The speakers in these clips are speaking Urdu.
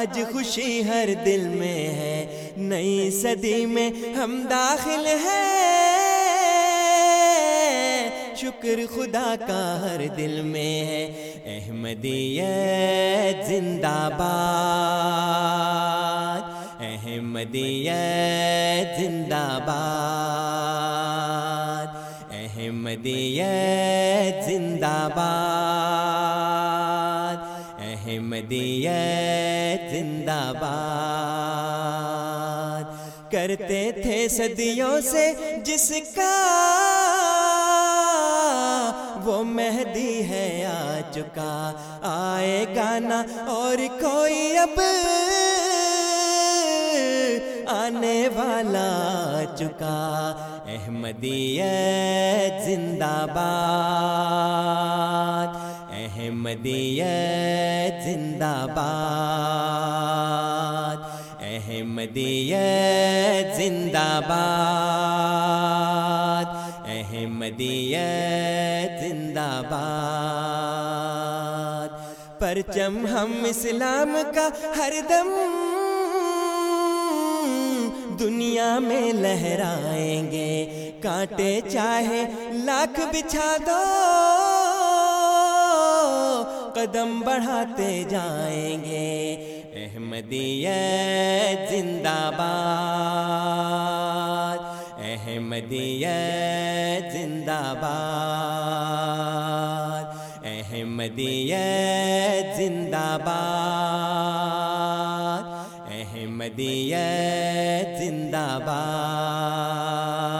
آج خوشی ہر دل میں ہے۔ نئی صدی میں ہم داخل ہیں۔ شکر خدا کا ہر دل میں ہے۔ احمدیت زندہ باد۔ احمدیت زندہ باد۔ احمدیت زندہ باد۔ احمدیت زندہ باد کرتے تھے صدیوں سے جس کا وہ مہدی ہے آ چکا۔ آئے گانا اور کوئی اب آنے والا آ چکا۔ احمدیت زندہ باد احمدیت زندہ باد، احمدیت زندہ باد، احمدیت زندہ باد۔ پرچم ہم اسلام کا ہر دم دنیا میں لہرائیں گے، کانٹے چاہے لاکھ بچھا دو۔ قدم بڑھاتے جائیں گے۔ احمدیت زندہ باد۔ احمدیت زندہ باد۔ احمدیت زندہ باد۔ احمدیت زندہ باد۔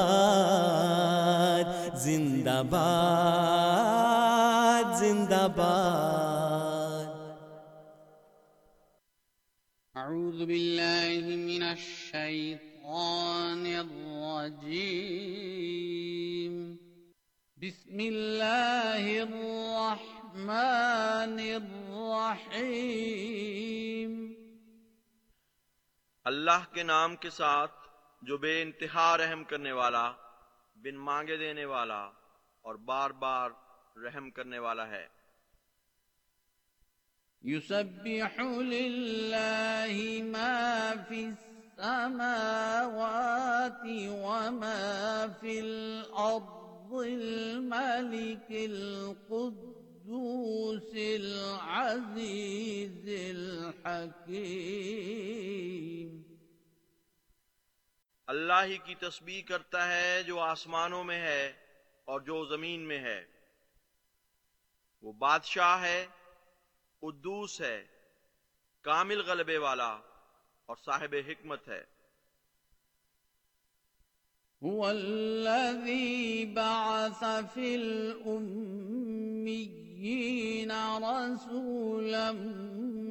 زندہ باد زندہ باد أعوذ بالله من الشيطان الرجيم. بسم الله الرحمن الرحيم. اللہ کے نام کے ساتھ جو بے انتہا رحم کرنے والا بن مانگے دینے والا اور بار بار رحم کرنے والا ہے۔ يسبح لله ما في السماوات وما في الأرض الملك القدوس العزيز الحكيم اللہ ہی کی تسبیح کرتا ہے جو آسمانوں میں ہے۔ اور جو زمین میں ہے۔ وہ بادشاہ ہے، قدوس ہے، کامل غلبے والا اور صاحب حکمت ہے۔ هو الذي بعث في الأميين رسولا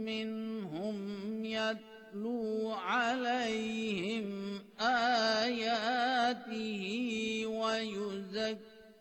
منهم يتلو عليهم آياته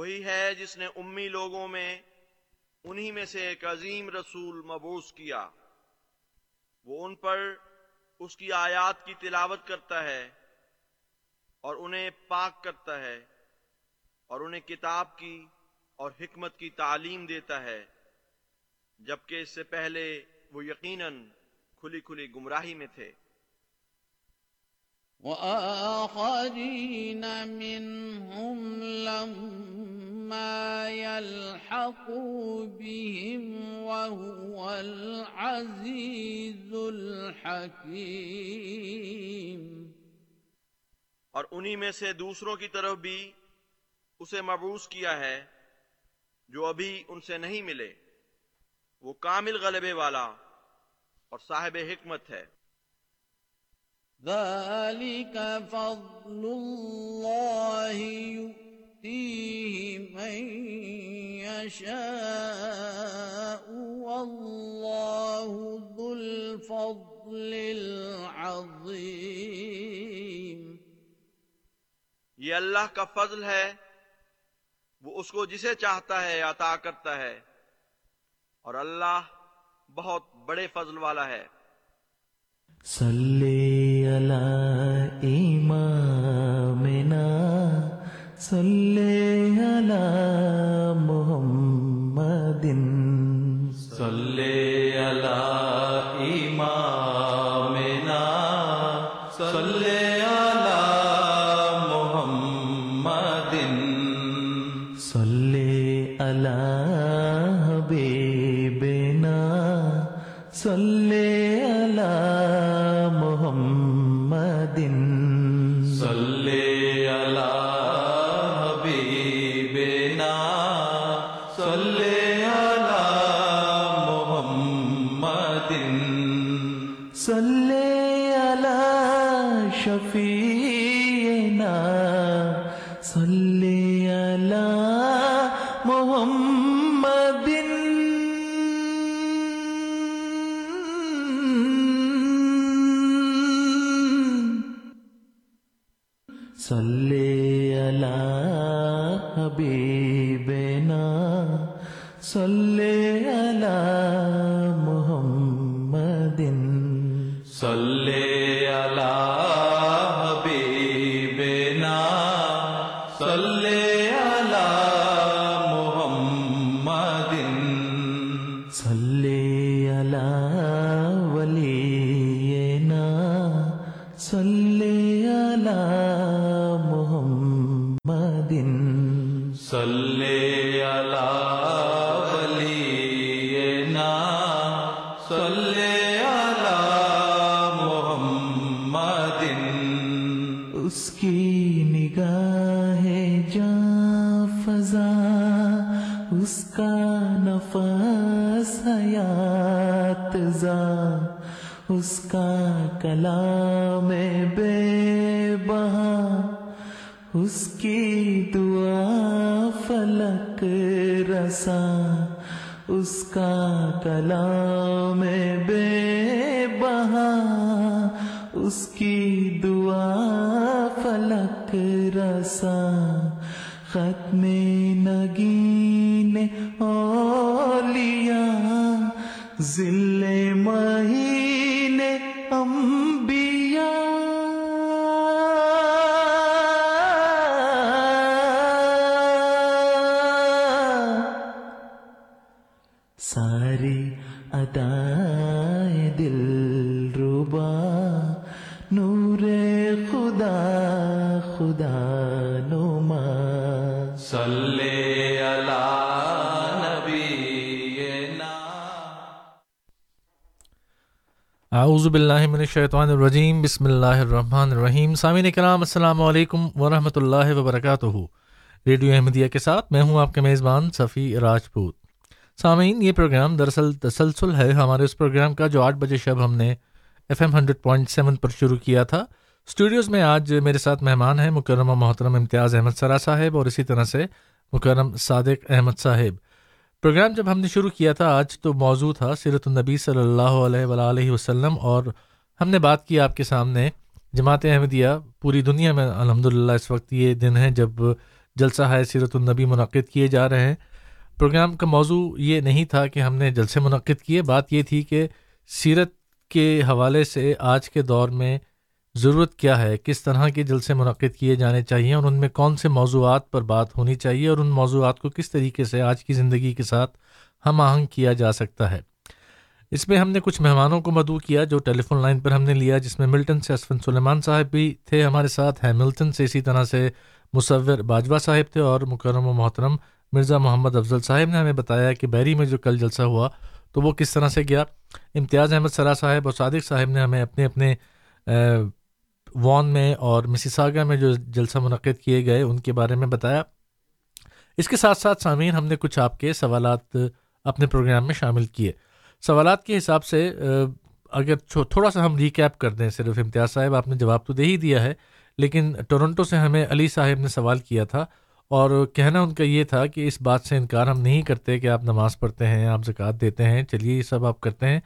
وہی ہے جس نے امی لوگوں میں انہی میں سے ایک عظیم رسول مبوس کیا۔ وہ ان پر اس کی آیات کی تلاوت کرتا ہے اور انہیں پاک کرتا ہے اور انہیں کتاب کی اور حکمت کی تعلیم دیتا ہے، جبکہ اس سے پہلے وہ یقیناً کھلی کھلی گمراہی میں تھے۔ وآخرين منهم لما يلحقوا بهم وهو العزيز الحكيم اور انہی میں سے دوسروں کی طرف بھی اسے مبوس کیا ہے جو ابھی ان سے نہیں ملے۔ وہ کامل غلبے والا اور صاحب حکمت ہے۔ ذلك فضل الله يؤتيه من يشاء والله ذو الفضل العظيم۔ یہ اللہ کا فضل ہے وہ اس کو جسے چاہتا ہے عطا کرتا ہے۔ اور اللہ بہت بڑے فضل والا ہے۔ صلی علی صلی علی صلی اللہ حبیبنا صلی باللہ من الشیطان الرجیم، بسم اللہ الرحمن الرحیم۔ سامعین کرام، السلام علیکم ورحمۃ اللہ وبرکاتہ۔ ریڈیو احمدیہ کے ساتھ میں ہوں آپ کے میزبان صفی راجپوت۔ سامعین، یہ پروگرام دراصل تسلسل ہے۔ ہمارے اس پروگرام کا جو آٹھ بجے شب ہم نے F M hundred point seven پر شروع کیا تھا اسٹوڈیوز میں آج میرے ساتھ مہمان ہیں مکرمہ محترم امتیاز احمد سرا صاحب اور اسی طرح سے مکرم صادق احمد صاحب۔ پروگرام جب ہم نے شروع کیا تھا، آج تو موضوع تھا سیرت النبی صلی اللہ علیہ وآلہ وسلم اور ہم نے بات کی آپ کے سامنے، جماعت احمدیہ، پوری دنیا میں الحمد للہ اس وقت یہ دن ہے جب جلسہ ہے سیرت النبی منعقد کیے جا رہے ہیں۔ پروگرام کا موضوع یہ نہیں تھا کہ ہم نے جلسے منعقد کیے، بات یہ تھی کہ سیرت کے حوالے سے آج کے دور میں ضرورت کیا ہے؟ کس طرح کے جلسے منعقد کیے جانے چاہیے اور ان میں کون سے موضوعات پر بات ہونی چاہیے اور ان موضوعات کو کس طریقے سے آج کی زندگی کے ساتھ ہم آہنگ کیا جا سکتا ہے؟ اس میں ہم نے کچھ مہمانوں کو مدعو کیا جو ٹیلی فون لائن پر ہم نے لیا، جس میں ملٹن سے اسفن سلیمان صاحب بھی تھے ہمارے ساتھ، ہیملٹن سے اسی طرح سے مصور باجوہ صاحب تھے اور مکرم و محترم مرزا محمد افضل صاحب نے ہمیں بتایا کہ بیری میں جو کل جلسہ ہوا تو وہ کس طرح سے گیا؟ امتیاز احمد سرا صاحب اور صادق صاحب نے ہمیں اپنے اپنے وان میں اور مسیساگا میں جو جلسہ منعقد کیے گئے، ان کے بارے میں بتایا۔ اس کے ساتھ ساتھ سامعین، ہم نے کچھ آپ کے سوالات، اپنے پروگرام میں شامل کیے۔ سوالات کے حساب سے اگر تھوڑا سا ہم ریکیپ کر دیں، صرف امتیاز صاحب، آپ نے جواب تو دے ہی دیا ہے، لیکن ٹورنٹو سے ہمیں علی صاحب نے سوال کیا تھا اور کہنا ان کا یہ تھا کہ اس بات سے انکار ہم نہیں کرتے کہ آپ نماز پڑھتے ہیں، آپ زکوٰۃ دیتے ہیں، چلیے یہ سب آپ کرتے ہیں۔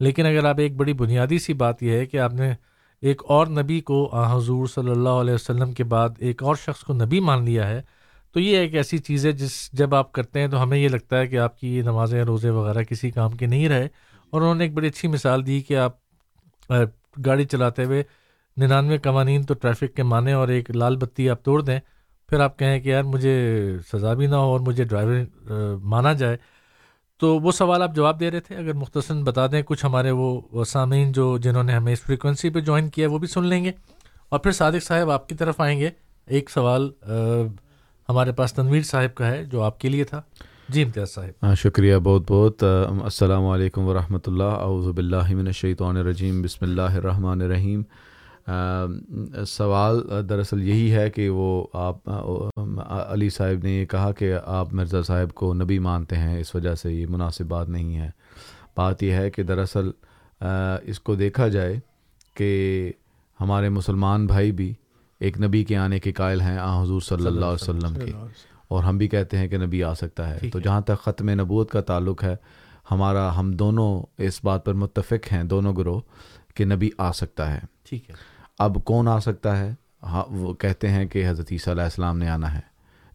لیکن اگر آپ ایک بڑی بنیادی سی بات یہ ہے کہ آپ نے ایک اور نبی کو حضور صلی اللہ علیہ وسلم کے بعد ایک اور شخص کو نبی مان لیا ہے۔ تو یہ ایک ایسی چیز ہے جس، جب آپ کرتے ہیں تو ہمیں یہ لگتا ہے کہ آپ کی یہ نمازیں، روزے وغیرہ کسی کام کے نہیں رہے۔ اور انہوں نے ایک بڑی اچھی مثال دی کہ آپ گاڑی چلاتے ہوئے ننانوے قوانین تو ٹریفک کے مانیں اور ایک لال بتی آپ توڑ دیں، پھر آپ کہیں کہ یار مجھے سزا بھی نہ ہو اور مجھے ڈرائیور مانا جائے۔ تو وہ سوال آپ جواب دے رہے تھے، اگر مختصر بتا دیں کچھ ہمارے وہ سامعین جو جنہوں نے ہمیں اس فریکوینسی پہ جوائن کیا وہ بھی سن لیں گے۔ اور پھر صادق صاحب آپ کی طرف آئیں گے۔ ایک سوال ہمارے پاس تنویر صاحب کا ہے جو آپ کے لیے تھا۔ جی امتیاز صاحب۔ ہاں شکریہ، بہت بہت۔ السلام علیکم ورحمۃ اللہ، اعوذ باللہ من الشیطان الرجیم، بسم اللہ الرحمن الرحیم۔ سوال دراصل یہی ہے کہ وہ آپ علی صاحب نے یہ کہا کہ آپ مرزا صاحب کو نبی مانتے ہیں اس وجہ سے یہ مناسب بات نہیں ہے۔ بات یہ ہے کہ دراصل اس کو دیکھا جائے کہ ہمارے مسلمان بھائی بھی ایک نبی کے آنے کے قائل ہیں آ حضور صلی اللہ علیہ وسلم کے۔ اور ہم بھی کہتے ہیں کہ نبی آ سکتا ہے۔ تو جہاں تک ختم نبوت کا تعلق ہے ہمارا ہم دونوں اس بات پر متفق ہیں دونوں گروہ کہ نبی آ سکتا ہے۔ ٹھیک ہے۔ اب کون آ سکتا ہے؟ ہاں وہ کہتے ہیں کہ حضرت عیسیٰ علیہ السلام نے آنا ہے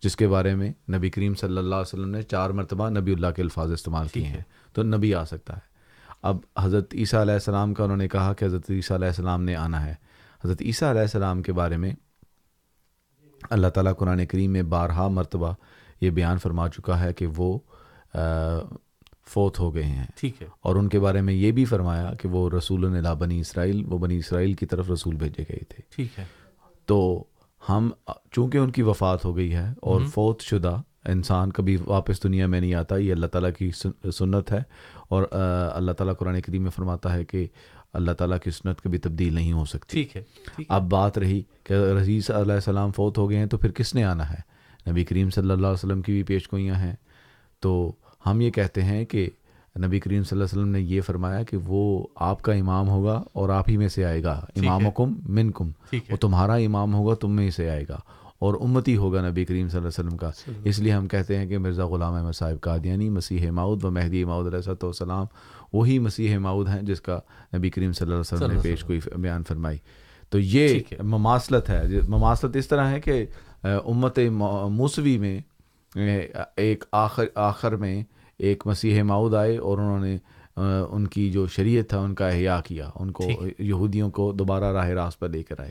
جس کے بارے میں نبی کریم صلی اللہ علیہ وسلم نے چار مرتبہ نبی اللہ کے الفاظ استعمال کیے ہیں۔ تو نبی آ سکتا ہے۔ اب حضرت عیسیٰ علیہ السلام کا انہوں نے کہا کہ حضرت عیسیٰ علیہ السلام نے آنا ہے۔ حضرت عیسیٰ علیہ السلام کے بارے میں اللہ تعالیٰ قرآن کریم میں بارہا مرتبہ یہ بیان فرما چکا ہے کہ وہ فوت ہو گئے ہیں۔ ٹھیک ہے۔ اور ان کے بارے میں یہ بھی فرمایا کہ وہ رسول نلا بنی اسرائیل وہ بنی اسرائیل کی طرف رسول بھیجے گئے تھے۔ ٹھیک ہے۔ تو ہم چونکہ ان کی وفات ہو گئی ہے اور فوت شدہ انسان کبھی واپس دنیا میں نہیں آتا یہ اللہ تعالیٰ کی سنت ہے۔ اور اللہ تعالیٰ قرآن کریم میں فرماتا ہے کہ اللہ تعالیٰ کی سنت کبھی تبدیل نہیں ہو سکتی۔ ٹھیک ہے اب بات رہی کہ رضیث علیہ السلام فوت ہو گئے ہیں تو پھر کس نے آنا ہے؟ نبی کریم صلی اللہ علیہ وسلم کی بھی پیش گوئیاں ہیں۔ تو ہم یہ کہتے ہیں کہ نبی کریم صلی اللہ علیہ وسلم نے یہ فرمایا کہ وہ آپ کا امام ہوگا اور آپ ہی میں سے آئے گا امام کم من کم وہ تمہارا امام ہوگا تم میں سے آئے گا اور امتی ہوگا نبی کریم صلی اللہ علیہ وسلم کا۔ اس لیے ہم کہتے ہیں کہ مرزا غلام احمد صاحب قادیانی مسیح ماؤد و مہدی ماؤد علیہ صلاح والسلام وہی مسیح ماؤد ہیں جس کا نبی کریم صلی اللہ علیہ وسلم نے پیش کوئی بیان فرمائی۔ تو یہ مماثلت ہے۔ مماثلت اس طرح ہے کہ امت موسوی میں ایک آخر آخر میں ایک مسیح ماؤد آئے اور انہوں نے ان کی جو شریعت تھا ان کا احیاء کیا ان کو یہودیوں کو دوبارہ راہ راست پر لے کر آئے۔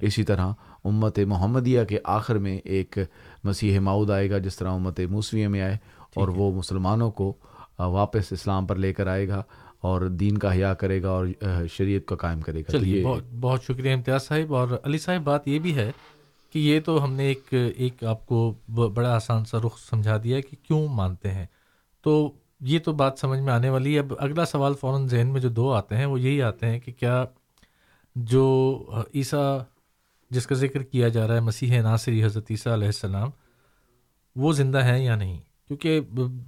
اسی طرح امت محمدیہ کے آخر میں ایک مسیح ماؤد آئے گا جس طرح امت موسویہ میں آئے اور وہ مسلمانوں کو واپس اسلام پر لے کر آئے گا اور دین کا حیا کرے گا اور شریعت کا قائم کرے گا۔ چلیے بہت بہت شکریہ امتیاز صاحب۔ اور علی صاحب بات یہ بھی ہے کہ یہ تو ہم نے ایک ایک آپ کو بڑا آسان سا رخ سمجھا دیا کہ کیوں مانتے ہیں۔ تو یہ تو بات سمجھ میں آنے والی ہے۔ اب اگلا سوال فوراً ذہن میں جو دو آتے ہیں وہ یہی آتے ہیں کہ کیا جو عیسیٰ جس کا ذکر کیا جا رہا ہے، مسیح ناصری، حضرت عیسیٰ علیہ السلام، وہ زندہ ہیں یا نہیں؟ کیونکہ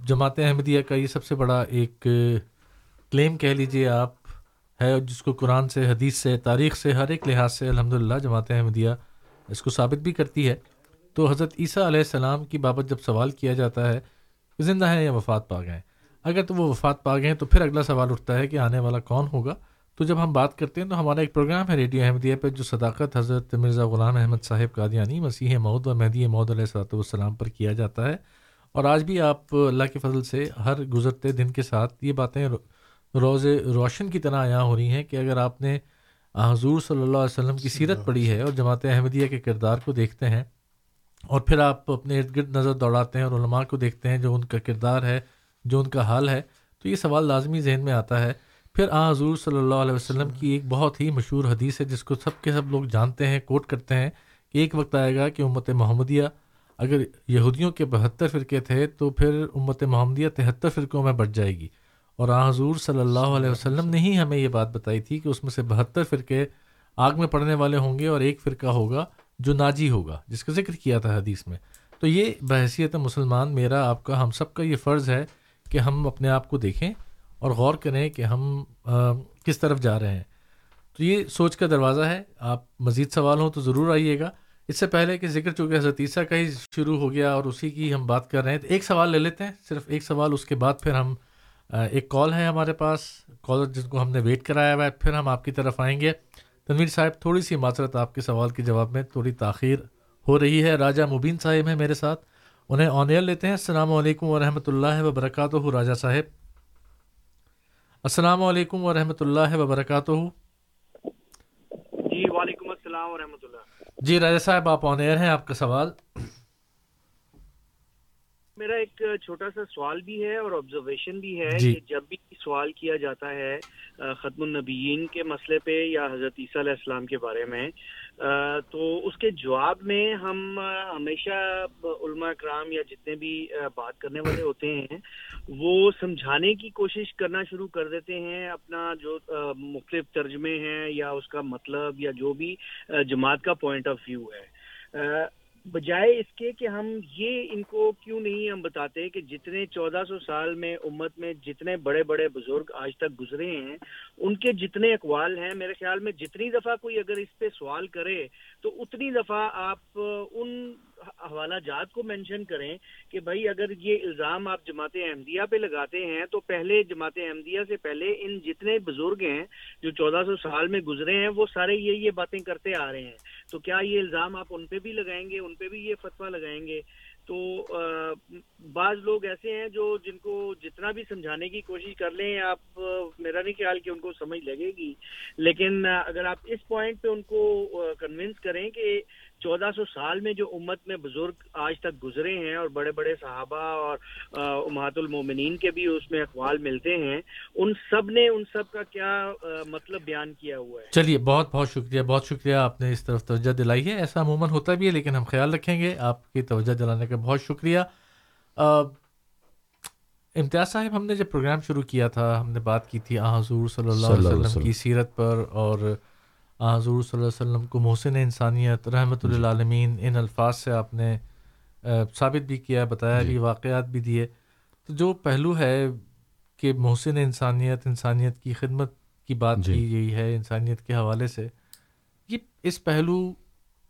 جماعت احمدیہ کا یہ سب سے بڑا ایک کلیم کہہ لیجیے آپ ہے، جس کو قرآن سے، حدیث سے، تاریخ سے، ہر ایک لحاظ سے الحمد للہ جماعت احمدیہ اس کو ثابت بھی کرتی ہے۔ تو حضرت عیسیٰ علیہ السلام کی بابت جب سوال کیا جاتا ہے زندہ ہیں یا وفات پا گئے اگر تو وہ وفات پا گئے ہیں تو پھر اگلا سوال اٹھتا ہے کہ آنے والا کون ہوگا؟ تو جب ہم بات کرتے ہیں تو ہمارا ایک پروگرام ہے ریڈیو احمدیہ پہ جو صداقت حضرت مرزا غلام احمد صاحب قادیانی مسیح مود و مہدی مود علیہ صلاحت والسلام پر کیا جاتا ہے۔ اور آج بھی آپ اللہ کے فضل سے ہر گزرتے دن کے ساتھ یہ باتیں روز روشن کی طرح یہاں ہو رہی ہیں کہ اگر آپ نے حضور صلی اللہ علیہ وسلم کی سیرت پڑھی ہے اور جماعت احمدیہ کے کردار کو دیکھتے ہیں اور پھر آپ اپنے ارد گرد نظر دوڑاتے ہیں اور علماء کو دیکھتے ہیں جو ان کا کردار ہے، جو ان کا حال ہے۔ تو یہ سوال لازمی ذہن میں آتا ہے۔ پھر آ حضور صلی اللہ علیہ وسلم کی ایک بہت ہی مشہور حدیث ہے، جس کو سب کے سب لوگ جانتے ہیں، کوٹ کرتے ہیں کہ ایک وقت آئے گا کہ امت محمدیہ، اگر یہودیوں کے بہتر فرقے تھے تو پھر امت محمدیہ تہتر فرقوں میں بڑھ جائے گی۔ اور آ حضور صلی اللہ علیہ وسلم نے ہی ہمیں یہ بات بتائی تھی کہ اس میں سے بہتر فرقے آگ میں پڑنے والے ہوں گے اور ایک فرقہ ہوگا جو ناجی ہوگا، جس کا ذکر کیا تھا حدیث میں۔ تو یہ بحثیت مسلمان، میرا، آپ کا، ہم سب کا یہ فرض ہے کہ ہم اپنے آپ کو دیکھیں اور غور کریں کہ ہم کس طرف جا رہے ہیں۔ تو یہ سوچ کا دروازہ ہے۔ آپ مزید سوال ہوں تو ضرور آئیے گا۔ اس سے پہلے کہ ذکر چونکہ حضرت عیسیٰ کا ہی شروع ہو گیا اور اسی کی ہم بات کر رہے ہیں، تو ایک سوال لے لیتے ہیں۔ صرف ایک سوال، اس کے بعد پھر ہم ایک کال ہے ہمارے پاس۔ کالر جن کو ہم نے ویٹ کرایا ہوا ہے، پھر ہم آپ کی طرف آئیں گے۔ تنویر صاحب تھوڑی سی معذرت آپ کے سوال کے جواب میں تھوڑی تاخیر ہو رہی ہے۔ راجہ مبین صاحب ہیں میرے ساتھ۔ انہیں آن ایئر لیتے ہیں۔ السلام علیکم ورحمۃ اللہ وبرکاتہ راجہ صاحب۔ السلام علیکم ورحمۃ اللہ وبرکاتہ۔ جی وعلیکم السلام ورحمۃ اللہ۔ جی راجہ صاحب آپ آن ایئر ہیں آپ کا سوال۔ میرا ایک چھوٹا سا سوال بھی ہے اور آبزرویشن بھی ہے جی۔ کہ جب بھی سوال کیا جاتا ہے ختم النبیین کے مسئلے پہ یا حضرت عیسیٰ علیہ السلام کے بارے میں تو اس کے جواب میں ہم ہمیشہ علماء کرام یا جتنے بھی بات کرنے والے ہوتے ہیں وہ سمجھانے کی کوشش کرنا شروع کر دیتے ہیں اپنا جو مختلف ترجمے ہیں یا اس کا مطلب یا جو بھی جماعت کا پوائنٹ آف ویو ہے۔ بجائے اس کے کہ ہم یہ ان کو کیوں نہیں ہم بتاتے کہ جتنے چودہ سو سال میں امت میں جتنے بڑے بڑے بزرگ آج تک گزرے ہیں، ان کے جتنے اقوال ہیں، میرے خیال میں جتنی دفعہ کوئی اگر اس پہ سوال کرے تو اتنی دفعہ آپ ان حوالہ جات کو مینشن کریں کہ بھائی اگر یہ الزام آپ جماعت احمدیہ پہ لگاتے ہیں تو پہلے جماعت احمدیہ سے پہلے ان جتنے بزرگ ہیں جو چودہ سو سال میں گزرے ہیں وہ سارے یہ یہ باتیں کرتے آ رہے ہیں۔ تو کیا یہ الزام آپ ان پہ بھی لگائیں گے؟ ان پہ بھی یہ فتویٰ لگائیں گے؟ تو بعض لوگ ایسے ہیں جو جن کو جتنا بھی سمجھانے کی کوشش کر لیں، آپ، میرا نہیں خیال کہ ان کو سمجھ لگے گی۔ لیکن اگر آپ اس پوائنٹ پہ ان کو کنونس کریں کہ چودہ سو سال میں جو امت میں بزرگ آج تک گزرے ہیں اور بڑے بڑے صحابہ اور امہات المومنین کے بھی اس میں اقوال ملتے ہیں ان سب نے ان سب کا کیا مطلب بیان کیا ہوا ہے؟ چلیے بہت بہت شکریہ بہت شکریہ آپ نے اس طرف توجہ دلائی ہے۔ ایسا عموماً ہوتا بھی ہے لیکن ہم خیال رکھیں گے۔ آپ کی توجہ دلانے کا بہت شکریہ۔ امتیاز صاحب ہم نے جب پروگرام شروع کیا تھا ہم نے بات کی تھی آ حضور صلی اللہ علیہ وسلم۔ کی سیرت پر اور حضور صلی اللہ علیہ وسلم کو محسن انسانیت رحمۃ جی۔ للعالمین ان الفاظ سے آپ نے ثابت بھی کیا بتایا جی۔ بھی واقعات بھی دیے تو جو پہلو ہے کہ محسن انسانیت انسانیت کی خدمت کی بات جی۔ کی گئی ہے انسانیت کے حوالے سے یہ اس پہلو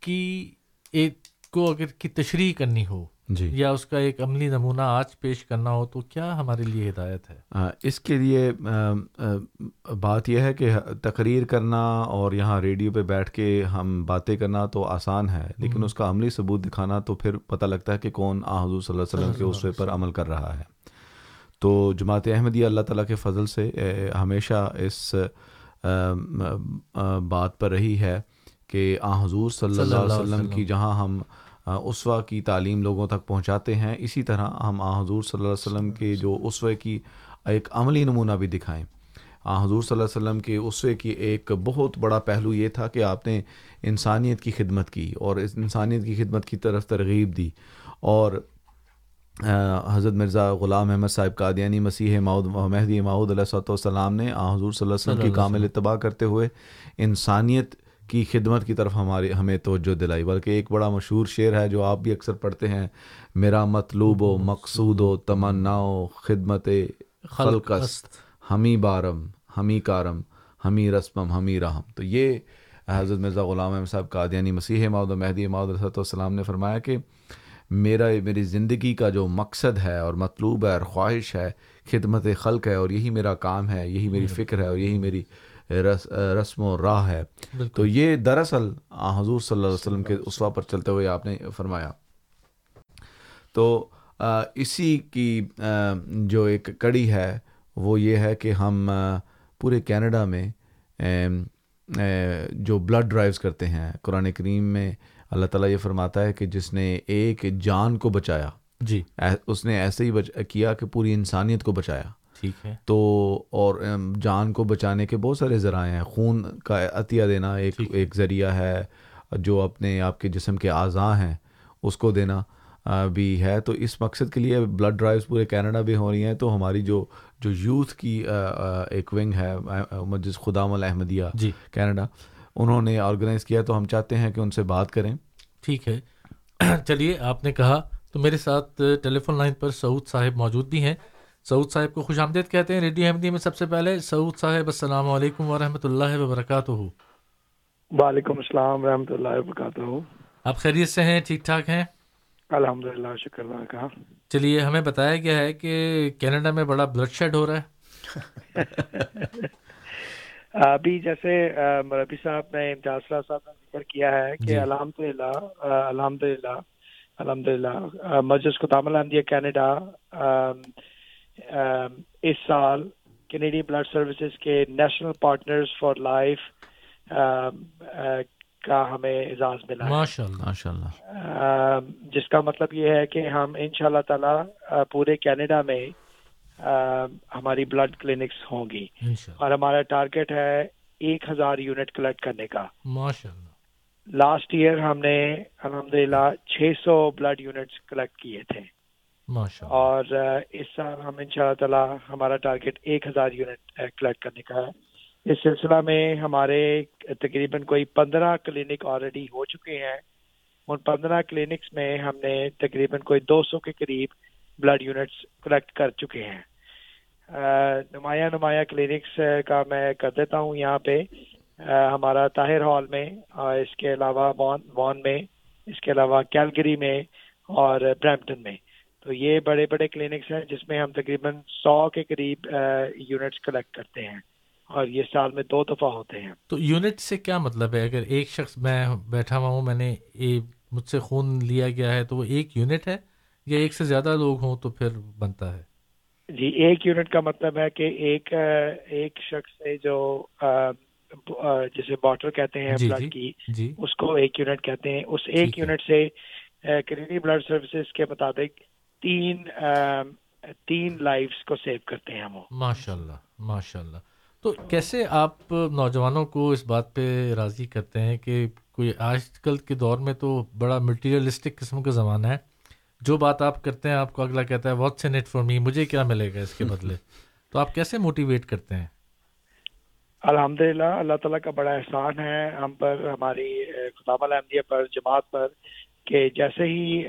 کی ایک کو اگر کی تشریح کرنی ہو جی۔ یا اس کا ایک عملی نمونہ آج پیش کرنا ہو تو کیا ہمارے لیے ہدایت ہے؟ اس کے لیے بات یہ ہے کہ تقریر کرنا اور یہاں ریڈیو پہ بیٹھ کے ہم باتیں کرنا تو آسان ہے لیکن اس کا عملی ثبوت دکھانا تو پھر پتہ لگتا ہے کہ کون آ حضور صلی اللہ علیہ وسلم کے اسوے پر عمل کر رہا ہے۔ تو جماعت احمدیہ اللہ تعالیٰ کے فضل سے ہمیشہ اس بات پر رہی ہے کہ آ حضور صلی اللہ علیہ وسلم کی جہاں ہم اسوا کی تعلیم لوگوں تک پہنچاتے ہیں۔ اسی طرح ہم آ حضور صلی اللہ علیہ وسلم کے جو اسوے کی ایک عملی نمونہ بھی دکھائیں۔ آ حضور صلی اللہ علیہ وسلم کے اسوے کی ایک بہت بڑا پہلو یہ تھا کہ آپ نے انسانیت کی خدمت کی اور اس انسانیت کی خدمت کی طرف ترغیب دی۔ اور حضرت مرزا غلام احمد صاحب قادیانی مسیح ماؤد مہدی ماؤد علیہ والسلام نے آ حضور صلی اللہ علیہ وسلم کی کامل اتباع کرتے ہوئے انسانیت کی خدمت کی طرف ہماری ہمیں توجہ دلائی۔ بلکہ ایک بڑا مشہور شعر ہے جو آپ بھی اکثر پڑھتے ہیں میرا مطلوب و مقصود و تمنا و خدمت خلقست ہمی بارم ہمی کارم ہمی رسمم ہمی رحم تو یہ حضرت مرزا غلام احمد صاحب قادیانی مسیح ماؤد مہدی ماؤد السلام نے فرمایا کہ میرا میری زندگی کا جو مقصد ہے اور مطلوب ہے اور خواہش ہے خدمت خلق ہے اور یہی میرا کام ہے یہی میری فکر ہے اور یہی میری رس رسم و راہ ہے۔ تو یہ دراصل حضور صلی اللہ علیہ وسلم کے اسوا پر چلتے ہوئے آپ نے فرمایا۔ تو اسی کی جو ایک کڑی ہے وہ یہ ہے کہ ہم پورے کینیڈا میں جو بلڈ ڈرائیوز کرتے ہیں قرآن کریم میں اللہ تعالیٰ یہ فرماتا ہے کہ جس نے ایک جان کو بچایا جی۔ اس نے ایسے ہی بچ کیا کہ پوری انسانیت کو بچایا۔ ٹھیک ہے۔ تو اور جان کو بچانے کے بہت سارے ذرائع ہیں۔ خون کا عطیہ دینا ایک ایک ذریعہ ہے۔ جو اپنے آپ کے جسم کے اعضاء ہیں اس کو دینا بھی ہے۔ تو اس مقصد کے لیے بلڈ ڈرائیوز پورے کینیڈا میں ہو رہی ہیں۔ تو ہماری جو جو یوتھ کی ایک ونگ ہے مسجد خدام الاحمدیہ جی۔ کینیڈا انہوں نے آرگنائز کیا۔ تو ہم چاہتے ہیں کہ ان سے بات کریں۔ ٹھیک ہے۔ چلیے آپ نے کہا تو میرے ساتھ ٹیلی فون لائن پر سعود صاحب موجود بھی ہیں۔ سعود صاحب کو خوش آمدید کہتے ہیں ریڈیو احمدی میں سب سے پہلے سعود صاحب السلام علیکم ورحمۃ اللہ وبرکاتہ۔ وعلیکم السلام ورحمۃ اللہ وبرکاتہ۔ آپ خیریت سے ہیں؟ ٹھیک ٹھاک ہیں؟ الحمد للہ شکر اللہ کا۔ چلیے ہمیں بتایا گیا ہے کہ کینیڈا میں بڑا بلڈ شیڈ ہو رہا ہے۔ ابھی جیسے مربی صاحب نے امتیاز صاحب نے ذکر کیا ہے جی۔ کہ الحمد للہ الحمد للہ الحمد للہ مسجد خدام الحمدیہ کینیڈا اس سال کینیڈین بلڈ سروسز کے نیشنل پارٹنرز فار لائف کا ہمیں اعزاز ملا ماشاء اللہ جس کا مطلب یہ ہے کہ ہم ان شاء اللہ تعالی پورے کینیڈا میں ہماری بلڈ کلینکس ہوں گی اور ہمارا ٹارگیٹ ہے ایک ہزار یونٹ کلیکٹ کرنے کا ماشاء اللہ لاسٹ ایئر ہم نے الحمدللہ چھ سو بلڈ یونٹس کلیکٹ کیے تھے اور اس سال ہم ان شاء اللہ تعالی ہمارا ٹارگیٹ ایک ہزار یونٹ کلیکٹ کرنے کا ہے۔ اس سلسلہ میں ہمارے تقریباً کوئی پندرہ کلینک آلریڈی ہو چکے ہیں۔ ان پندرہ کلینکس میں ہم نے تقریباً کوئی دو سو کے قریب بلڈ یونٹس کلیکٹ کر چکے ہیں۔ نمایاں نمایاں کلینکس کا میں کر دیتا ہوں یہاں پہ۔ ہمارا طاہر ہال میں اور اس کے علاوہ وان میں، اس کے علاوہ کیلگری میں اور برمپٹن میں۔ تو یہ بڑے بڑے کلینکس ہیں جس میں ہم تقریباً سو کے قریب یونٹس کلیکٹ کرتے ہیں اور یہ سال میں دو دفعہ ہوتے ہیں۔ تو یونٹ سے کیا مطلب ہے؟ اگر ایک شخص میں بیٹھا ہوا ہوں میں نے مجھ سے خون لیا گیا ہے تو وہ ایک یونٹ ہے یا ایک سے زیادہ لوگ ہوں تو پھر بنتا ہے؟ جی ایک یونٹ کا مطلب ہے کہ ایک ایک شخص سے جو جسے باٹل کہتے ہیں جی بلڈ جی کی جی۔ اس کو ایک یونٹ کہتے ہیں۔ اس ایک۔ یونٹ سے کینیڈین بلڈ سروسز کے مطابق تین تین لائفز کو سیو کرتے ہیں ہم وہ۔ ماشاء اللہ ماشاء اللہ تو کیسے آپ نوجوانوں کو اس بات پہ راضی کرتے ہیں کہ کوئی آج کل کے دور میں تو بڑا مٹیریلسٹک قسم کا زمانہ ہے۔ جو بات آپ کرتے ہیں آپ کو اگلا کہتا ہے what's in it for me مجھے کیا ملے گا اس کے بدلے؟ تو آپ کیسے موٹیویٹ کرتے ہیں؟ الحمد للہ اللہ تعالیٰ کا بڑا احسان ہے۔ ہم پر ہماری خدام الحمدیہ پر جماعت پر کہ جیسے ہی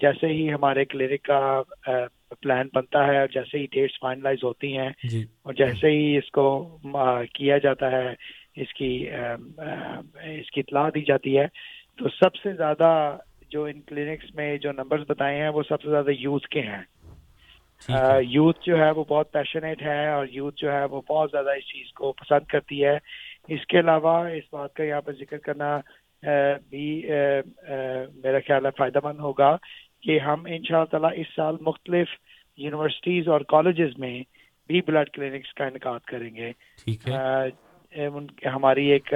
جیسے ہی ہمارے کلینک کا پلان بنتا ہے اور جیسے ہی ڈیٹس فائنلائز ہوتی ہیں جی۔ اور جیسے ہی اس کو کیا جاتا ہے اس کی اس کی اطلاع دی جاتی ہے تو سب سے زیادہ جو ان کلینکس میں جو نمبرز بتائے ہیں وہ سب سے زیادہ یوتھ کے ہیں۔ یوتھ جو ہے وہ بہت پیشنیٹ ہے اور یوتھ جو ہے وہ بہت زیادہ اس چیز کو پسند کرتی ہے۔ اس کے علاوہ اس بات کا یہاں پر ذکر کرنا بھی میرا خیال ہے فائدہ مند ہوگا کہ ہم ان شاء اللہ اس سال مختلف یونیورسٹیز اور کالجز میں بھی بلڈ کلینکس کا انعقاد کریں گے۔ ہماری ایک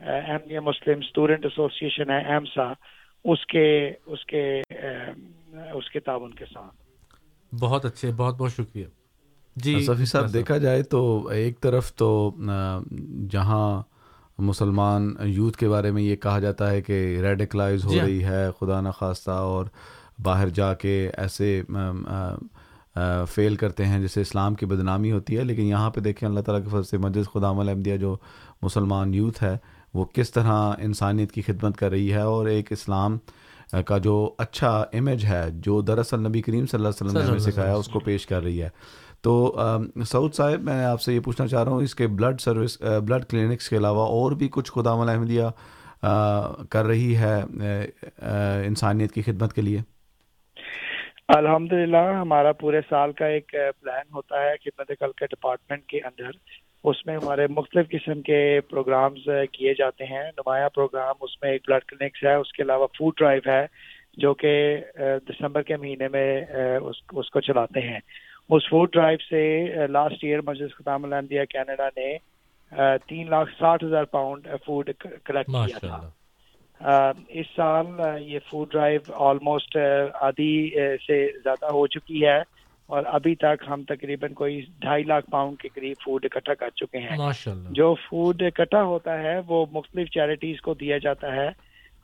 ایم مسلم اسٹوڈنٹ ایسوسیشن ہے ایمسا اس کے اس کے اس کے تعاون کے ساتھ۔ بہت اچھے بہت بہت شکریہ۔ جی صفی صاحب دیکھا جائے تو ایک طرف تو جہاں مسلمان یوتھ کے بارے میں یہ کہا جاتا ہے کہ ریڈیکلائز ہو جی ہاں۔ رہی ہے خدا نخواستہ اور باہر جا کے ایسے فیل کرتے ہیں جسے اسلام کی بدنامی ہوتی ہے۔ لیکن یہاں پہ دیکھیں اللہ تعالیٰ کے فضل سے مسجد خدا الحمدیہ جو مسلمان یوتھ ہے وہ کس طرح انسانیت کی خدمت کر رہی ہے۔ اور ایک اسلام کا جو اچھا امیج ہے جو دراصل نبی کریم صلی اللہ علیہ وسلم نے ہمیں سکھایا اس کو پیش کر رہی ہے۔ تو سعود صاحب، میں آپ سے یہ پوچھنا چاہ رہا ہوں، اس کے بلڈ سروس بلڈ کلینکس کے علاوہ اور بھی کچھ خدام الحمدیہ کر رہی ہے انسانیت کی خدمت کے لیے؟ الحمد ہمارا پورے سال کا ایک پلان ہوتا ہے خدمت کل کے ڈپارٹمنٹ کے اندر۔ اس میں ہمارے مختلف قسم کے پروگرامز کیے جاتے ہیں۔ نمایاں پروگرام، اس میں ایک بلڈ کلینکس ہے، اس کے علاوہ فوڈ ڈرائیو ہے، جو کہ دسمبر کے مہینے میں اس کو چلاتے ہیں۔ اس فوڈ ڈرائیو سے لاسٹ ایئر مسجد خطام الحمدیہ کینیڈا نے تین لاکھ ساٹھ ہزار پاؤنڈ فوڈ کلیکٹ کیا تھا۔ اس سال یہ فوڈ ڈرائیو آلموسٹ آدھی سے زیادہ ہو چکی ہے اور ابھی تک ہم تقریباً کوئی ڈھائی لاکھ پاؤنڈ کے قریب فوڈ اکٹھا کر چکے ہیں۔ جو فوڈ اکٹھا ہوتا ہے وہ مختلف چیریٹیز کو دیا جاتا ہے۔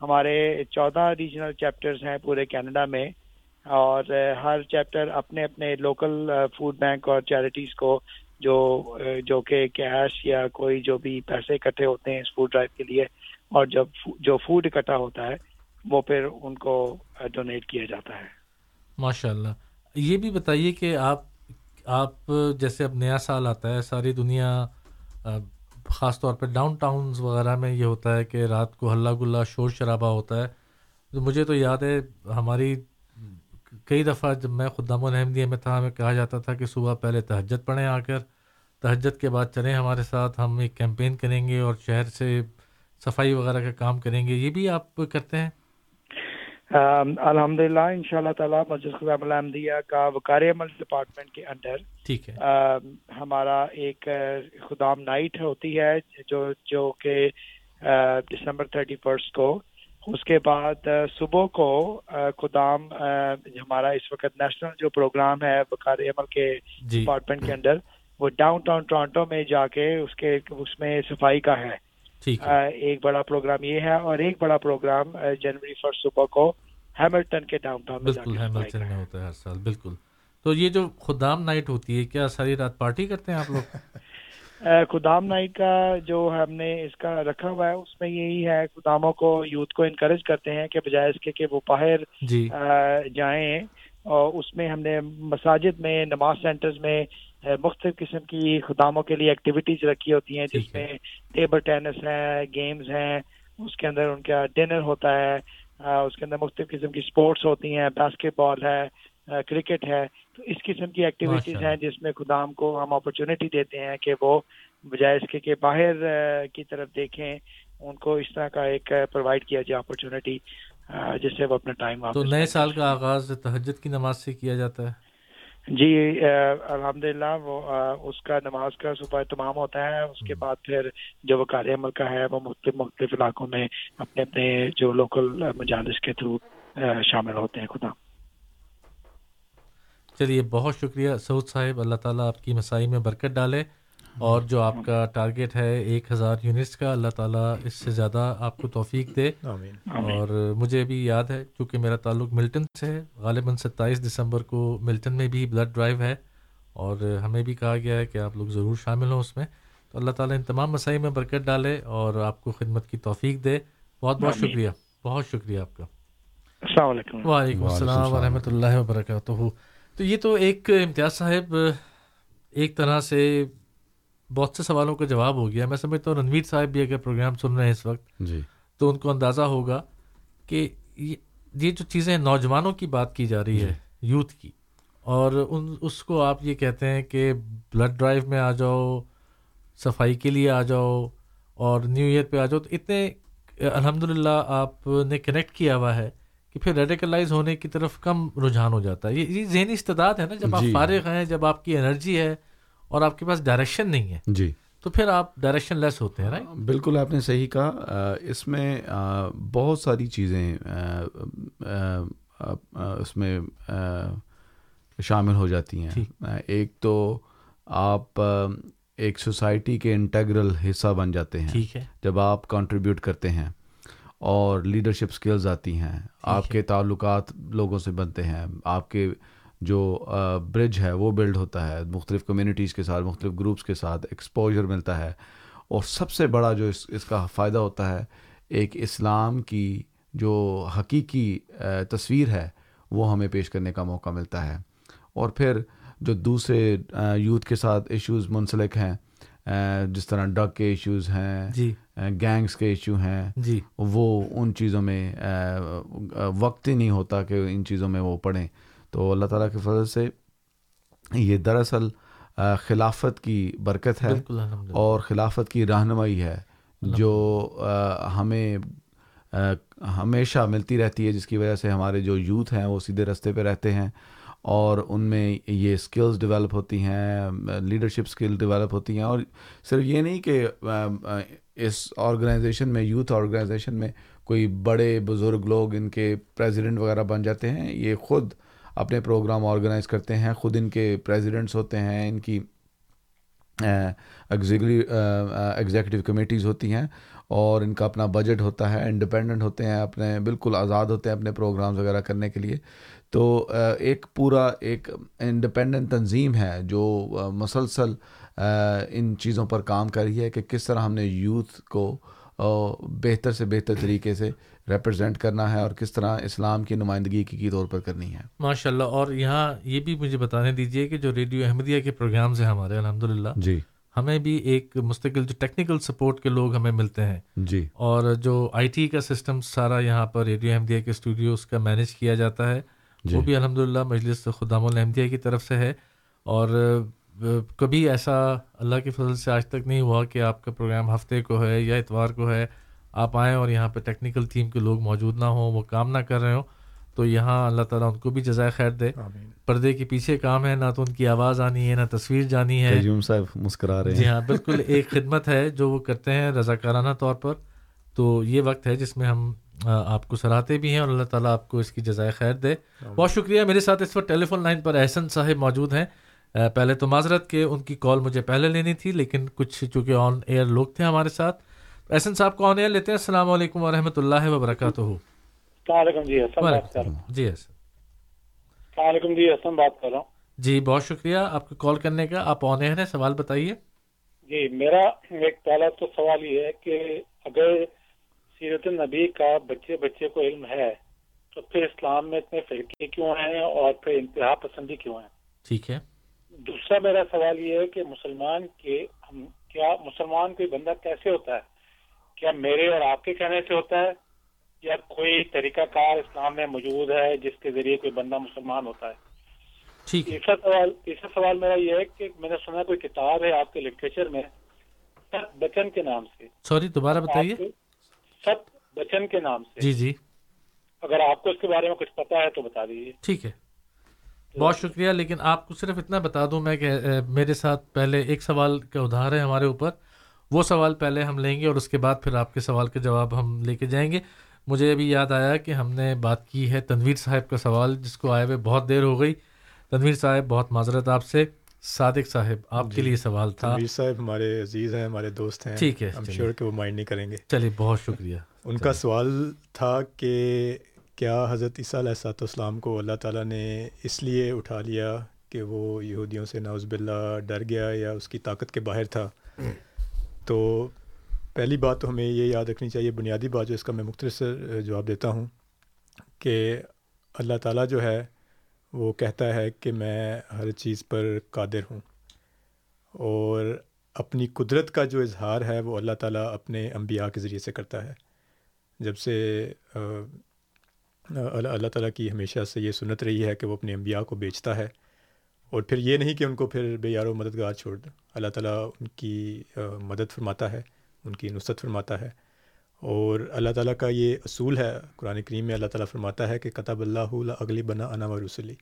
ہمارے چودہ ریجنل چیپٹرز ہیں پورے کینیڈا میں۔ اور ہر چیپٹر اپنے اپنے لوکل فوڈ بینک اور چیریٹیز کو جو جو کہ کیش یا کوئی جو بھی پیسے اکٹھے ہوتے ہیں اس فوڈ ڈرائیو کے لیے، اور جب جو فوڈ اکٹھا ہوتا ہے، وہ پھر ان کو ڈونیٹ کیا جاتا ہے۔ ماشاء اللہ۔ یہ بھی بتائیے کہ آپ آپ جیسے اب نیا سال آتا ہے، ساری دنیا خاص طور پہ ڈاؤن ٹاؤنز وغیرہ میں یہ ہوتا ہے کہ رات کو ہلہ گلا شور شرابہ ہوتا ہے، تو مجھے تو یاد ہے ہماری کئی دفعہ جب میں خدام الحمدیہ میں تھا ہمیں کہا جاتا تھا کہ صبح پہلے تہجد پڑھیں آ کر۔ تہجد کے بعد چلیں ہمارے ساتھ ہم ایک کیمپین کریں گے اور شہر سے صفائی وغیرہ کا کام کریں گے۔ یہ بھی آپ کرتے ہیں؟ الحمد للہ ان شاء اللہ تعالیٰ مسجد خدام الحمدیہ کا وقار عمل ڈپارٹمنٹ کے انڈر ٹھیک ہے۔ ہمارا ایک خدام نائٹ ہوتی ہے جو جو کہ دسمبر تھرٹی فرسٹ کو اس کے بعد صبح کو خدام ہمارا اس وقت نیشنل جو پروگرام ہے وقار عمل کے ڈپارٹمنٹ کے اندر وہ ڈاؤن ٹاؤن ٹورانٹو میں جا کے اس کے اس میں صفائی کا ہے۔ ایک بڑا پروگرام یہ ہے اور ایک بڑا پروگرام جنوری فرسٹ صبح کو ہیملٹن کے ڈاؤن ٹاؤن بالکل ہیملٹن میں ہوتا ہے ہر سال بالکل۔ تو یہ جو خدام نائٹ ہوتی ہے کیا ساری رات پارٹی کرتے ہیں آپ لوگ؟ خدام نائٹ کا جو ہم نے اس کا رکھا ہوا ہے اس میں یہی ہے خداموں کو یوتھ کو انکریج کرتے ہیں کہ بجائے اس کے کہ وہ باہر جی۔ جائیں اور اس میں ہم نے مساجد میں نماز سینٹرز میں مختلف قسم کی خداموں کے لیے ایکٹیویٹیز رکھی ہوتی ہیں جس میں ٹیبل ٹینس ہے گیمز ہیں اس کے اندر ان کا ڈنر ہوتا ہے اس کے اندر مختلف قسم کی اسپورٹس ہوتی ہیں باسکٹ بال ہے کرکٹ ہے۔ اس قسم کی ایکٹیویٹیز ہیں جس میں خدام کو ہم اپرچونیٹی دیتے ہیں کہ وہ بجائے اس کے کہ باہر کی طرف دیکھیں ان کو اس طرح کا ایک پرووائڈ کیا جائے اپرچونیٹی جس سے وہ اپنا ٹائم تو نئے سال کا آغاز تہجد کی نماز سے کیا جاتا ہے؟ جی الحمد للہ وہ اس کا نماز کا صبح تمام ہوتا ہے اس کے بعد پھر جو وکال عمل کا ہے وہ مختلف مختلف علاقوں میں اپنے اپنے جو لوکل مجالس کے تھرو شامل ہوتے ہیں خدا۔ چلیے بہت شکریہ سعود صاحب اللہ تعالیٰ آپ کی مسائی میں برکت ڈالے اور جو آپ کا ٹارگیٹ ہے ایک ہزار یونٹس کا اللہ تعالیٰ اس سے زیادہ آپ کو توفیق دے۔ اور مجھے بھی یاد ہے چونکہ میرا تعلق ملٹن سے ہے غالباً ستائیس دسمبر کو ملٹن میں بھی بلڈ ڈرائیو ہے اور ہمیں بھی کہا گیا ہے کہ آپ لوگ ضرور شامل ہوں اس میں۔ تو اللہ تعالیٰ ان تمام مسائل میں برکت ڈالے اور آپ کو خدمت کی توفیق دے۔ بہت بہت شکریہ بہت شکریہ آپ کا۔ السلام علیکم۔ وعلیکم السلام ورحمۃ اللہ وبرکاتہ۔ تو یہ تو ایک امتیاز صاحب ایک طرح سے بہت سے سوالوں کا جواب ہو گیا۔ میں سمجھتا ہوں رنویر صاحب بھی اگر پروگرام سن رہے ہیں اس وقت جی۔ تو ان کو اندازہ ہوگا کہ یہ جو چیزیں نوجوانوں کی بات کی جا رہی ہے یوتھ کی اور ان اس کو آپ یہ کہتے ہیں کہ بلڈ ڈرائیو میں آ جاؤ صفائی کے لیے آ جاؤ اور نیو ایئر پہ آ جاؤ۔ تو اتنے الحمد للہ آپ نے کنیکٹ کیا ہوا ہے۔ کہ پھر ریڈیکلائز ہونے کی طرف کم رجحان ہو جاتا ہے۔ یہ ذہنی استداد ہے نا جب آپ جی۔ فارغ ہیں جب آپ کی انرجی ہے اور آپ کے پاس ڈائریکشن نہیں ہے جی۔ تو پھر آپ ڈائریکشن لیس ہوتے ہیں بالکل آپ نے صحیح کہا۔ اس میں بہت ساری چیزیں اس میں شامل ہو جاتی ہیں۔ ایک تو آپ ایک سوسائٹی کے انٹیگرل حصہ بن جاتے ہیں۔ جب آپ کنٹریبیوٹ کرتے ہیں۔ اور لیڈرشپ سکلز آتی ہیں۔ آپ کے تعلقات لوگوں سے بنتے ہیں۔ آپ کے جو برج ہے وہ بلڈ ہوتا ہے۔ مختلف کمیونٹیز کے ساتھ مختلف گروپس کے ساتھ ایکسپوجر ملتا ہے۔ اور سب سے بڑا جو اس اس کا فائدہ ہوتا ہے ایک اسلام کی جو حقیقی تصویر ہے وہ ہمیں پیش کرنے کا موقع ملتا ہے۔ اور پھر جو دوسرے یوتھ کے ساتھ ایشوز منسلک ہیں جس طرح ڈرگ کے ایشوز ہیں جی۔ گینگس کے ایشو ہیں۔ جی۔ وہ ان چیزوں میں وقت ہی نہیں ہوتا کہ ان چیزوں میں وہ پڑھیں۔ تو اللہ تعالیٰ کے فضل سے یہ دراصل خلافت کی برکت ہے۔ اور خلافت کی رہنمائی ہے جو ہمیں ہمیشہ ملتی رہتی ہے جس کی وجہ سے ہمارے جو یوتھ ہیں وہ سیدھے رستے پہ رہتے ہیں۔ اور ان میں یہ اسکلز ڈیولپ ہوتی ہیں لیڈرشپ اسکل ڈیولپ ہوتی ہیں۔ اور صرف یہ نہیں کہ اس آرگنائزیشن میں یوتھ آرگنائزیشن میں کوئی بڑے بزرگ لوگ ان کے پریزیڈنٹ وغیرہ بن جاتے ہیں، یہ خود اپنے پروگرام آرگنائز کرتے ہیں، خود ان کے پریزیڈنٹس ہوتے ہیں، ان کی ایگزیکٹو کمیٹیز ہوتی ہیں اور ان کا اپنا بجٹ ہوتا ہے انڈیپینڈنٹ ہوتے ہیں، اپنے بالکل آزاد ہوتے ہیں اپنے پروگرامز وغیرہ کرنے کے لیے۔ تو ایک پورا ایک انڈیپینڈنٹ تنظیم ہے جو مسلسل ان چیزوں پر کام کر رہی ہے کہ کس طرح ہم نے یوتھ کو بہتر سے بہتر طریقے سے ریپرزینٹ کرنا ہے اور کس طرح اسلام کی نمائندگی کی طور پر کرنی ہے۔ ماشاء اللہ اور یہاں یہ بھی مجھے بتانے دیجیے کہ جو ریڈیو احمدیہ کے پروگرامز ہیں ہمارے الحمد للہ جی۔ ہمیں بھی ایک مستقل جو ٹیکنیکل سپورٹ کے لوگ ہمیں ملتے ہیں۔ جی۔ اور جو آئی ٹی کا سسٹم سارا یہاں پر ریڈیو احمدیہ کے اسٹوڈیوز کا مینیج کیا جاتا ہے جی۔ وہ بھی الحمد للہ مجلس خدام الحمدیہ کی طرف سے ہے۔ اور کبھی ایسا اللہ کی فضل سے آج تک نہیں ہوا کہ آپ کا پروگرام ہفتے کو ہے یا اتوار کو ہے آپ آئیں اور یہاں پہ ٹیکنیکل ٹیم کے لوگ موجود نہ ہوں وہ کام نہ کر رہے ہوں تو یہاں اللہ تعالیٰ ان کو بھی جزائے خیر دے۔ پردے کے پیچھے کام ہے نہ تو ان کی آواز آنی ہے نہ تصویر جانی ہے۔ صاحب مسکرا رہے جی ہاں بالکل ایک خدمت ہے جو وہ کرتے ہیں رضاکارانہ طور پر۔ تو یہ وقت ہے جس میں ہم آپ کو سراہتے بھی ہیں اور اللہ تعالیٰ آپ کو اس کی جزائے خیر دے۔ بہت شکریہ میرے ساتھ اس وقت ٹیلی فون لائن پر احسن صاحب موجود ہیں۔ پہلے تو معذرت کہ ان کی کال مجھے پہلے لینی تھی لیکن کچھ چونکہ آن ایئر لوگ تھے ہمارے ساتھ۔ احسن صاحب کو آن ایئر لیتے ہیں۔ السلام علیکم ورحمۃ اللہ وبرکاتہ۔ جی جی جی حسن بات کر رہا ہوں۔ جی بہت شکریہ آپ کو کال کرنے کا۔ آپ آن ایئر ہیں سوال بتائیے۔ جی میرا ایک پہلا تو سوال یہ ہے کہ اگر سیرت النبی کا بچے بچے کو علم ہے تو پھر اسلام میں اتنے فرقے کیوں ہیں اور پھر انتہا پسندی کیوں ہیں؟ ٹھیک ہے۔ دوسرا میرا سوال یہ ہے کہ مسلمان کے کیا مسلمان کوئی بندہ کیسے ہوتا ہے؟ کیا میرے اور آپ کے کہنے سے ہوتا ہے؟ یا کوئی طریقہ کار اسلام میں موجود ہے جس کے ذریعے کوئی بندہ مسلمان ہوتا ہے؟ تیسرا سوال تیسرا سوال میرا یہ ہے کہ میں نے سنا کوئی کتاب ہے آپ کے لٹریچر میں ست بچن کے نام سے۔ سوری دوبارہ بتائیے۔ ست بچن کے نام سے۔ جی جی۔ اگر آپ کو اس کے بارے میں کچھ پتا ہے تو بتا دیجیے ٹھیک ہے۔ بہت شکریہ لیکن آپ کو صرف اتنا بتا دوں میں کہ میرے ساتھ پہلے ایک سوال کا ادھار ہے ہمارے اوپر۔ وہ سوال پہلے ہم لیں گے اور اس کے بعد پھر آپ کے سوال کے جواب ہم لے کے جائیں گے۔ مجھے ابھی یاد آیا کہ ہم نے بات کی ہے تنویر صاحب کا سوال جس کو آئے ہوئے بہت دیر ہو گئی۔ تنویر صاحب بہت معذرت آپ سے۔ صادق صاحب آپ کے لیے سوال تھا۔ تنویر صاحب ہمارے عزیز ہیں ہمارے دوست ہیں۔ ٹھیک ہے شیور کہ وہ مائنڈ نہیں کریں گے۔ چلیے بہت شکریہ۔ ان کا سوال تھا کہ کیا حضرت عیسیٰ علیہ السلاۃ والسلام کو اللہ تعالیٰ نے اس لیے اٹھا لیا کہ وہ یہودیوں سے نوز باللہ ڈر گیا یا اس کی طاقت کے باہر تھا؟ تو پہلی بات تو ہمیں یہ یاد رکھنی چاہیے، بنیادی بات جو اس کا میں مختصر جواب دیتا ہوں کہ اللہ تعالیٰ جو ہے وہ کہتا ہے کہ میں ہر چیز پر قادر ہوں اور اپنی قدرت کا جو اظہار ہے وہ اللہ تعالیٰ اپنے انبیاء کے ذریعے سے کرتا ہے۔ جب سے اللہ تعالیٰ کی ہمیشہ سے یہ سنت رہی ہے کہ وہ اپنے انبیاء کو بیچتا ہے اور پھر یہ نہیں کہ ان کو پھر بے یار و مددگار چھوڑ دیں اللہ تعالیٰ ان کی مدد فرماتا ہے، ان کی نصرت فرماتا ہے اور اللہ تعالیٰ کا یہ اصول ہے، قرآن کریم میں اللہ تعالیٰ فرماتا ہے کہ قطب اللہ اگلی بنا انا و رسولی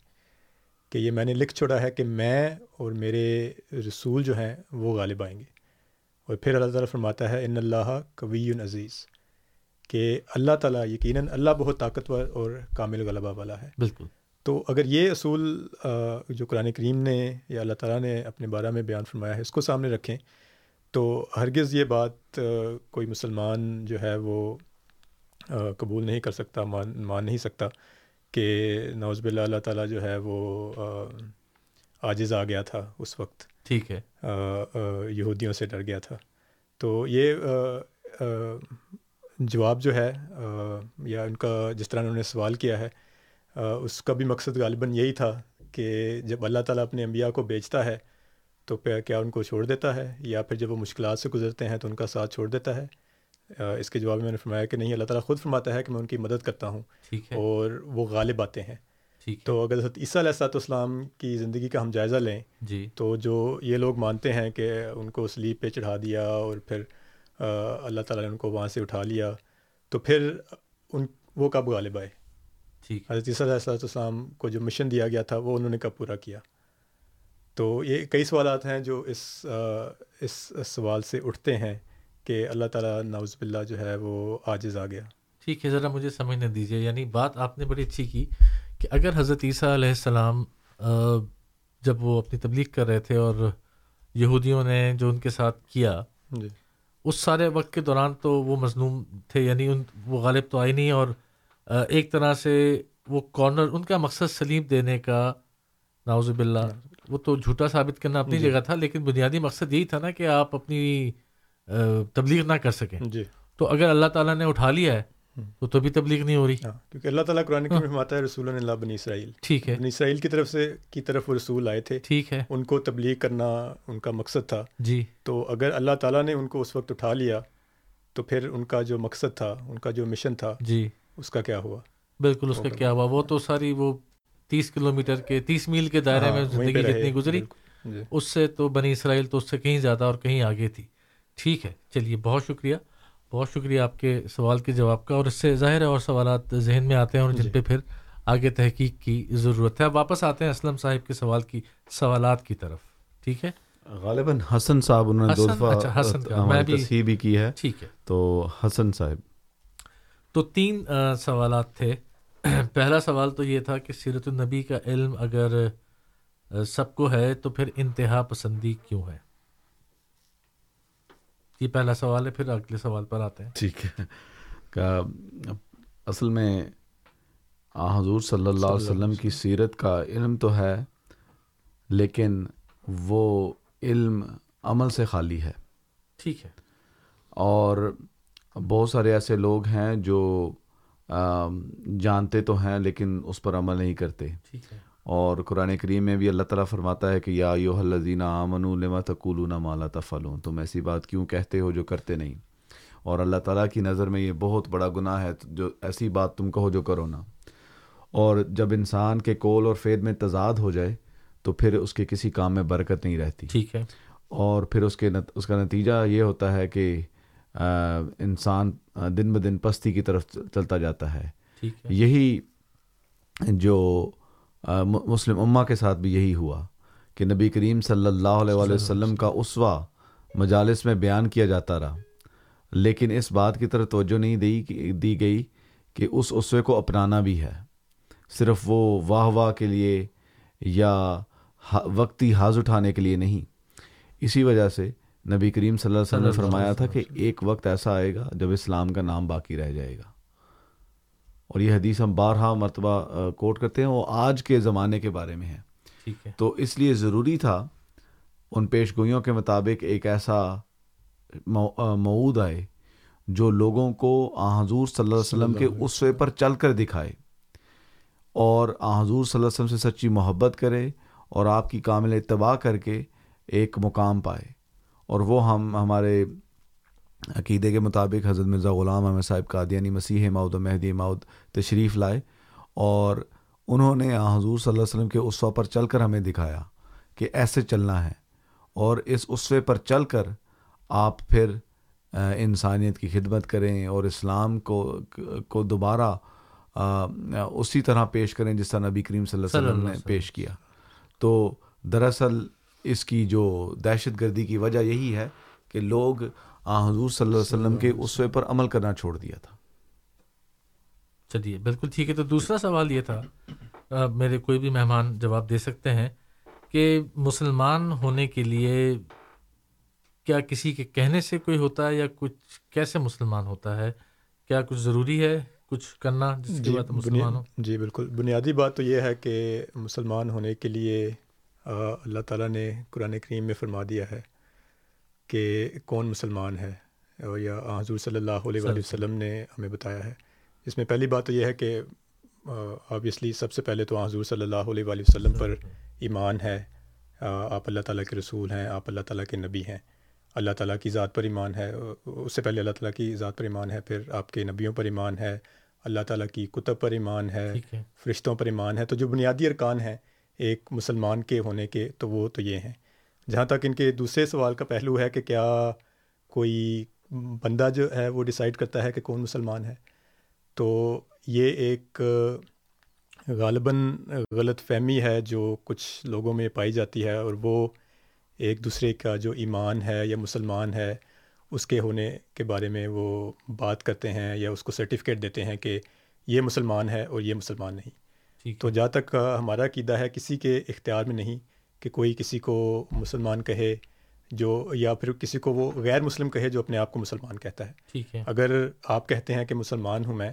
کہ یہ میں نے لکھ چھوڑا ہے کہ میں اور میرے رسول جو ہیں وہ غالب آئیں گے۔ اور پھر اللہ تعالیٰ فرماتا ہے، ان اللہ قوی عزیز۔ کہ اللہ تعالیٰ یقیناً اللہ بہت طاقتور اور کامل غلبہ والا ہے۔ بالکل۔ تو اگر یہ اصول جو قرآن کریم نے یا اللہ تعالیٰ نے اپنے بارہ میں بیان فرمایا ہے اس کو سامنے رکھیں تو ہرگز یہ بات کوئی مسلمان جو ہے وہ قبول نہیں کر سکتا مان مان نہیں سکتا کہ نوز باللہ اللہ تعالیٰ جو ہے وہ عاجز آ گیا تھا اس وقت۔ ٹھیک ہے۔ یہودیوں سے ڈر گیا تھا۔ تو یہ جواب جو ہے یا ان کا جس طرح انہوں نے سوال کیا ہے اس کا بھی مقصد غالباً یہی تھا کہ جب اللہ تعالیٰ اپنے انبیاء کو بیچتا ہے تو کیا ان کو چھوڑ دیتا ہے؟ یا پھر جب وہ مشکلات سے گزرتے ہیں تو ان کا ساتھ چھوڑ دیتا ہے؟ اس کے جواب میں نے فرمایا کہ نہیں اللہ تعالیٰ خود فرماتا ہے کہ میں ان کی مدد کرتا ہوں اور وہ غالب آتے ہیں۔ تو اگر حضرت عیسیٰ علیہ السلاۃ والسلام کی زندگی کا ہم جائزہ لیں جی۔ تو جو یہ لوگ مانتے ہیں کہ ان کو سلیپ پہ چڑھا دیا اور پھر اللہ تعالیٰ نے ان کو وہاں سے اٹھا لیا۔ تو پھر ان وہ کب غالب آئے؟ حضرت عیسیٰ علیہ السلّۃ والسلام کو جو مشن دیا گیا تھا وہ انہوں نے کب پورا کیا؟ تو یہ کئی سوالات ہیں جو اس اس سوال سے اٹھتے ہیں کہ اللہ تعالیٰ نوز باللہ جو ہے وہ عاجز آ گیا۔ ٹھیک ہے ذرا مجھے سمجھنے دیجیے۔ یعنی بات آپ نے بڑی اچھی کی کہ اگر حضرت عیسیٰ علیہ السلام جب وہ اپنی تبلیغ کر رہے تھے اور یہودیوں نے جو ان کے ساتھ کیا جی۔ اس سارے وقت کے دوران تو وہ مظلوم تھے یعنی ان وہ غالب تو آئی نہیں اور ایک طرح سے وہ کارنر ان کا مقصد سلیم دینے کا ناوز باللہ۔ وہ تو جھوٹا ثابت کرنا اپنی جی۔ جگہ تھا لیکن بنیادی مقصد یہی تھا نا کہ آپ اپنی تبلیغ نہ کر سکیں۔ جی۔ تو اگر اللہ تعالیٰ نے اٹھا لیا ہے تو تو بھی تبلیغ نہیں ہو رہی۔ ہاں کیونکہ اللہ تعالیٰ قرآن فرماتا ہے رسول اللہ بنی اسرائیل۔ ٹھیک ہے۔ بنی اسرائیل کی طرف سے کی طرف وہ رسول آئے تھے۔ ٹھیک ہے۔ ان کو تبلیغ کرنا ان کا مقصد تھا۔ جی۔ تو اگر اللہ تعالیٰ نے ان کو اس وقت اٹھا لیا تو پھر ان کا جو مقصد تھا ان کا جو مشن تھا جی۔ اس کا کیا ہوا؟ بالکل اس کا کیا ہوا۔ وہ تو ساری وہ تیس کلو میٹر کے تیس میل کے دائرے میں زندگی جتنی گزری؟ اس سے تو بنی اسرائیل تو اس سے کہیں زیادہ اور کہیں آگے تھی۔ ٹھیک ہے۔ چلیے بہت شکریہ۔ بہت شکریہ آپ کے سوال کے جواب کا اور اس سے ظاہر ہے اور سوالات ذہن میں آتے ہیں اور جن جی۔ پہ پھر آگے تحقیق کی ضرورت ہے۔ اب واپس آتے ہیں اسلم صاحب کے سوال کی سوالات کی طرف۔ ٹھیک ہے؟ غالباً حسن صاحب انہوں نے دو دفعہ اچھا میں بھی کی ہے۔ ٹھیک ہے۔ تو حسن صاحب۔ تو تین سوالات تھے۔ پہلا سوال تو یہ تھا کہ سیرت النبی کا علم اگر سب کو ہے تو پھر انتہا پسندی کیوں ہے؟ یہ پہلا سوال ہے پھر اگلے سوال پر آتے ہیں۔ ٹھیک ہے۔ اصل میں حضور صلی اللہ علیہ وسلم کی سیرت کا علم تو ہے لیکن وہ علم عمل سے خالی ہے۔ ٹھیک ہے۔ اور بہت سارے ایسے لوگ ہیں جو جانتے تو ہیں لیکن اس پر عمل نہیں کرتے۔ ٹھیک ہے۔ اور قرآن کریم میں بھی اللہ تعالیٰ فرماتا ہے کہ یا یو الزینہ آمن لما تقولون مالا تفلوں تم ایسی بات کیوں کہتے ہو جو کرتے نہیں؟ اور اللہ تعالیٰ کی نظر میں یہ بہت بڑا گناہ ہے جو ایسی بات تم کہو جو کرو نا۔ اور جب انسان کے کول اور فید میں تضاد ہو جائے تو پھر اس کے کسی کام میں برکت نہیں رہتی۔ ٹھیک ہے۔ اور پھر اس کے نت... اس کا نتیجہ یہ ہوتا ہے کہ انسان دن بدن پستی کی طرف چلتا جاتا ہے۔ یہی جو مسلم امہ کے ساتھ بھی یہی ہوا کہ نبی کریم صلی اللہ علیہ وسلم کا اسوا مجالس میں بیان کیا جاتا رہا۔ لیکن اس بات کی طرف توجہ نہیں دی دی گئی کہ اس اسوے کو اپنانا بھی ہے۔ صرف وہ واہ واہ کے لیے یا وقتی حاض اٹھانے کے لیے نہیں۔ اسی وجہ سے نبی کریم صلی اللہ علیہ وسلم نے فرمایا تھا کہ ایک وقت ایسا آئے گا جب اسلام کا نام باقی رہ جائے گا۔ اور یہ حدیث ہم بارہا مرتبہ کوٹ کرتے ہیں وہ آج کے زمانے کے بارے میں ہے۔ تو اس لیے ضروری تھا ان پیش گوئیوں کے مطابق ایک ایسا معود آئے جو لوگوں کو حضور صلی اللہ علیہ وسلم کے اسوے پر چل کر دکھائے اور حضور صلی اللہ علیہ وسلم سے سچی محبت کرے اور آپ کی کامل اتباع کر کے ایک مقام پائے اور وہ ہم ہمارے عقیدے کے مطابق حضرت مرزا غلام احمد صاحب قادیانی مسیح ماؤد و مہدی ماؤد تشریف لائے اور انہوں نے حضور صلی اللہ علیہ وسلم کے اسوا پر چل کر ہمیں دکھایا کہ ایسے چلنا ہے اور اس اسوے پر چل کر آپ پھر انسانیت کی خدمت کریں اور اسلام کو کو دوبارہ اسی طرح پیش کریں جس طرح نبی کریم صلی اللہ علیہ وسلم نے پیش کیا۔ تو دراصل اس کی جو دہشت گردی کی وجہ یہی ہے کہ لوگ حضور صلی اللہ علیہ وسلم کے اسوے پر عمل کرنا چھوڑ دیا تھا۔ چلیے بالکل ٹھیک ہے۔ تو دوسرا سوال یہ تھا میرے کوئی بھی مہمان جواب دے سکتے ہیں کہ مسلمان ہونے کے لیے کیا کسی کے کہنے سے کوئی ہوتا ہے یا کچھ کیسے مسلمان ہوتا ہے؟ کیا کچھ ضروری ہے کچھ کرنا جس کی جی بات مسلمان ہو جی بالکل۔ بنیادی بات تو یہ ہے کہ مسلمان ہونے کے لیے اللہ تعالیٰ نے قرآن کریم میں فرما دیا ہے کہ کون مسلمان ہے یا حضور صلی اللہ علیہ وآلہ وسلم نے ہمیں بتایا ہے۔ اس میں پہلی بات تو یہ ہے کہ آبویسلی سب سے پہلے تو حضور صلی اللہ علیہ وآلہ وسلم پر ایمان ہے۔ آپ اللہ تعالیٰ کے رسول ہیں آپ اللہ تعالیٰ کے نبی ہیں۔ اللہ تعالیٰ کی ذات پر ایمان ہے اس سے پہلے اللہ تعالیٰ کی ذات پر ایمان ہے پھر آپ کے نبیوں پر ایمان ہے اللہ تعالیٰ کی کتب پر ایمان ہے۔ فرشتوں پر ایمان ہے۔ تو جو بنیادی ارکان ہیں ایک مسلمان کے ہونے کے تو وہ تو یہ ہیں۔ جہاں تک ان کے دوسرے سوال کا پہلو ہے کہ کیا کوئی بندہ جو ہے وہ ڈیسائیڈ کرتا ہے کہ کون مسلمان ہے۔ تو یہ ایک غالباً غلط فہمی ہے جو کچھ لوگوں میں پائی جاتی ہے اور وہ ایک دوسرے کا جو ایمان ہے یا مسلمان ہے اس کے ہونے کے بارے میں وہ بات کرتے ہیں یا اس کو سرٹیفکیٹ دیتے ہیں کہ یہ مسلمان ہے اور یہ مسلمان نہیں۔ تو جہاں تک ہمارا عقیدہ ہے کسی کے اختیار میں نہیں۔ کہ کوئی کسی کو مسلمان کہے جو یا پھر کسی کو وہ غیر مسلم کہے جو اپنے آپ کو مسلمان کہتا ہے۔ ٹھیک ہے۔ اگر آپ کہتے ہیں کہ مسلمان ہوں میں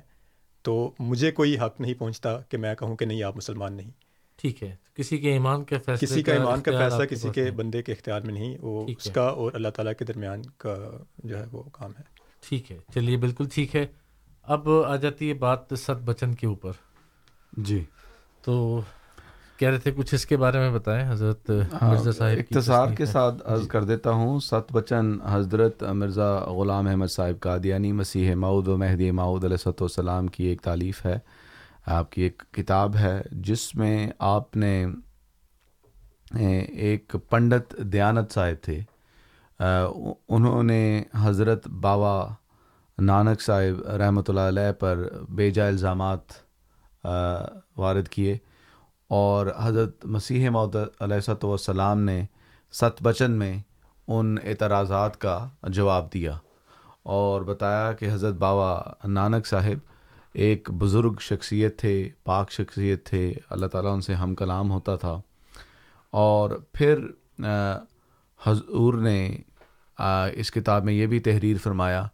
تو مجھے کوئی حق نہیں پہنچتا کہ میں کہوں کہ نہیں آپ مسلمان نہیں۔ ٹھیک ہے۔ کسی کے ایمان کا فیصلہ کسی کا ایمان کا فیصلہ کسی کے بندے کے اختیار میں نہیں وہ اس کا اور اللہ تعالیٰ کے درمیان کا جو ہے وہ کام ہے۔ ٹھیک ہے۔ چلیے بالکل ٹھیک ہے۔ اب آ جاتی ہے بات ست بچن کے اوپر۔ جی۔ تو کہہ رہے تھے کچھ اس کے بارے میں بتائیں حضرت مرزا صاحب اختصار کے ساتھ عرض کر دیتا ہوں ست بچن حضرت مرزا غلام احمد صاحب قادیانی مسیح ماؤد و مہدی ماؤد علیہ السلام کی ایک تعلیف ہے۔ آپ کی ایک کتاب ہے جس میں آپ نے ایک پنڈت دیانت صاحب تھے۔ انہوں نے حضرت بابا نانک صاحب رحمۃ اللہ علیہ پر بے جا الزامات وارد کیے۔ اور حضرت مسیح محدود علیہ صۃ نے ست بچن میں ان اعتراضات کا جواب دیا اور بتایا کہ حضرت بابا نانک صاحب ایک بزرگ شخصیت تھے، پاک شخصیت تھے، اللہ تعالیٰ ان سے ہم کلام ہوتا تھا۔ اور پھر حضور نے اس کتاب میں یہ بھی تحریر فرمایا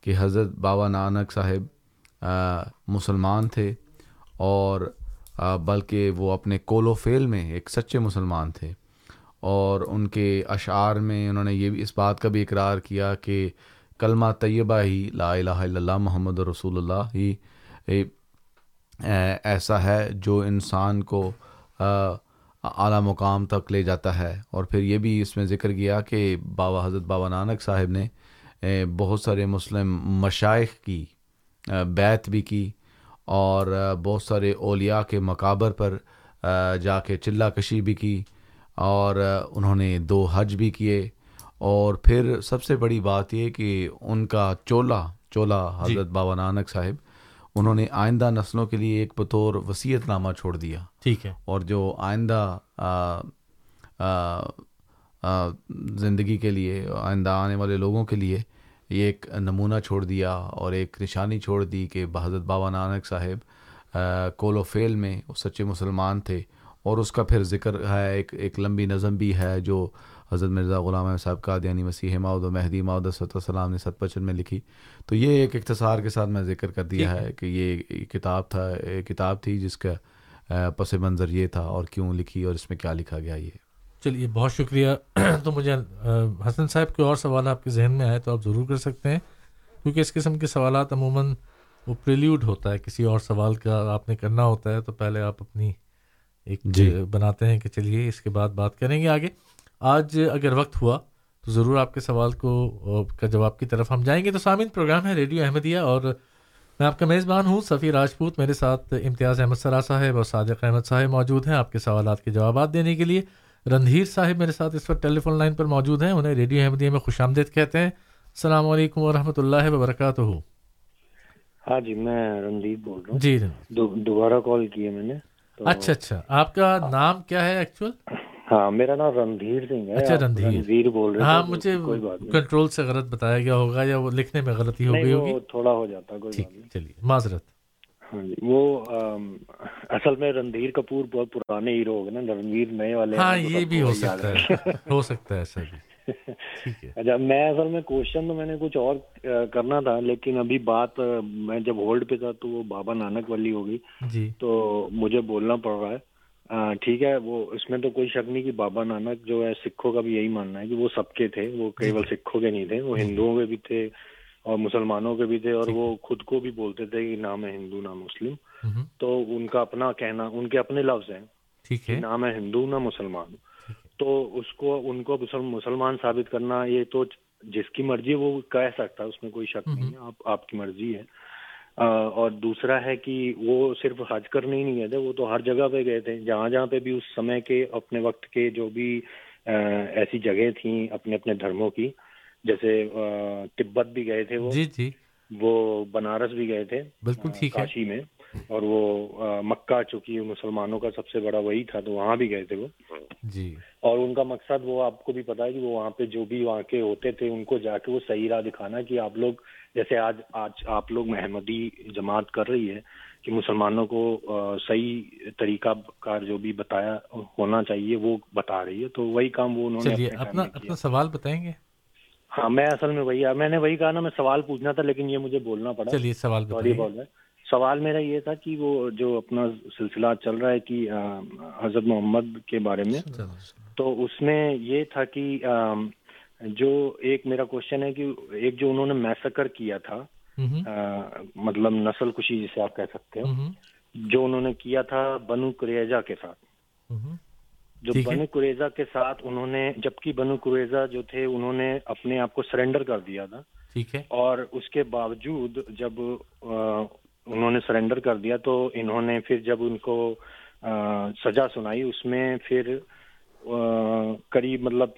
کہ حضرت بابا نانک صاحب مسلمان تھے اور بلکہ وہ اپنے کول و فیل میں ایک سچے مسلمان تھے۔ اور ان کے اشعار میں انہوں نے یہ بھی، اس بات کا بھی اقرار کیا کہ کلمہ طیبہ ہی لا الہ الا اللہ محمد رسول اللہ ہی ایسا ہے جو انسان کو اعلیٰ مقام تک لے جاتا ہے۔ اور پھر یہ بھی اس میں ذکر کیا کہ بابا حضرت بابا نانک صاحب نے بہت سارے مسلم مشائق کی بیت بھی کی۔ اور بہت سارے اولیاء کے مقابر پر جا کے چلہ کشی بھی کی اور انہوں نے دو حج بھی کیے۔ اور پھر سب سے بڑی بات یہ کہ ان کا چولا چولا جی۔ حضرت بابا نانک صاحب انہوں نے آئندہ نسلوں کے لیے ایک بطور وصیت نامہ چھوڑ دیا۔ ٹھیک ہے۔ اور جو آئندہ زندگی کے لیے آئندہ آنے والے لوگوں کے لیے یہ ایک نمونہ چھوڑ دیا اور ایک نشانی چھوڑ دی کہ حضرت بابا نانک صاحب کول و فیل میں وہ سچے مسلمان تھے اور اس کا پھر ذکر ہے ایک ایک لمبی نظم بھی ہے جو حضرت مرزا غلام صاحب کا یعنی مسیح ماؤد و مہدی ماؤد السلام نے ست پچن میں لکھی۔ تو یہ ایک اختصار کے ساتھ میں ذکر کر دیا ہے۔ کہ یہ کتاب تھا کتاب تھی جس کا پس منظر یہ تھا اور کیوں لکھی اور اس میں کیا لکھا گیا یہ۔ چلیے بہت شکریہ۔ تو مجھے حسن صاحب کے اور سوال آپ کے ذہن میں آئے تو آپ ضرور کر سکتے ہیں کیونکہ اس قسم کے سوالات عموماً وہ پریلیوڈ ہوتا ہے کسی اور سوال کا آپ نے کرنا ہوتا ہے تو پہلے آپ اپنی ایک جی۔ بناتے ہیں کہ چلیے اس کے بعد بات کریں گے آگے۔ آج اگر وقت ہوا تو ضرور آپ کے سوال کو کا جواب کی طرف ہم جائیں گے۔ تو سامعین پروگرام ہے ریڈیو احمدیہ اور میں آپ کا میزبان ہوں سفیر راجپوت۔ میرے ساتھ امتیاز احمد سرا صاحب اور صادق احمد صاحب موجود ہیں آپ کے سوالات کے جوابات دینے کے لیے۔ رندھیر صاحب میرے ساتھ اس وقت ٹیلی فون لائن پر موجود ہیں انہیں ریڈیو احمدیہ میں خوش آمدید کہتے ہیں۔ السلام علیکم ورحمۃ اللہ وبرکاتہ۔ ہاں جی میں رندھیر بول رہا ہوں۔ جی دوبارہ کال کیا میں نے۔ اچھا اچھا۔ آپ کا نام کیا ہے ایکچوئل ہاں میرا نام رندھیر سنگھ ہے۔ اچھا رندھیر بول رہے ہاں مجھے کنٹرول سے غلط بتایا گیا ہوگا یا وہ لکھنے میں غلطی ہو گئی ہوگی؟ تھوڑا ہو جاتا چلیے معذرت۔ ہاں جی وہ اصل میں رندھیر کپور بہت پرانے ہیرو ہو گئے نا رنویر نئے والے ہاں یہ بھی ہو سکتا ہے ہو سکتا ہے ایسا بھی۔ اچھا میں اصل میں کوشچن تو میں نے کچھ اور کرنا تھا لیکن ابھی بات میں جب ہولڈ پہ تھا تو وہ بابا نانک والی ہوگی جی۔ تو مجھے بولنا پڑ رہا ہے۔ ٹھیک ہے وہ اس میں تو کوئی شک نہیں کہ بابا نانک جو ہے سکھوں کا بھی یہی ماننا ہے کہ وہ سب کے تھے وہ کیول جی۔ سکھوں کے نہیں تھے وہ ہندوؤں کے بھی تھے اور مسلمانوں کے بھی تھے اور وہ خود کو بھی بولتے تھے کہ نام ہے ہندو نہ مسلم۔ تو ان کا اپنا کہنا ان کے اپنے لفظ ہیں ٹھیک ہے۔ نام ہے ہندو نہ مسلمان۔ تو اس کو ان کو مسلمان ثابت کرنا یہ تو جس کی مرضی وہ کہہ سکتا ہے اس میں کوئی شک نہیں ہے آپ آپ کی مرضی ہے۔ اور دوسرا ہے کہ وہ صرف حج کرنے ہی نہیں گئے تھے وہ تو ہر جگہ پہ گئے تھے۔ جہاں جہاں پہ بھی اس سمے کے اپنے وقت کے جو بھی ایسی جگہ تھیں اپنے اپنے دھرموں کی جیسے تبت بھی گئے تھے وہ۔ جی جی۔ وہ بنارس بھی گئے تھے بالکل ٹھیک ہے۔ کاشی میں۔ اور وہ مکہ چونکہ مسلمانوں کا سب سے بڑا وہی تھا تو وہاں بھی گئے تھے وہ۔ جی۔ اور ان کا مقصد وہ آپ کو بھی پتا ہے کہ وہ وہاں پہ جو بھی وہاں کے ہوتے تھے ان کو جا کے وہ صحیح راہ دکھانا کہ آپ لوگ جیسے آج آج آپ لوگ محمدی جماعت کر رہی ہے کہ مسلمانوں کو صحیح طریقہ کار جو بھی بتایا ہونا چاہیے وہ بتا رہی ہے۔ تو وہی کام وہ انہوں نے اپنا اپنا سوال بتائیں گے؟ ہاں میں اصل میں وہی میں نے وہی کہا نا میں سوال پوچھنا تھا لیکن یہ مجھے بولنا پڑا۔ چلیے سوال سوری بول رہے سوال میرا یہ تھا کہ وہ جو اپنا سلسلہ چل رہا ہے کہ حضرت محمد کے بارے میں تو اس میں یہ تھا کہ جو ایک میرا کوشچن ہے کہ ایک جو انہوں نے میسکر کیا تھا مطلب نسل کشی جسے آپ کہہ سکتے ہو جو انہوں نے کیا تھا بنو کریجا کے ساتھ۔ جو بنو کریزا کے ساتھ انہوں نے جبکہ بنو کریزا جو تھے انہوں نے اپنے آپ کو سرنڈر کر دیا تھا۔ ٹھیک ہے۔ اور اس کے باوجود جب انہوں نے سرنڈر کر دیا تو انہوں نے پھر جب ان کو سزا سنائی اس میں پھر قریب مطلب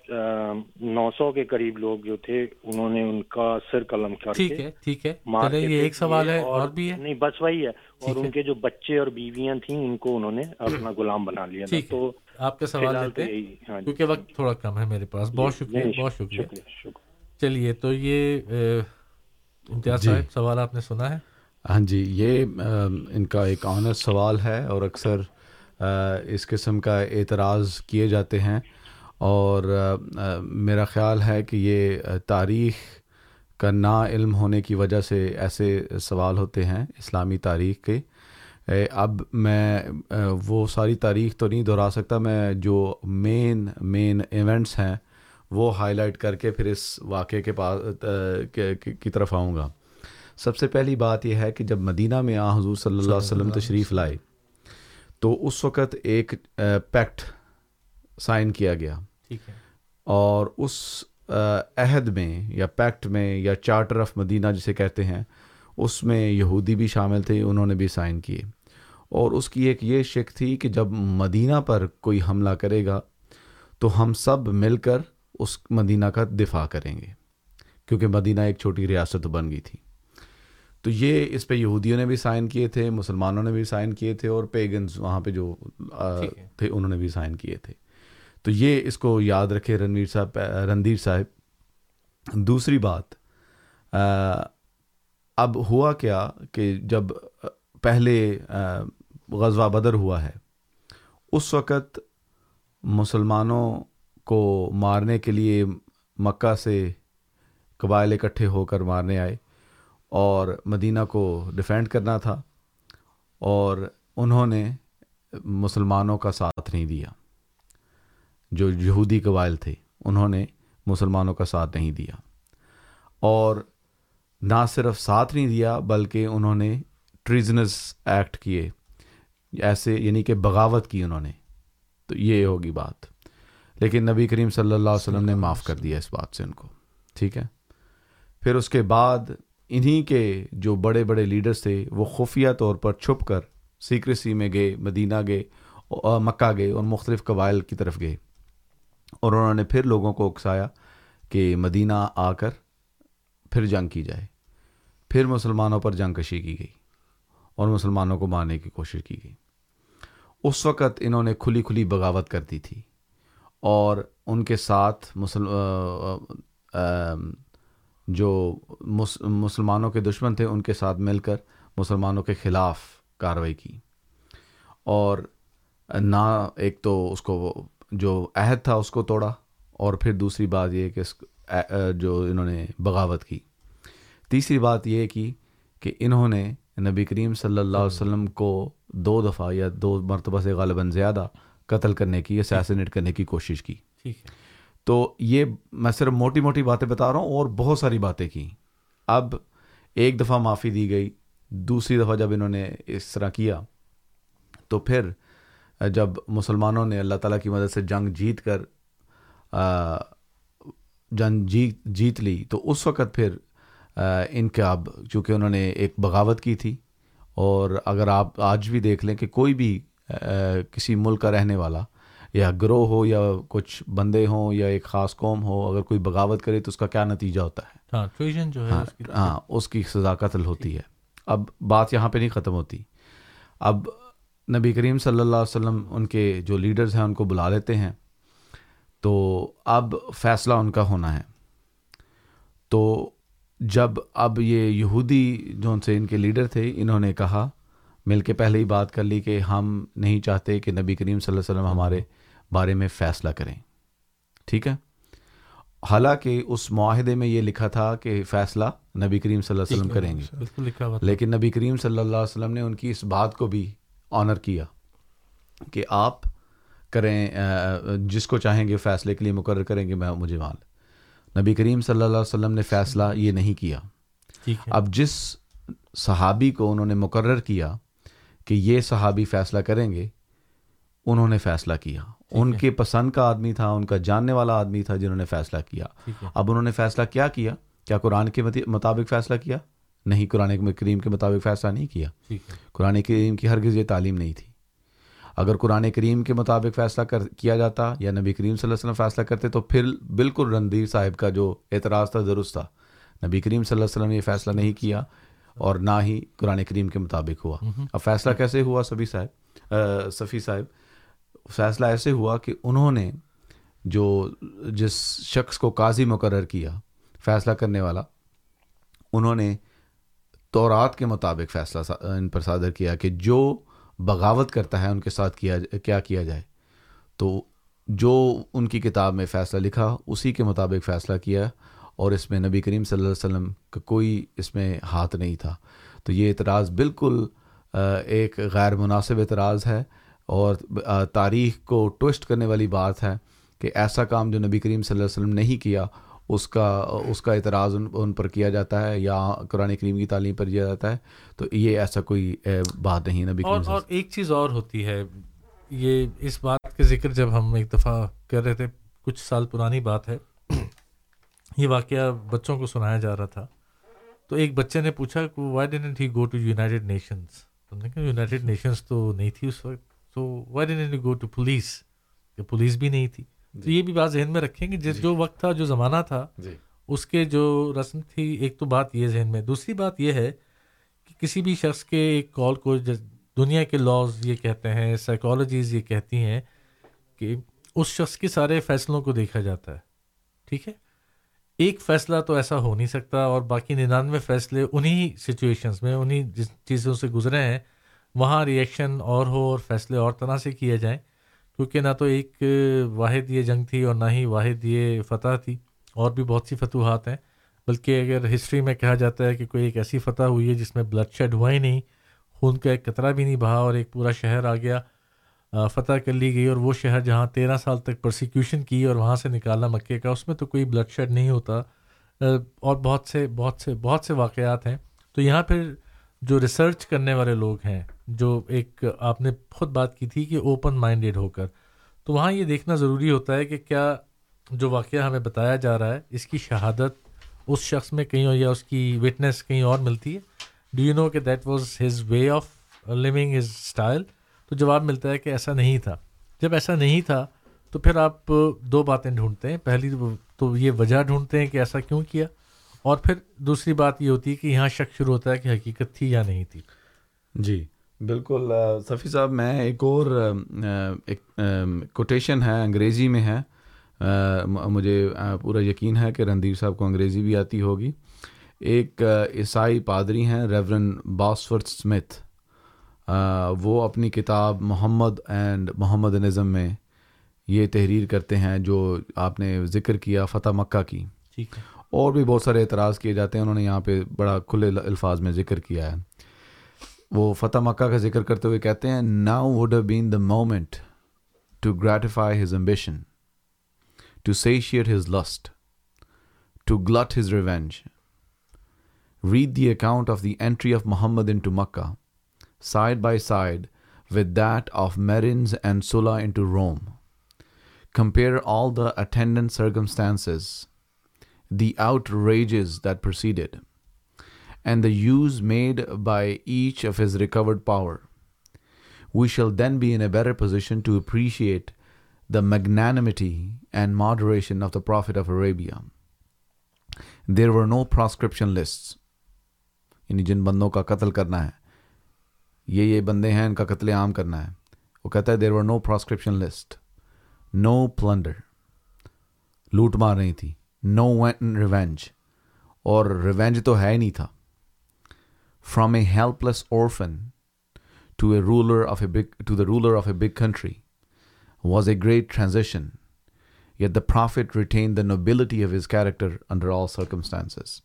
نو سو کے قریب لوگ جو تھے انہوں نے ان کا سر قلم کر ٹھیک ہے ٹھیک ہے۔ یہ ایک سوال ہے اور بھی ہے؟ نہیں بس وہی ہے۔ اور ان کے جو بچے اور بیویاں تھیں ان کو انہوں نے اپنا غلام بنا لیا تھا۔ تو آپ کا سوال لیتے ہیں؟ ہاں کیونکہ وقت تھوڑا کم ہے میرے پاس۔ بہت شکریہ بہت شکریہ۔ چلیے تو یہ امتیاز صاحب سوال آپ نے سنا ہے؟ ہاں جی یہ ان کا ایک آنر سوال ہے اور اکثر اس قسم کا اعتراض کیے جاتے ہیں۔ اور میرا خیال ہے کہ یہ تاریخ کا نا علم ہونے کی وجہ سے ایسے سوال ہوتے ہیں اسلامی تاریخ کے۔ اب میں وہ ساری تاریخ تو نہیں دہرا سکتا میں جو مین مین ایونٹس ہیں وہ ہائی لائٹ کر کے پھر اس واقعے کے پاس کی طرف آؤں گا۔ سب سے پہلی بات یہ ہے کہ جب مدینہ میں آ حضور صلی اللہ علیہ وسلم تشریف لائے تو اس وقت ایک پیکٹ سائن کیا گیا۔ اور اس عہد میں یا پیکٹ میں یا چارٹر آف مدینہ جسے کہتے ہیں اس میں یہودی بھی شامل تھے انہوں نے بھی سائن کیے۔ اور اس کی ایک یہ شک تھی کہ جب مدینہ پر کوئی حملہ کرے گا تو ہم سب مل کر اس مدینہ کا دفاع کریں گے کیونکہ مدینہ ایک چھوٹی ریاست بن گئی تھی۔ تو یہ اس پہ یہودیوں نے بھی سائن کیے تھے مسلمانوں نے بھی سائن کیے تھے اور پیگنز وہاں پہ جو تھے انہوں نے بھی سائن کیے تھے۔ تو یہ اس کو یاد رکھے رنویر صاحب رندیر صاحب۔ دوسری بات اب ہوا کیا کہ جب پہلے غزوہ بدر ہوا ہے۔ اس وقت مسلمانوں کو مارنے کے لیے مکہ سے قبائل اکٹھے ہو کر مارنے آئے اور مدینہ کو ڈیفینڈ کرنا تھا اور انہوں نے مسلمانوں کا ساتھ نہیں دیا۔ جو یہودی قبائل تھے، انہوں نے مسلمانوں کا ساتھ نہیں دیا۔ اور نہ صرف ساتھ نہیں دیا، بلکہ انہوں نے ٹریزنس ایکٹ کیے۔ ایسے یعنی کہ بغاوت کی انہوں نے، تو یہ ہوگی بات۔ لیکن نبی کریم صلی اللہ علیہ وسلم نے معاف کر دیا اس بات سے ان کو، ٹھیک ہے؟ پھر اس کے بعد انہی کے جو بڑے بڑے لیڈرز تھے، وہ خفیہ طور پر چھپ کر سیکریسی میں گئے، مدینہ گئے مکہ گئے اور مختلف قبائل کی طرف گئے۔ اور انہوں نے پھر لوگوں کو اکسایا کہ مدینہ آ کر پھر جنگ کی جائے۔ پھر مسلمانوں پر جنگ کشی کی گئی اور مسلمانوں کو مارنے کی کوشش کی گئی۔ اس وقت انہوں نے کھلی کھلی بغاوت کر دی تھی اور ان کے ساتھ مسل جو مسلمانوں کے دشمن تھے ان کے ساتھ مل کر مسلمانوں کے خلاف کارروائی کی اور نہ ایک تو اس کو جو عہد تھا اس کو توڑا اور پھر دوسری بات یہ کہ جو انہوں نے بغاوت کی تیسری بات یہ کی کہ انہوں نے نبی کریم صلی اللہ علیہ وسلم کو دو دفعہ یا دو مرتبہ سے غالباً زیادہ قتل کرنے کی اسیسنیٹ کرنے کی کوشش کی۔ ٹھیک ہے۔ تو یہ میں صرف موٹی موٹی باتیں بتا رہا ہوں اور بہت ساری باتیں کی۔ اب ایک دفعہ معافی دی گئی دوسری دفعہ جب انہوں نے اس طرح کیا تو پھر جب مسلمانوں نے اللہ تعالیٰ کی مدد سے جنگ جیت کر جنگ جیت جیت لی تو اس وقت پھر ان کا اب چونکہ انہوں نے ایک بغاوت کی تھی اور اگر آپ آج بھی دیکھ لیں کہ کوئی بھی کسی ملک کا رہنے والا یا گروہ ہو یا کچھ بندے ہوں یا ایک خاص قوم ہو اگر کوئی بغاوت کرے تو اس کا کیا نتیجہ ہوتا ہے؟ ہاں جو ہے ہاں ہاں اس کی سزا قتل ہوتی ہے۔ اب بات یہاں پہ نہیں ختم ہوتی۔ اب نبی کریم صلی اللہ علیہ وسلم ان کے جو لیڈرز ہیں ان کو بلا لیتے ہیں۔ تو اب فیصلہ ان کا ہونا ہے۔ تو جب اب یہ یہودی جو ان سے ان کے لیڈر تھے انہوں نے کہا مل کے پہلے ہی بات کر لی کہ ہم نہیں چاہتے کہ نبی کریم صلی اللہ علیہ وسلم ہمارے بارے میں فیصلہ کریں۔ ٹھیک ہے؟ حالانکہ اس معاہدے میں یہ لکھا تھا کہ فیصلہ نبی کریم صلی اللہ علیہ وسلم کریں گے۔ لیکن نبی کریم صلی اللہ علیہ وسلم نے ان کی اس بات کو بھی آنر کیا کہ آپ کریں جس کو چاہیں گے فیصلے کے لیے مقرر کریں گے میں مجھے مال۔ نبی کریم صلی اللہ علیہ وسلم نے فیصلہ یہ نہیں کیا۔ اب جس صحابی کو انہوں نے مقرر کیا کہ یہ صحابی فیصلہ کریں گے انہوں نے فیصلہ کیا۔ ان کے پسند کا آدمی تھا ان کا جاننے والا آدمی تھا جنہوں نے فیصلہ کیا۔ اب انہوں نے فیصلہ کیا کیا؟ کیا قرآن کے مطابق فیصلہ کیا؟ نہیں قرآن کریم کے مطابق فیصلہ نہیں کیا۔ قرآن کریم کی ہرگز یہ تعلیم نہیں تھی۔ اگر قرآن کریم کے مطابق فیصلہ کر کیا جاتا یا نبی کریم صلی اللہ علیہ وسلم فیصلہ کرتے تو پھر بالکل رندیر صاحب کا جو اعتراض تھا درست تھا۔ نبی کریم صلی اللہ علیہ وسلم نے یہ فیصلہ نہیں کیا اور نہ ہی قرآن کریم کے مطابق ہوا۔ اب فیصلہ کیسے ہوا سبھی صاحب؟ صفی صاحب فیصلہ ایسے ہوا کہ انہوں نے جو جس شخص کو قاضی مقرر کیا فیصلہ کرنے والا انہوں نے تورات کے مطابق فیصلہ ان پر صادر کیا کہ جو بغاوت کرتا ہے ان کے ساتھ کیا کیا کیا جائے۔ تو جو ان کی کتاب میں فیصلہ لکھا، اسی کے مطابق فیصلہ کیا اور اس میں نبی کریم صلی اللہ علیہ وسلم کا کوئی اس میں ہاتھ نہیں تھا۔ تو یہ اعتراض بالکل ایک غیر مناسب اعتراض ہے اور تاریخ کو ٹوسٹ کرنے والی بات ہے کہ ایسا کام جو نبی کریم صلی اللہ علیہ وسلم نہیں کیا اس کا اس کا اعتراض ان ان پر کیا جاتا ہے یا قرآن کریم کی تعلیم پر کیا جاتا ہے تو یہ ایسا کوئی بات نہیں نبی اور اور ایک چیز اور ہوتی ہے یہ اس بات کے ذکر جب ہم ایک دفعہ کر رہے تھے کچھ سال پرانی بات ہے یہ واقعہ بچوں کو سنایا جا رہا تھا۔ تو ایک بچے نے پوچھا کہ why didn't he go to United Nations تو نے کہا یونائٹیڈ نیشنز تو نہیں تھی اس وقت تو why didn't he go to police کہ پولیس بھی نہیں تھی۔ تو یہ بھی بات ذہن میں رکھیں گے جس جی۔ جو وقت تھا جو زمانہ تھا جی۔ اس کے جو رسم تھی ایک تو بات یہ ذہن میں دوسری بات یہ ہے کہ کسی بھی شخص کے ایک کال کو دنیا کے لاز یہ کہتے ہیں سائیکالوجیز یہ کہتی ہیں کہ اس شخص کے سارے فیصلوں کو دیکھا جاتا ہے ٹھیک ہے ایک فیصلہ تو ایسا ہو نہیں سکتا اور باقی ننانوے فیصلے انہی سچویشنز میں انہی جس چیزوں سے گزرے ہیں وہاں ریئیکشن اور ہو اور فیصلے اور طرح سے کیے جائیں کیونکہ نہ تو ایک واحد یہ جنگ تھی اور نہ ہی واحد یہ فتح تھی، اور بھی بہت سی فتوحات ہیں۔ بلکہ اگر ہسٹری میں کہا جاتا ہے کہ کوئی ایک ایسی فتح ہوئی ہے جس میں بلڈ شیڈ ہوا ہی نہیں، خون کا ایک قطرہ بھی نہیں بہا اور ایک پورا شہر آ گیا فتح کر لی گئی اور وہ شہر جہاں تیرہ سال تک پرسیکیوشن کی اور وہاں سے نکالا مکے کا، اس میں تو کوئی بلڈ شیڈ نہیں ہوتا۔ اور بہت سے بہت سے بہت سے واقعات ہیں۔ تو یہاں پھر جو ریسرچ کرنے والے لوگ ہیں جو ایک آپ نے خود بات کی تھی کہ اوپن مائنڈیڈ ہو کر۔ تو وہاں یہ دیکھنا ضروری ہوتا ہے کہ کیا جو واقعہ ہمیں بتایا جا رہا ہے، اس کی شہادت اس شخص میں کہیں یا اس کی وٹنس کہیں اور ملتی ہے؟ ڈو یو نو کہ that was his way of living his style تو جواب ملتا ہے کہ ایسا نہیں تھا۔ جب ایسا نہیں تھا تو پھر آپ دو باتیں ڈھونڈتے ہیں۔ پہلی تو یہ وجہ ڈھونڈتے ہیں کہ ایسا کیوں کیا، اور پھر دوسری بات یہ ہوتی ہے کہ یہاں شک شروع ہوتا ہے کہ حقیقت تھی یا نہیں تھی۔ جی۔ بالکل صفی صاحب میں ایک اور ایک کوٹیشن ہے انگریزی میں ہے۔ مجھے پورا یقین ہے کہ رندیر صاحب کو انگریزی بھی آتی ہوگی۔ ایک عیسائی پادری ہیں ریورن باسفرد اسمتھ وہ اپنی کتاب محمد اینڈ محمد نظم میں یہ تحریر کرتے ہیں جو آپ نے ذکر کیا فتح مکہ کی۔ اور بھی بہت سارے اعتراض کیے جاتے ہیں انہوں نے یہاں پہ بڑا کھلے الفاظ میں ذکر کیا ہے۔ وہ فتح مکہ کا ذکر کرتے ہوئے کہتے ہیں now would been the moment to gratify his ambition to satiate his lust to glut his revenge read the account of the entry of Muhammad into Mecca side by side with that of Marius and Sulla into Rome compare all the attendant circumstances, the outrages that preceded, and the use made by each of his recovered power we shall then be in a better position to appreciate the magnanimity and moderation of the prophet of Arabia there were no proscription list یعنی جن بندوں کا قتل کرنا ہے، یہ یہ بندے ہیں، ان کا قتل عام کرنا ہے۔ وہ کہتا ہے دیر were no proscription list know plunder لوٹ مار رہی تھی۔ نو ریونج اور ریونج تو ہے نہیں تھا۔ From a helpless orphan to a ruler of a big to the ruler of a big country was a great transition yet the prophet retained the nobility of his character under all circumstances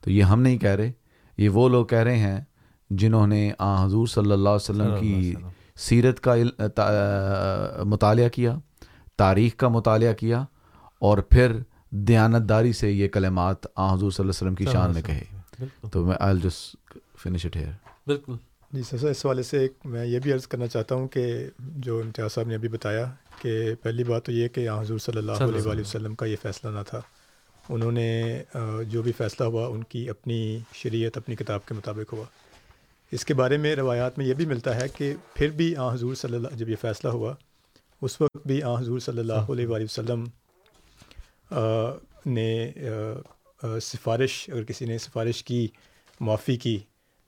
تو یہ ہم نہیں کہہ رہے یہ وہ لوگ کہہ رہے ہیں جنہوں نے آ حضور صلی اللہ علیہ وسلم کی سیرت کا مطالعہ کیا تاریخ کا مطالعہ کیا اور پھر دیانت داری سے یہ کلمات آ حضور صلی اللہ علیہ وسلم کی شان میں کہے۔ تو میں I just finish it here بالکل۔ جی سر اس والے سے ایک میں یہ بھی عرض کرنا چاہتا ہوں کہ جو امتیاز صاحب نے ابھی بتایا کہ پہلی بات تو یہ کہ حضور صلی اللہ علیہ وآلہ وسلم کا یہ فیصلہ نہ تھا۔ انہوں نے جو بھی فیصلہ ہوا ان کی اپنی شریعت اپنی کتاب کے مطابق ہوا۔ اس کے بارے میں روایات میں یہ بھی ملتا ہے کہ پھر بھی آ حضور صلی اللہ جب یہ فیصلہ ہوا اس وقت بھی آ حضور صلی اللہ علیہ وآلہ وسلم نے سفارش اگر کسی نے سفارش کی معافی کی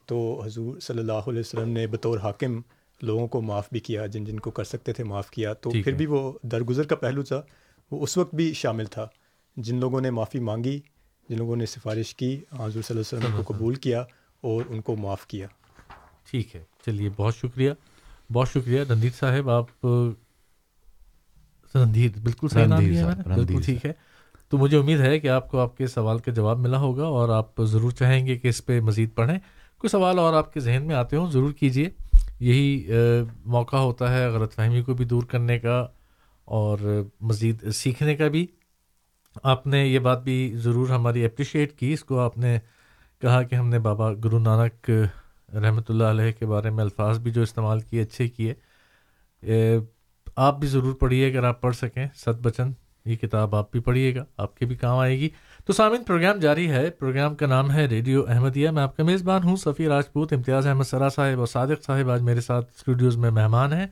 تو حضور صلی اللہ علیہ وسلم نے بطور حاکم لوگوں کو معاف بھی کیا جن جن کو کر سکتے تھے معاف کیا۔ تو پھر بھی وہ درگزر کا پہلو تھا۔ وہ اس وقت بھی شامل تھا۔ جن لوگوں نے معافی مانگی جن لوگوں نے سفارش کی حضور صلی اللہ علیہ وسلم کو قبول کیا اور ان کو معاف کیا۔ ٹھیک ہے۔ چلیے بہت شکریہ۔ بہت شکریہ۔ رندیر صاحب آپ رندھیر بالکل صحیح نام دیا ہے بالکل ٹھیک ہے۔ تو مجھے امید ہے کہ آپ کو آپ کے سوال کا جواب ملا ہوگا اور آپ ضرور چاہیں گے کہ اس پہ مزید پڑھیں۔ کوئی سوال اور آپ کے ذہن میں آتے ہوں، ضرور کیجیے یہی موقع ہوتا ہے غلط فہمی کو بھی دور کرنے کا اور مزید سیکھنے کا بھی۔ آپ نے یہ بات بھی ضرور ہماری اپریشیٹ کی۔ اس کو آپ نے کہا کہ ہم نے بابا گرو نانک رحمۃ اللہ علیہ کے بارے میں الفاظ بھی جو استعمال کیے، اچھے کیے۔ آپ بھی ضرور پڑھیے، اگر آپ پڑھ سکیں۔ ست بچن، یہ کتاب آپ بھی پڑھیے گا، آپ کے بھی کام آئے گی۔ تو سامعین، پروگرام جاری ہے۔ پروگرام کا نام ہے ریڈیو احمدیہ۔ میں آپ کا میزبان ہوں سفیر راجپوت، امتیاز احمد سرا صاحب اور صادق صاحب آج میرے ساتھ اسٹوڈیوز میں مہمان ہیں۔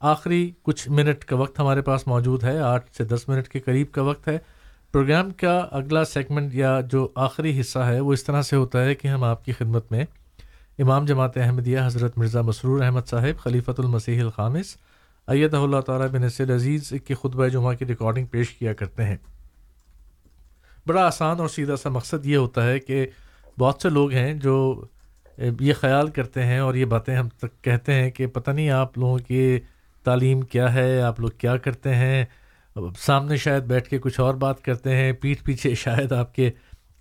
آخری کچھ منٹ کا وقت ہمارے پاس موجود ہے، آٹھ سے دس منٹ کے قریب کا وقت ہے۔ پروگرام کا اگلا سیگمنٹ یا جو آخری حصہ ہے، وہ اس طرح سے ہوتا ہے کہ ہم آپ کی خدمت میں امام جماعت احمدیہ حضرت مرزا مسرور احمد صاحب، خلیفۃ المسیح الخامس ایت اللہ تعالیٰ بن نصر عزیز کی خطبہ جمعہ کی ریکارڈنگ پیش کیا کرتے ہیں۔ بڑا آسان اور سیدھا سا مقصد یہ ہوتا ہے کہ بہت سے لوگ ہیں جو یہ خیال کرتے ہیں اور یہ باتیں ہم تک کہتے ہیں کہ پتہ نہیں آپ لوگوں کی تعلیم کیا ہے، آپ لوگ کیا کرتے ہیں؟ سامنے شاید بیٹھ کے کچھ اور بات کرتے ہیں، پیٹھ پیچھے شاید آپ کے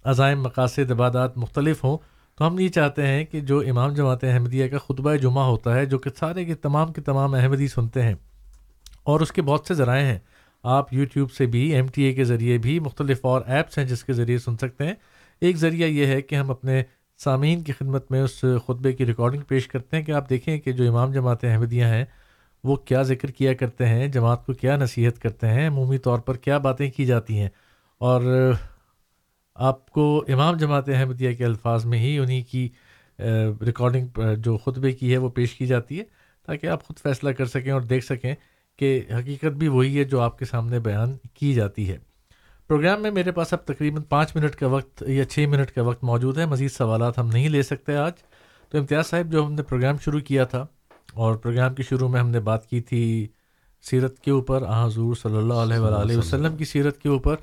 عزائم، مقاصد، عبادات مختلف ہوں۔ تو ہم یہ چاہتے ہیں کہ جو امام جماعت احمدیہ کا خطبہ جمعہ ہوتا ہے، جو کہ سارے کے تمام کے تمام احمدی سنتے ہیں اور اس کے بہت سے ذرائع ہیں۔ آپ یوٹیوب سے بھی، ایم ٹی اے کے ذریعے بھی مختلف اور ایپس ہیں جس کے ذریعے سن سکتے ہیں۔ ایک ذریعہ یہ ہے کہ ہم اپنے سامعین کی خدمت میں اس خطبے کی ریکارڈنگ پیش کرتے ہیں کہ آپ دیکھیں کہ جو امام جماعت احمدیہ ہیں، وہ کیا ذکر کیا کرتے ہیں، جماعت کو کیا نصیحت کرتے ہیں، عمومی طور پر کیا باتیں کی جاتی ہیں۔ اور آپ کو امام جماعت احمدیہ کے الفاظ میں ہی انہیں کی ریکارڈنگ جو خطبے کی ہے وہ پیش کی جاتی ہے تاکہ آپ خود فیصلہ کر سکیں اور دیکھ سکیں۔ کہ حقیقت بھی وہی ہے جو آپ کے سامنے بیان کی جاتی ہے۔ پروگرام میں میرے پاس اب تقریباً پانچ منٹ کا وقت یا چھ منٹ کا وقت موجود ہے مزید سوالات ہم نہیں لے سکتے آج۔ تو امتیاز صاحب جو ہم نے پروگرام شروع کیا تھا اور پروگرام کے شروع میں ہم نے بات کی تھی سیرت کے اوپر حضور صلی اللہ علیہ وآلہ وسلم۔ کی سیرت کے اوپر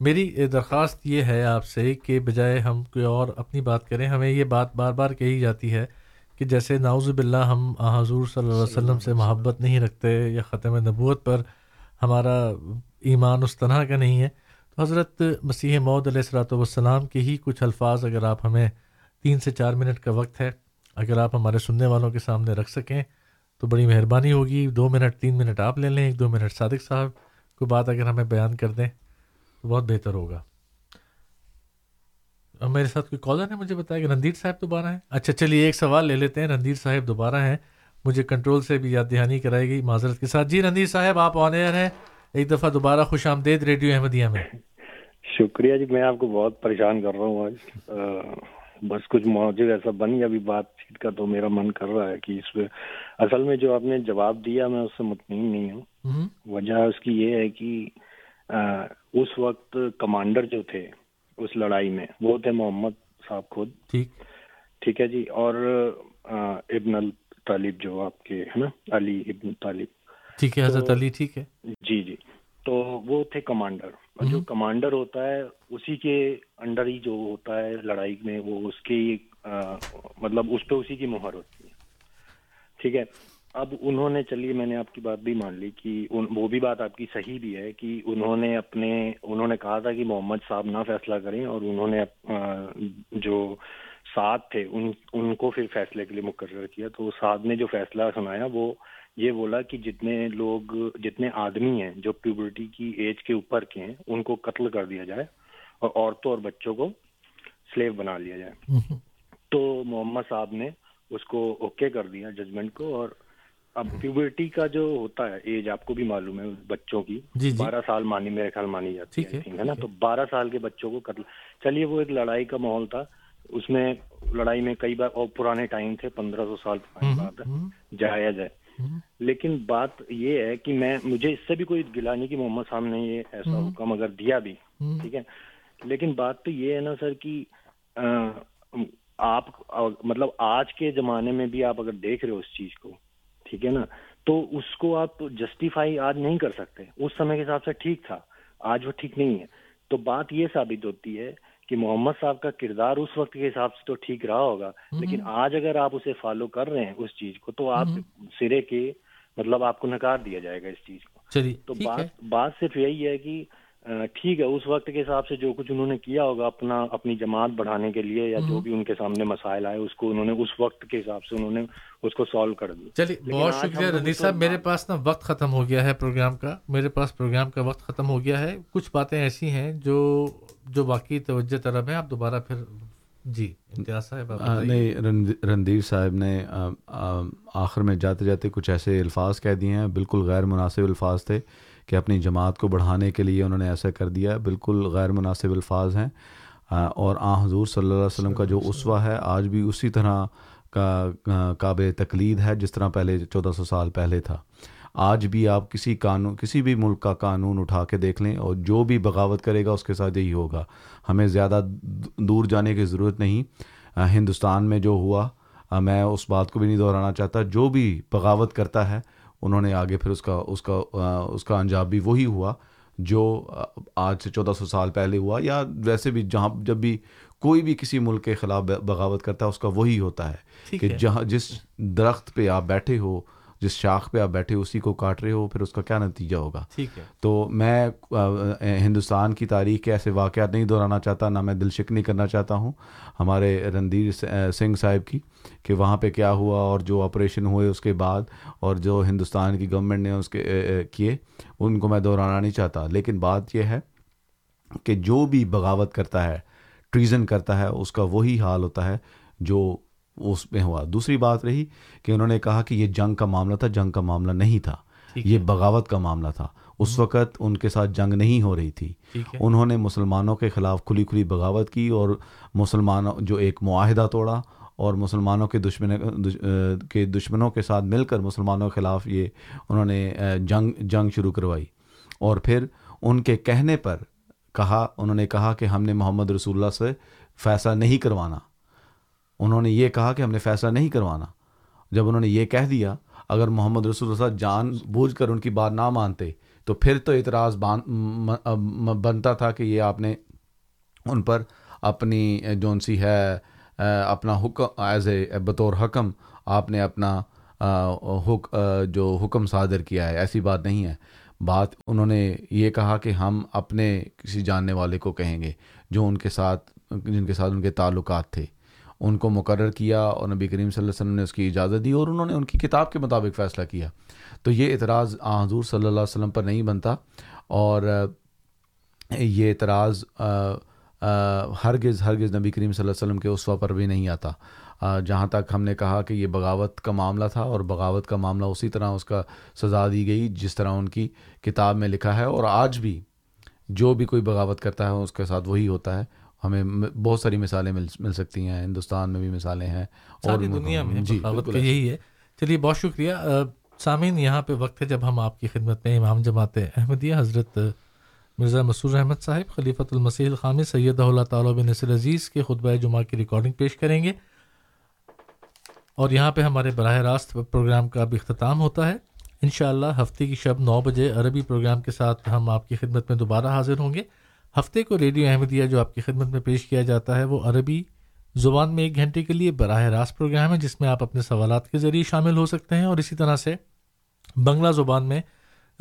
میری درخواست یہ ہے آپ سے کہ بجائے ہم کوئی اور اپنی بات کریں ہمیں یہ بات بار بار کہی جاتی ہے کہ جیسے ناؤز باللہ ہم حضور صلی اللہ علیہ وسلم سے محبت نہیں رکھتے یا ختم نبوت پر ہمارا ایمان اس طرح کا نہیں ہے تو حضرت مسیح مود علیہ السلاۃ والسلام کے ہی کچھ الفاظ اگر آپ ہمیں تین سے چار منٹ کا وقت ہے اگر آپ ہمارے سننے والوں کے سامنے رکھ سکیں تو بڑی مہربانی ہوگی۔ دو منٹ تین منٹ آپ لے لیں ایک دو منٹ صادق صاحب کوئی بات اگر ہمیں بیان کر دیں تو بہت بہتر ہوگا۔ اور میرے ساتھ کوئی کالر ہے مجھے بتایا کہ رندیر صاحب دوبارہ ہیں؟ اچھا چلیے ایک سوال لے لیتے ہیں۔ رندیر صاحب دوبارہ ہیں۔ مجھے کنٹرول سے بھی یاد دہانی کرائی گئی معذرت کے ساتھ۔ جی رندیر صاحب آپ آن ایئر ہیں۔ ایک دفعہ دوبارہ خوش آمدید ریڈیو احمدیہ میں۔ شکریہ جی میں آپ کو بہت پریشان کر رہا ہوں آج۔ بس کچھ موجود ایسا بنی ابھی بات چیت کا تو میرا من کر رہا ہے کہ اس پہ اصل میں جو آپ نے جواب دیا میں اس سے مطمئن نہیں ہوں۔ وجہ اس کی یہ ہے کہ اس وقت کمانڈر جو تھے اس لڑائی میں۔ وہ تھے محمد صاحب خود۔ ٹھیک۔ ہے جی۔ اور ابن طالب جو آپ کے ہے نا علی ابن طالب۔ ٹھیک ہے حضرت علی ٹھیک ہے۔ جی جی۔ تو وہ تھے کمانڈر۔ جو کمانڈر ہوتا ہے اسی کے انڈر ہی جو ہوتا ہے لڑائی میں وہ اس کی مطلب اس پہ اسی کی مہر ہوتی ہے۔ ٹھیک ہے۔ اب انہوں نے چلیے میں نے آپ کی بات بھی مان لی کہ وہ بھی بات آپ کی صحیح بھی ہے کہ انہوں نے اپنے انہوں نے کہا تھا کہ محمد صاحب نہ فیصلہ کریں اور انہوں نے جو ساتھ تھے ان ان کو پھر فیصلے کے لیے مقرر کیا۔ تو سعد نے جو فیصلہ سنایا وہ یہ بولا کہ جتنے لوگ جتنے آدمی ہیں جو پیوبرٹی کی ایج کے اوپر کے ہیں ان کو قتل کر دیا جائے اور عورتوں اور بچوں کو سلیو بنا لیا جائے۔ تو محمد صاحب نے اس کو اوکے کر دیا ججمنٹ کو اور اب پیوبرٹی کا جو ہوتا ہے ایج آپ کو بھی معلوم ہے بچوں کی۔ جی، جی۔ بارہ سال مانی میرے خیال مانی جاتی ہے نا؟ تو بارہ سال کے بچوں کو قتل چلیے وہ ایک لڑائی کا ماحول تھا۔ اس میں لڑائی میں کئی بار اور پرانے ٹائم تھے پندرہ سو سال پرانی بات ہے جایا جائے۔ لیکن بات یہ ہے کہ میں مجھے اس سے بھی کوئی گلا نہیں کہ محمد صاحب نے یہ ایسا حکم اگر دیا بھی ٹھیک ہے؟ لیکن بات تو یہ ہے نا سر کہ آپ مطلب آج کے زمانے میں بھی آپ اگر دیکھ رہے ہو اس چیز کو ٹھیک ہے نا؟ تو اس کو آپ جسٹیفائی آج نہیں کر سکتے۔ اس سمے کے حساب سے ٹھیک تھا آج وہ ٹھیک نہیں ہے۔ تو بات یہ ثابت ہوتی ہے کہ محمد صاحب کا کردار اس وقت کے حساب سے تو ٹھیک رہا ہوگا لیکن آج اگر آپ اسے فالو کر رہے ہیں اس چیز کو تو آپ سرے کے مطلب آپ کو نکار دیا جائے گا اس چیز کو۔ تو بات بات صرف یہی ہے کہ ٹھیک ہے اس وقت کے حساب سے جو کچھ انہوں نے کیا ہوگا اپنا اپنی جماعت بڑھانے کے لیے یا جو بھی ان کے سامنے مسائل آئے اس کو انہوں نے اس وقت کے حساب سے انہوں نے اس کو سالو کر دیا۔ چلیے بہت شکریہ رنیت صاحب میرے پاس نا وقت ختم ہو گیا ہے پروگرام کا میرے پاس پروگرام کا وقت ختم ہو گیا ہے۔ کچھ باتیں ایسی ہیں جو جو باقی توجہ طلب ہیں آپ دوبارہ پھر جی صاحب نہیں رندیر صاحب نے آخر میں جاتے جاتے کچھ ایسے الفاظ کہہ دیے ہیں بالکل غیر مناسب الفاظ تھے۔ کہ اپنی جماعت کو بڑھانے کے لیے انہوں نے ایسا کر دیا بالکل غیر مناسب الفاظ ہیں۔ اور آ، حضور صلی اللہ علیہ وسلم کا جو اسوا ہے، آج بھی اسی طرح کا قابل تقلید ہے جس طرح پہلے چودہ سو سال پہلے تھا۔ آج بھی آپ کسی قانون، کسی بھی ملک کا قانون اٹھا کے دیکھ لیں اور جو بھی بغاوت کرے گا اس کے ساتھ یہی ہوگا۔ ہمیں زیادہ دور جانے کی ضرورت نہیں۔ ہندوستان میں جو ہوا میں اس بات کو بھی نہیں دہرانا چاہتا۔ جو بھی بغاوت کرتا ہے انہوں نے آگے پھر اس کا اس کا اس کا انجام بھی وہی ہوا جو آج سے چودہ سو سال پہلے ہوا یا ویسے بھی جہاں جب بھی کوئی بھی کسی ملک کے خلاف بغاوت کرتا ہے اس کا وہی ہوتا ہے کہ جہاں جس درخت پہ آپ بیٹھے ہو جس شاخ پہ آپ بیٹھے اسی کو کاٹ رہے ہو پھر اس کا کیا نتیجہ ہوگا؟ ٹھیک ہے۔ تو میں ہندوستان کی تاریخ کے ایسے واقعات نہیں دہرانا چاہتا نہ میں دل شکنی کرنا چاہتا ہوں۔ ہمارے رندیر سنگھ صاحب کی کہ وہاں پہ کیا ہوا اور جو آپریشن ہوئے اس کے بعد اور جو ہندوستان کی گورنمنٹ نے اس کے کیے ان کو میں دہرانا نہیں چاہتا۔ لیکن بات یہ ہے کہ جو بھی بغاوت کرتا ہے ٹریزن کرتا ہے اس کا وہی حال ہوتا ہے جو اس میں ہوا۔ دوسری بات رہی کہ انہوں نے کہا کہ یہ جنگ کا معاملہ تھا جنگ کا معاملہ نہیں تھا۔ یہ بغاوت کا معاملہ تھا۔ اس وقت ان کے ساتھ جنگ نہیں ہو رہی تھی۔ انہوں نے مسلمانوں کے خلاف کھلی کھلی بغاوت کی اور مسلمانوں جو ایک معاہدہ توڑا اور مسلمانوں کے دشمن کے دشمنوں کے ساتھ مل کر مسلمانوں کے خلاف یہ انہوں نے جنگ جنگ شروع کروائی۔ اور پھر ان کے کہنے پر کہا انہوں نے کہا کہ ہم نے محمد رسول اللہ سے فیصلہ نہیں کروانا۔ انہوں نے یہ کہا کہ ہم نے فیصلہ نہیں کروانا۔ جب انہوں نے یہ کہہ دیا، اگر محمد رسول اللہ جان بوجھ کر ان کی بات نہ مانتے، تو پھر تو اعتراض بنتا تھا کہ یہ آپ نے ان پر اپنی جون سی ہے اپنا حکم، ایز اے بطور حکم، آپ نے اپنا حک جو حکم صادر کیا ہے۔ ایسی بات نہیں ہے۔ بات انہوں نے یہ کہا کہ ہم اپنے کسی جاننے والے کو کہیں گے جو ان کے ساتھ، جن کے ساتھ ان کے تعلقات تھے۔ ان کو مقرر کیا اور نبی کریم صلی اللہ علیہ وسلم نے اس کی اجازت دی اور انہوں نے ان کی کتاب کے مطابق فیصلہ کیا۔ تو یہ اعتراض حضور صلی اللہ علیہ وسلم پر نہیں بنتا اور یہ اعتراض ہرگز ہرگز نبی کریم صلی اللہ علیہ وسلم کے اسوا پر بھی نہیں آتا۔ جہاں تک ہم نے کہا کہ یہ بغاوت کا معاملہ تھا اور بغاوت کا معاملہ اسی طرح اس کا سزا دی گئی جس طرح ان کی کتاب میں لکھا ہے اور آج بھی جو بھی کوئی بغاوت کرتا ہے اس کے ساتھ وہی ہوتا ہے۔ ہمیں بہت ساری مثالیں مل مل سکتی ہیں ہندوستان میں بھی مثالیں ہیں اور دنیا میں جی یہی ہے۔ چلیے بہت شکریہ۔ سامعین یہاں پہ وقت ہے جب ہم آپ کی خدمت میں امام جماعت احمدیہ حضرت مرزا مسور احمد صاحب خلیفۃ المسیح الخامی سید اللہ تعالیٰ بن نصر عزیز کے خطبہ جمعہ کی ریکارڈنگ پیش کریں گے۔ اور یہاں پہ ہمارے براہ راست پروگرام کا بھی اختتام ہوتا ہے۔ انشاءاللہ ہفتے کی شب نو بجے عربی پروگرام کے ساتھ ہم آپ کی خدمت میں دوبارہ حاضر ہوں گے۔ ہفتے کو ریڈیو احمدیہ جو آپ کی خدمت میں پیش کیا جاتا ہے وہ عربی زبان میں ایک گھنٹے کے لیے براہ راست پروگرام ہے جس میں آپ اپنے سوالات کے ذریعے شامل ہو سکتے ہیں اور اسی طرح سے بنگلہ زبان میں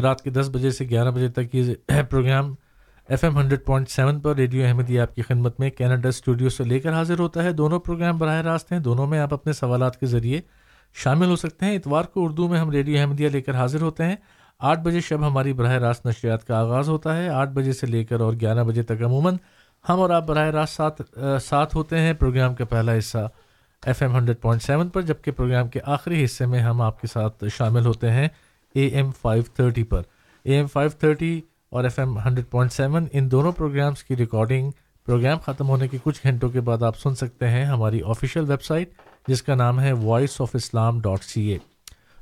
رات کے دس بجے سے گیارہ بجے تک یہ programme F M hundred point seven پر ریڈیو احمدیہ آپ کی خدمت میں کینیڈا اسٹوڈیو سے لے کر حاضر ہوتا ہے۔ دونوں پروگرام براہ راست ہیں۔ دونوں میں آپ اپنے سوالات کے ذریعے شامل ہو سکتے ہیں۔ اتوار کو اردو میں ہم ریڈیو احمدیہ لے کر حاضر ہوتے ہیں۔ آٹھ بجے شب ہماری براہ راست نشریات کا آغاز ہوتا ہے۔ آٹھ بجے سے لے کر اور گیارہ بجے تک عموماً ہم اور آپ براہ راست ساتھ ساتھ ہوتے ہیں پروگرام کا پہلا حصہ F M hundred point seven پر، جبکہ پروگرام کے آخری حصے میں ہم آپ کے ساتھ شامل ہوتے ہیں اے ایم فائیو تھرٹی پر۔ اے ایم فائیو تھرٹی اور F M hundred point seven, ان دونوں پروگرامس کی ریکارڈنگ پروگرام ختم ہونے کے کچھ گھنٹوں کے بعد آپ سن سکتے ہیں ہماری آفیشیل ویب سائٹ، جس کا نام ہے voice of Islam dot C A.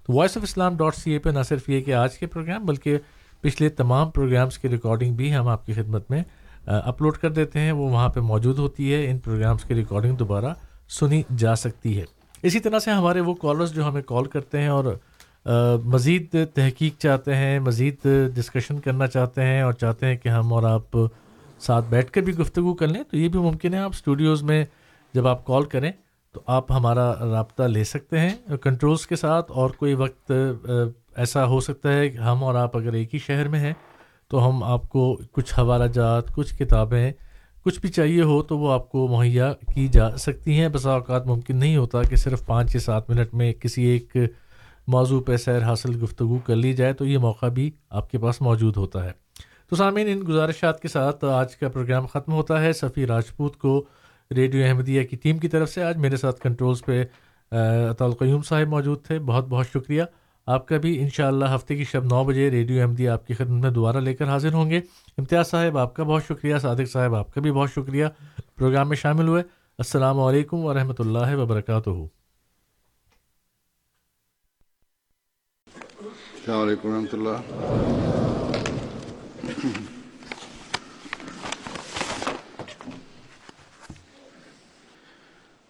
تو voice of Islam dot C A پہ نہ صرف یہ کہ آج کے پروگرام بلکہ پچھلے تمام پروگرامس کی ریکارڈنگ بھی ہم آپ کی خدمت میں اپلوڈ کر دیتے ہیں۔ وہ وہاں پہ موجود ہوتی ہے۔ ان پروگرامس کی ریکارڈنگ دوبارہ سنی جا سکتی ہے۔ اسی طرح سے ہمارے وہ کالرز جو ہمیں کال کرتے ہیں اور مزید تحقیق چاہتے ہیں، مزید ڈسکشن کرنا چاہتے ہیں اور چاہتے ہیں کہ ہم اور آپ ساتھ بیٹھ کر بھی گفتگو کر لیں، تو یہ بھی ممکن ہے۔ آپ اسٹوڈیوز میں جب آپ کال کریں تو آپ ہمارا رابطہ لے سکتے ہیں کنٹرولز کے ساتھ اور کوئی وقت ایسا ہو سکتا ہے کہ ہم اور آپ اگر ایک ہی شہر میں ہیں تو ہم آپ کو کچھ حوالہ جات، کچھ کتابیں، کچھ بھی چاہیے ہو تو وہ آپ کو مہیا کی جا سکتی ہیں۔ بسا اوقات ممکن نہیں ہوتا کہ صرف پانچ یا سات منٹ میں کسی ایک موضوع پہ سیر حاصل گفتگو کر لی جائے تو یہ موقع بھی آپ کے پاس موجود ہوتا ہے۔ تو سامعین، ان گزارشات کے ساتھ آج کا پروگرام ختم ہوتا ہے۔ صفی راجپوت کو ریڈیو احمدیہ کی ٹیم کی طرف سے آج میرے ساتھ کنٹرولز پہ اطالقیوم صاحب موجود تھے۔ بہت بہت شکریہ۔ آپ کا بھی انشاءاللہ ہفتے کی شب نو بجے ریڈیو احمدیہ آپ کی خدمت میں دوبارہ لے کر حاضر ہوں گے۔ امتیاز صاحب، آپ کا بہت شکریہ۔ صادق صاحب، آپ کا بھی بہت شکریہ۔ پروگرام میں شامل ہوئے۔ السلام علیکم ورحمۃ اللہ وبرکاتہ۔ السلام علیکم ورحمۃ اللہ۔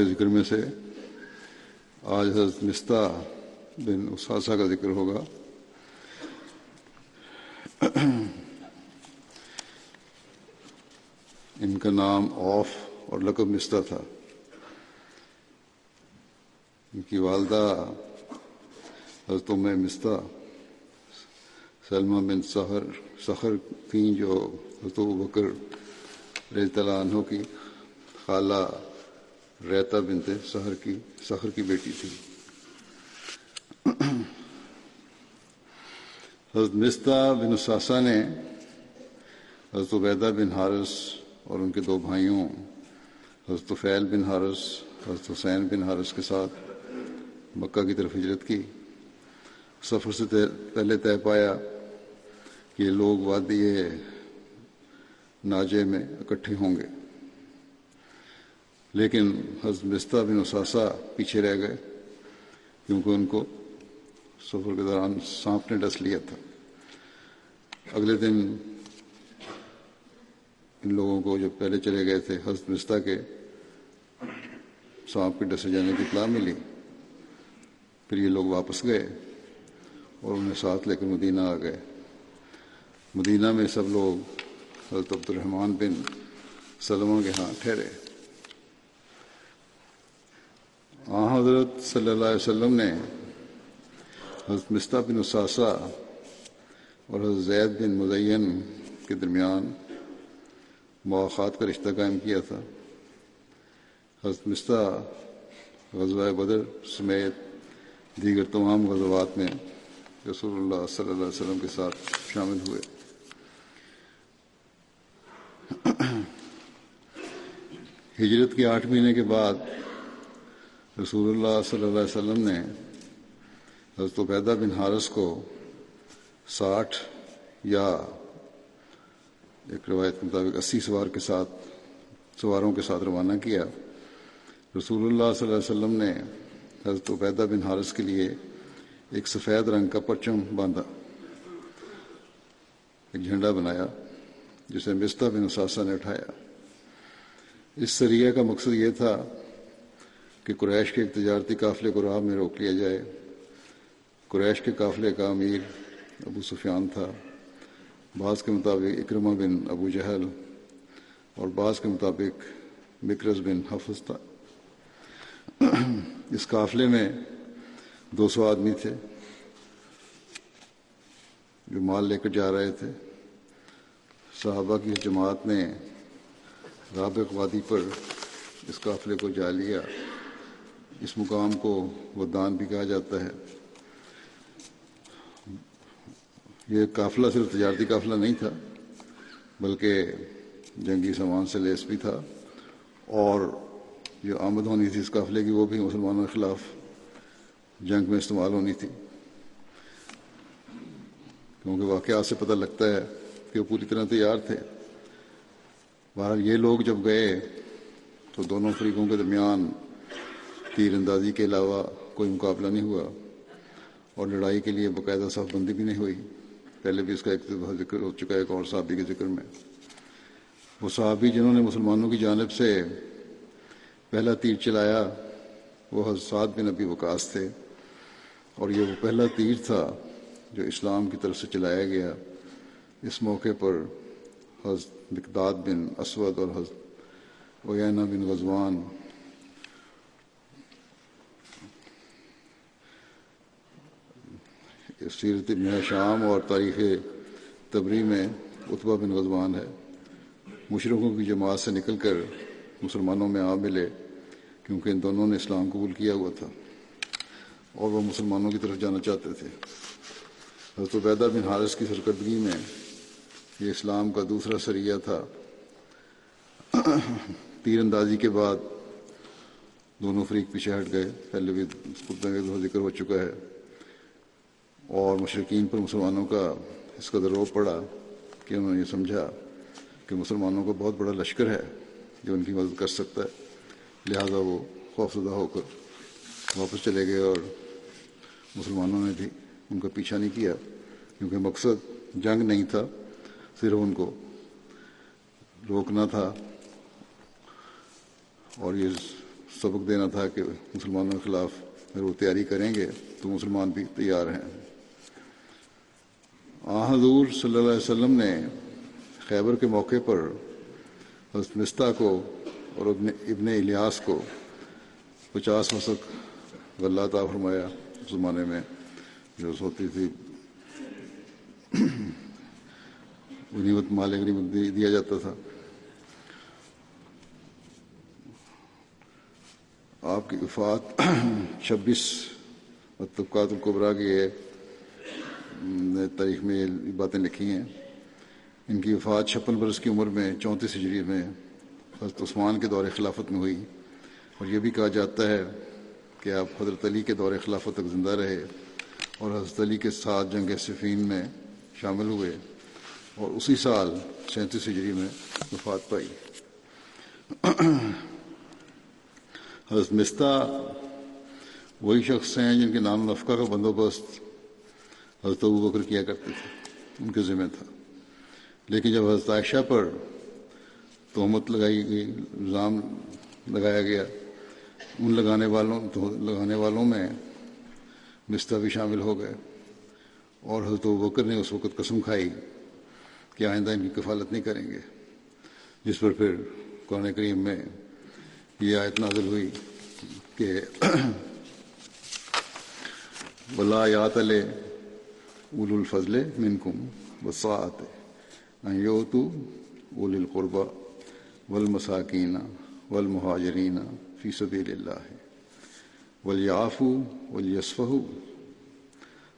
کے ذکر میں سے آج حضرت مستہ بن اساسا کا ذکر ہوگا۔ ان کا نام اوف اور لقب مستہ تھا۔ ان کی والدہ حضرت میں مستہ، سلمہ بن سخر سخر تھیں جو حضرت بکر رضی اللہ عنہ کی خالہ ریتا بنت سحر کی سخر کی بیٹی تھی۔ حضرت مستہ بن اساسا نے حضرت عبیدہ بن حارث اور ان کے دو بھائیوں، حضرت فیل بن حارث، حضرت حسین بن حارث کے ساتھ مکہ کی طرف ہجرت کی۔ سفر سے پہلے طے پایا کہ یہ لوگ وادی ناجے میں اکٹھے ہوں گے۔ لیکن حضرت مستہ بن اساسا پیچھے رہ گئے، کیونکہ ان کو سفر کے دوران سانپ نے ڈس لیا تھا۔ اگلے دن ان لوگوں کو جب پہلے چلے گئے تھے، حضرت مستہ کے سانپ کے ڈسے جانے کی اطلاع ملی۔ پھر یہ لوگ واپس گئے اور انہیں ساتھ لے کر مدینہ آ گئے۔ مدینہ میں سب لوگ حضرت عبد الرحمٰن بن سلمہ کے ہاں ٹھہرے۔ آ حضرت صلی اللہ علیہ وسلم نے حضرت مستہ بن اساسا اور حضرت زید بن مزین کے درمیان مواقع کا رشتہ قائم کیا تھا۔ حضرت مستہ غزوہ بدر، سمیت دیگر تمام غزوات میں رسول اللہ صلی اللہ علیہ وسلم کے ساتھ شامل ہوئے۔ ہجرت کے آٹھ مہینے کے بعد رسول اللہ صلی اللہ علیہ وسلم نے حضرت عبیدہ بن حارث کو ساٹھ یا ایک روایت کے مطابق اسی سوار کے ساتھ، سواروں کے ساتھ روانہ کیا۔ رسول اللہ صلی اللہ علیہ وسلم نے حضرت عبیدہ بن حارث کے لیے ایک سفید رنگ کا پرچم باندھا، ایک جھنڈا بنایا، جسے مستہ بن اساسا نے اٹھایا۔ اس سریہ کا مقصد یہ تھا کہ قریش کے ایک تجارتی قافلے کو راہ میں روک لیا جائے۔ قریش کے قافلے کا امیر ابو سفیان تھا۔ بعض کے مطابق اکرمہ بن ابو جہل اور بعض کے مطابق مکرز بن حفظ تھا۔ اس قافلے میں دو سو آدمی تھے جو مال لے کر جا رہے تھے۔ صحابہ کی جماعت نے رابق وادی پر اس قافلے کو جا لیا۔ اس مقام کو وہ دان بھی کہا جاتا ہے۔ یہ قافلہ صرف تجارتی قافلہ نہیں تھا، بلکہ جنگی سامان سے لیس بھی تھا۔ اور جو آمد ہونی تھی اس قافلے کی وہ بھی مسلمانوں کے خلاف جنگ میں استعمال ہونی تھی۔ کیونکہ واقعات سے پتہ لگتا ہے کہ وہ پوری طرح تیار تھے۔ بہرحال یہ لوگ جب گئے تو دونوں فریقوں کے درمیان تیر اندازی کے علاوہ کوئی مقابلہ نہیں ہوا اور لڑائی کے لیے باقاعدہ صاف بندی بھی نہیں ہوئی۔ پہلے بھی اس کا ایک ذکر ہو چکا ہے ایک اور صحابی کے ذکر میں۔ وہ صحابی جنہوں نے مسلمانوں کی جانب سے پہلا تیر چلایا، وہ حضرات بن نبی وکاس تھے۔ اور یہ وہ پہلا تیر تھا جو اسلام کی طرف سے چلایا گیا۔ اس موقع پر حضرت مقداد بن اسود اور حضرت وینا بن غزوان سیرت ابن شام اور تاریخ تبری میں اتبا بن غزوان ہے۔ مشرقوں کی جماعت سے نکل کر مسلمانوں میں آ ملے، کیونکہ ان دونوں نے اسلام قبول کیا ہوا تھا۔ اور وہ مسلمانوں کی طرف جانا چاہتے تھے۔ حضرت عبیدہ بن حارث کی سرکردگی میں یہ اسلام کا دوسرا سریہ تھا۔ تیر اندازی کے بعد دونوں فریق پیچھے ہٹ گئے۔ پہلے بھی ذکر ہو چکا ہے۔ اور مشرقین پر مسلمانوں کا اس کا روب پڑا کہ انہوں نے یہ سمجھا کہ مسلمانوں کو بہت بڑا لشکر ہے جو ان کی مدد کر سکتا ہے۔ لہذا وہ خوفزدہ ہو کر واپس چلے گئے اور مسلمانوں نے بھی ان کا پیچھا نہیں کیا، کیونکہ مقصد جنگ نہیں تھا، صرف ان کو روکنا تھا۔ اور یہ سبق دینا تھا کہ مسلمانوں کے خلاف اگر وہ تیاری کریں گے تو مسلمان بھی تیار ہیں۔ آ حضور صلی اللہ علیہ وسلم نے خیبر کے موقع پر حضرت مستہ کو اور ابن ابن الیاس کو پچاس مسق غلہ عطا فرمایا اس زمانے میں، جو ہوتی تھی۔ غنیمت مال غنیمت دیا جاتا تھا۔ آپ کی وفات چھبیس طبقات القبرا کی ہے۔ تاریخ میں یہ باتیں لکھی ہیں۔ ان کی وفات چھپن برس کی عمر میں چونتیس ہجری میں حضرت عثمان کے دور خلافت میں ہوئی۔ اور یہ بھی کہا جاتا ہے کہ آپ حضرت علی کے دور خلافت تک زندہ رہے اور حضرت علی کے ساتھ جنگ صفین میں شامل ہوئے اور اسی سال سینتیس ہجری میں وفات پائی۔ حضرت مستہ وہی شخص ہیں جن کے نام نفقہ کا بندوبست حضرت ابو بکر کیا کرتے تھے؟ ان کے ذمہ تھا۔ لیکن جب حضرت عائشہ پر تہمت لگائی گئی، الزام لگایا گیا، ان لگانے والوں لگانے والوں میں مستہ بھی شامل ہو گئے اور حضرت بکر نے اس وقت قسم کھائی کہ آئندہ ان کی کفالت نہیں کریں گے۔ جس پر پھر قرآن کریم میں یہ آیت نازل ہوئی کہ بلا یات اول الفضل منکم وسعت یوتو اول القربہ والمساکین والمہاجرین فی سبیل اللہ ولیعفو ولیصفہو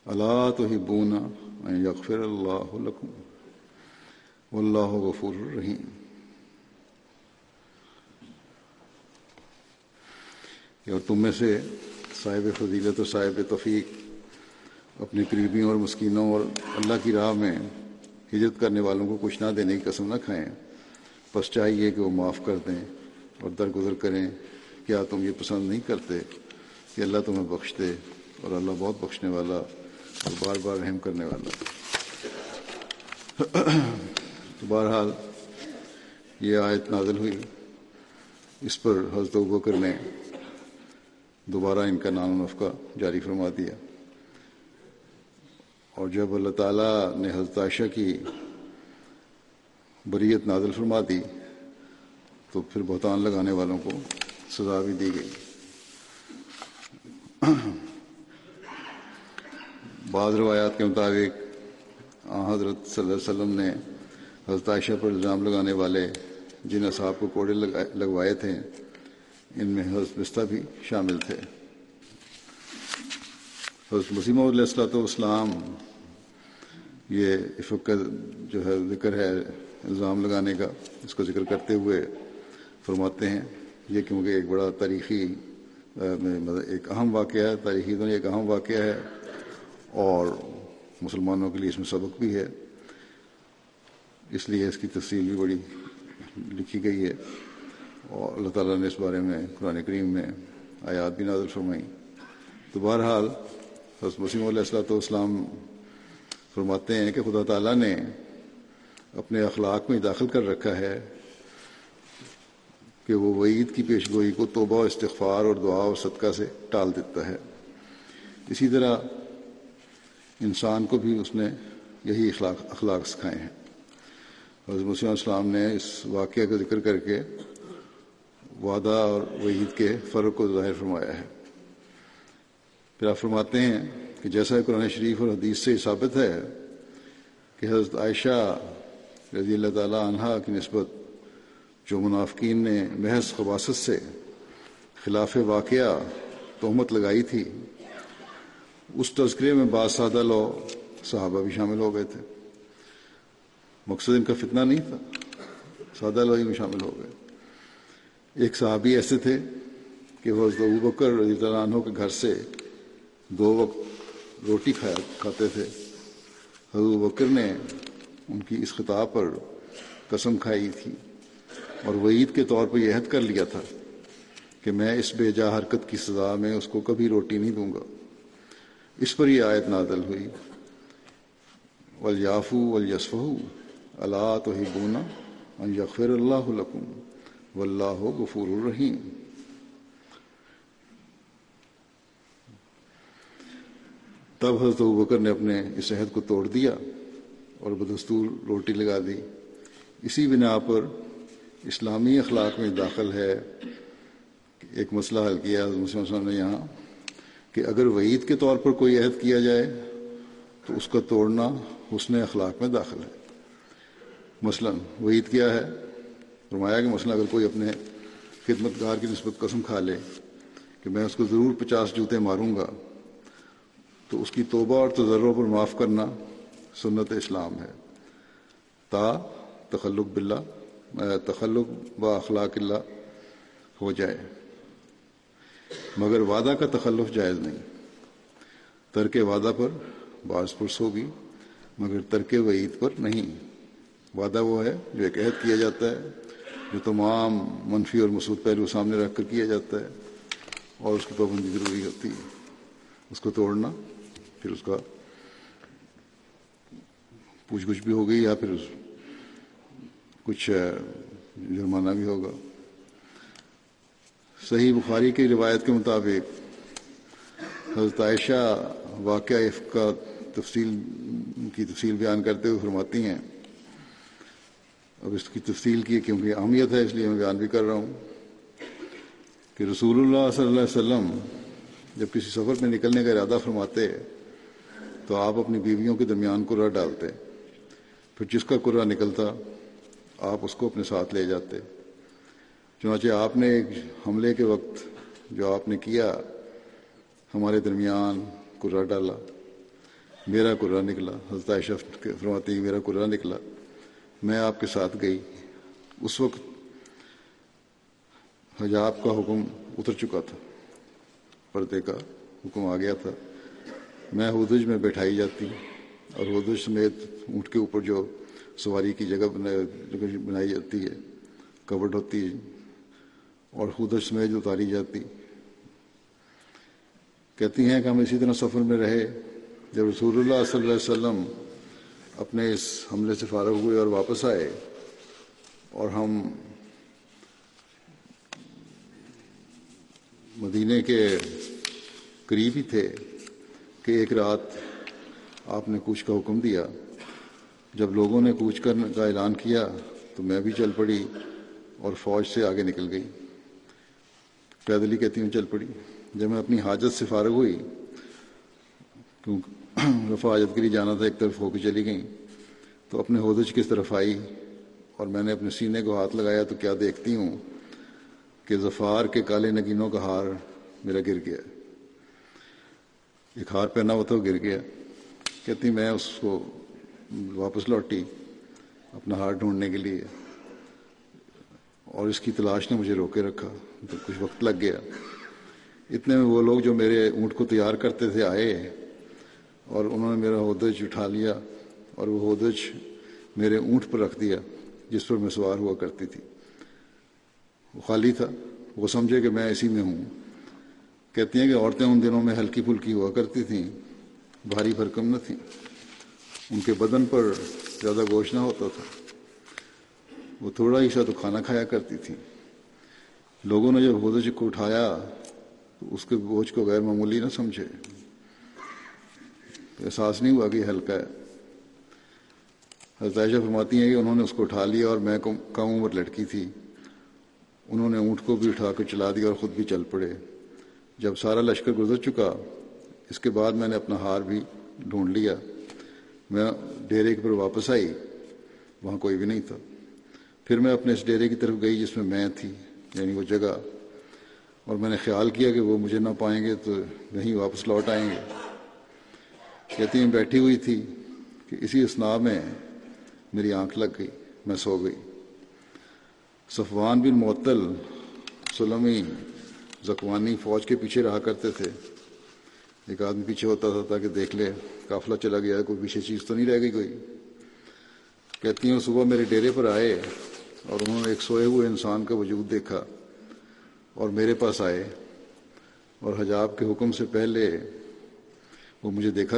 الا تحبون ان یغفر اللہ لکم واللہ غفور الرحیم اور تم میں سے صاحب فضیلت و صاحب توفیق اپنے قریبیوں اور مسکینوں اور اللہ کی راہ میں ہجرت کرنے والوں کو کچھ نہ دینے کی قسم نہ کھائیں۔ بس چاہیے کہ وہ معاف کر دیں اور درگزر کریں کیا تم یہ پسند نہیں کرتے کہ اللہ تمہیں بخش دے اور اللہ بہت بخشنے والا اور بار بار رحم کرنے والا۔ تو بہرحال یہ آیت نازل ہوئی۔ اس پر حضرت بکر نے دوبارہ ان کا نام و نفقہ جاری فرما دیا۔ اور جب اللہ تعالیٰ نے حضرت عائشہ کی بریت نازل فرما دی، تو پھر بہتان لگانے والوں کو سزا بھی دی گئی۔ بعض روایات کے مطابق حضرت صلی اللہ علیہ وسلم نے حضرت عائشہ پر الزام لگانے والے جن اصحاب کو کوڑے لگوائے تھے، ان میں حضرت بستہ بھی شامل تھے۔ حضرت مسیم علیہ السلاۃ والسلام یہ افق کا جو ہے ذکر ہے، الزام لگانے کا، اس کو ذکر کرتے ہوئے فرماتے ہیں۔ یہ کیونکہ ایک بڑا تاریخی مطلب ایک اہم واقعہ ہے، تاریخی دنیا ایک اہم واقعہ ہے اور مسلمانوں کے لیے اس میں سبق بھی ہے۔ اس لیے اس کی تفصیل بھی بڑی لکھی گئی ہے۔ اور اللہ تعالیٰ نے اس بارے میں قرآن کریم میں آیات بھی نازل فرمائی تو بہرحال حضرت مسیم علیہ السلاۃ والسلام فرماتے ہیں کہ خدا تعالیٰ نے اپنے اخلاق میں داخل کر رکھا ہے کہ وہ وعید کی پیش گوئی کو توبہ و استغفار اور دعا اور صدقہ سے ٹال دیتا ہے۔ اسی طرح انسان کو بھی اس نے یہی اخلاق اخلاق سکھائے ہیں۔ حضرت مسلم السلام نے اس واقعہ کا ذکر کر کے وعدہ اور وعید کے فرق کو ظاہر فرمایا ہے۔ پھر آپ فرماتے ہیں کہ جیسا قرآن شریف اور حدیث سے ثابت ہے کہ حضرت عائشہ رضی اللہ تعالیٰ عنہ کی نسبت جو منافقین نے محض خباصت سے خلاف واقعہ تہمت لگائی تھی، اس تذکرے میں بعض سادہ لو صحابہ بھی شامل ہو گئے تھے۔ مقصد ان کا فتنہ نہیں تھا، سادہ لو ہی میں شامل ہو گئے۔ ایک صحابی ایسے تھے کہ وہ ابو بکر رضی اللہ عنہ کے گھر سے دو وقت روٹی کھایا کھاتے تھے۔ حضرت بکر نے ان کی اس خطاب پر قسم کھائی تھی اور وعید کے طور پر یہ عہد کر لیا تھا کہ میں اس بے جا حرکت کی سزا میں اس کو کبھی روٹی نہیں دوں گا۔ اس پر یہ آیت نادل ہوئی۔ ولیافو ولیسف اللہ تو ہی بونا یغفر اللہ لکم و اللہ غفور الرحیم تب حضرت بکر نے اپنے اس عہد کو توڑ دیا اور بدستور روٹی لگا دی۔ اسی بنا پر اسلامی اخلاق میں داخل ہے۔ ایک مسئلہ حل کیا مسلم نے یہاں کہ اگر وعید کے طور پر کوئی عہد کیا جائے تو اس کا توڑنا حسن اخلاق میں داخل ہے۔ مثلا وعید کیا ہے، فرمایا کہ مثلا اگر کوئی اپنے خدمت گار کی نسبت قسم کھا لے کہ میں اس کو ضرور پچاس جوتے ماروں گا تو اس کی توبہ اور تجربوں پر معاف کرنا سنت اسلام ہے۔ تا تخلق باللہ تخلق با اخلاق اللہ ہو جائے۔ مگر وعدہ کا تخلف جائز نہیں۔ ترک وعدہ پر بعض پرس ہوگی، مگر ترک وعید پر نہیں۔ وعدہ وہ ہے جو ایک عہد کیا جاتا ہے، جو تمام منفی اور مسود پہلو سامنے رکھ کر کیا جاتا ہے اور اس کی پابندی ضروری ہوتی ہے۔ اس کو توڑنا پھر اس کا پوچھ گچھ بھی ہو گئی یا پھر کچھ جرمانہ بھی ہوگا۔ صحیح بخاری کی روایت کے مطابق حضرت عائشہ واقعہ کا تفصیل کی تفصیل بیان کرتے ہوئے فرماتی ہیں۔ اب اس کی تفصیل کی کیونکہ اہمیت ہے، اس لیے میں بیان بھی کر رہا ہوں کہ رسول اللہ صلی اللہ علیہ وسلم جب کسی سفر میں نکلنے کا ارادہ فرماتے تو آپ اپنی بیویوں کے درمیان قرآ ڈالتے، پھر جس کا قرآ نکلتا، آپ اس کو اپنے ساتھ لے جاتے۔ چنانچہ آپ نے ایک حملے کے وقت جو آپ نے کیا، ہمارے درمیان قرآ ڈالا، میرا قرآن نکلا۔ حضرت عائشہ فرماتی میرا قرآن نکلا۔ میں آپ کے ساتھ گئی۔ اس وقت حجاب کا حکم اتر چکا تھا، پردے کا حکم آ گیا تھا۔ میں ہودج میں بیٹھائی جاتی اور ہودج سمیت اونٹ کے اوپر جو سواری کی جگہ بنائی جاتی ہے کورڈ ہوتی ہے، اور ہودج سمیت اتاری جاتی۔ کہتی ہیں کہ ہم اسی طرح سفر میں رہے، جب رسول اللہ صلی اللہ علیہ وسلم اپنے اس حملے سے فارغ ہوئے اور واپس آئے اور ہم مدینے کے قریب ہی تھے۔ کہ ایک رات آپ نے کوچ کا حکم دیا۔ جب لوگوں نے کوچ کرنے کا اعلان کیا تو میں بھی چل پڑی اور فوج سے آگے نکل گئی۔ پیدل ہی کہتی ہوں، چل پڑی۔ جب میں اپنی حاجت سے فارغ ہوئی کیونکہ رفع حاجت کے لیے جانا تھا، ایک طرف ہو کے چلی گئیں۔ تو اپنے عہدج کس طرف آئی اور میں نے اپنے سینے کو ہاتھ لگایا تو کیا دیکھتی ہوں کہ ظفار کے کالے نگینوں کا ہار میرا گر گیا۔ ایک ہار پہنا ہوا تھا، وہ گر گیا۔ کہتی، میں اس کو واپس لوٹی اپنا ہار ڈھونڈنے کے لیے۔ اور اس کی تلاش نے مجھے روکے رکھا۔ تو کچھ وقت لگ گیا۔ اتنے میں وہ لوگ جو میرے اونٹ کو تیار کرتے تھے آئے اور انہوں نے میرا عہدج اٹھا لیا اور وہ عہدج میرے اونٹ پر رکھ دیا، جس پر میں سوار ہوا کرتی تھی۔ وہ خالی تھا۔ وہ سمجھے کہ میں اسی میں ہوں۔ کہتی ہیں کہ عورتیں ان دنوں میں ہلکی پھلکی ہوا کرتی تھیں، بھاری بھرکم نہ تھیں۔ ان کے بدن پر زیادہ گوشت نہ ہوتا تھا۔ وہ تھوڑا ہی سا تو کھانا کھایا کرتی تھی لوگوں نے جب ہودج کو اٹھایا تو اس کے بوجھ کو غیر معمولی نہ سمجھے۔ احساس نہیں ہوا کہ ہلکا ہے۔ حضرت عائشہ فرماتی ہیں کہ انہوں نے اس کو اٹھا لیا اور میں کم عمر لڑکی تھی۔ انہوں نے اونٹ کو بھی اٹھا کر چلا دیا اور خود بھی چل پڑے۔ جب سارا لشکر گزر چکا، اس کے بعد میں نے اپنا ہار بھی ڈھونڈ لیا۔ میں ڈیرے کے پر واپس آئی، وہاں کوئی بھی نہیں تھا۔ پھر میں اپنے اس ڈیرے کی طرف گئی جس میں میں تھی یعنی وہ جگہ۔ اور میں نے خیال کیا کہ وہ مجھے نہ پائیں گے تو نہیں واپس لوٹ آئیں گے۔ کہتی ہیں بیٹھی ہوئی تھی کہ اسی اسنا میں میری آنکھ لگ گئی، میں سو گئی۔ صفوان بن معطل، سلمی زکوانی فوج کے پیچھے رہا کرتے تھے۔ ایک آدمی پیچھے ہوتا تھا تاکہ دیکھ لے، قافلہ چلا گیا، کوئی پیچھے چیز تو نہیں رہ گئی کوئی۔ کہتی ہیں، صبح میرے ڈیرے پر آئے اور انہوں نے ایک سوئے ہوئے انسان کا وجود دیکھا اور میرے پاس آئے اور حجاب کے حکم سے پہلے وہ مجھے دیکھا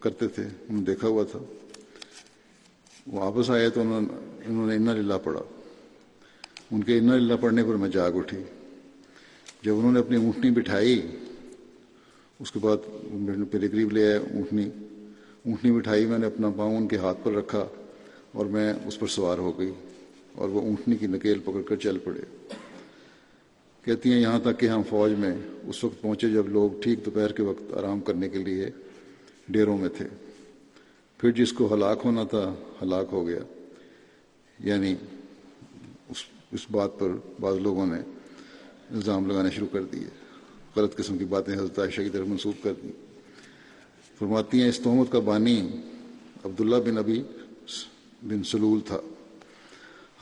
کرتے تھے، انہوں نے دیکھا ہوا تھا۔ وہ واپس آئے تو انہوں نے انا للہ پڑھا۔ ان کے انا للہ پڑھنے پر میں جاگ اٹھی۔ جب انہوں نے اپنی اونٹنی بٹھائی، اس کے بعد میرے قریب لے آئے اونٹنی۔ اونٹنی بٹھائی، میں نے اپنا پاؤں ان کے ہاتھ پر رکھا اور میں اس پر سوار ہو گئی اور وہ اونٹنی کی نکیل پکڑ کر چل پڑے۔ کہتی ہیں، یہاں تک کہ ہم فوج میں اس وقت پہنچے جب لوگ ٹھیک دوپہر کے وقت آرام کرنے کے لیے ڈیروں میں تھے۔ پھر جس کو ہلاک ہونا تھا، ہلاک ہو گیا۔ یعنی اس اس بات پر بعض لوگوں نے الزام لگانے شروع کر دیے۔ غلط قسم کی باتیں حضرت عائشہ کی طرف منسوخ کر دیں فرماتی ہیں، اس تہمت کا بانی عبداللہ بن ابی بن سلول تھا۔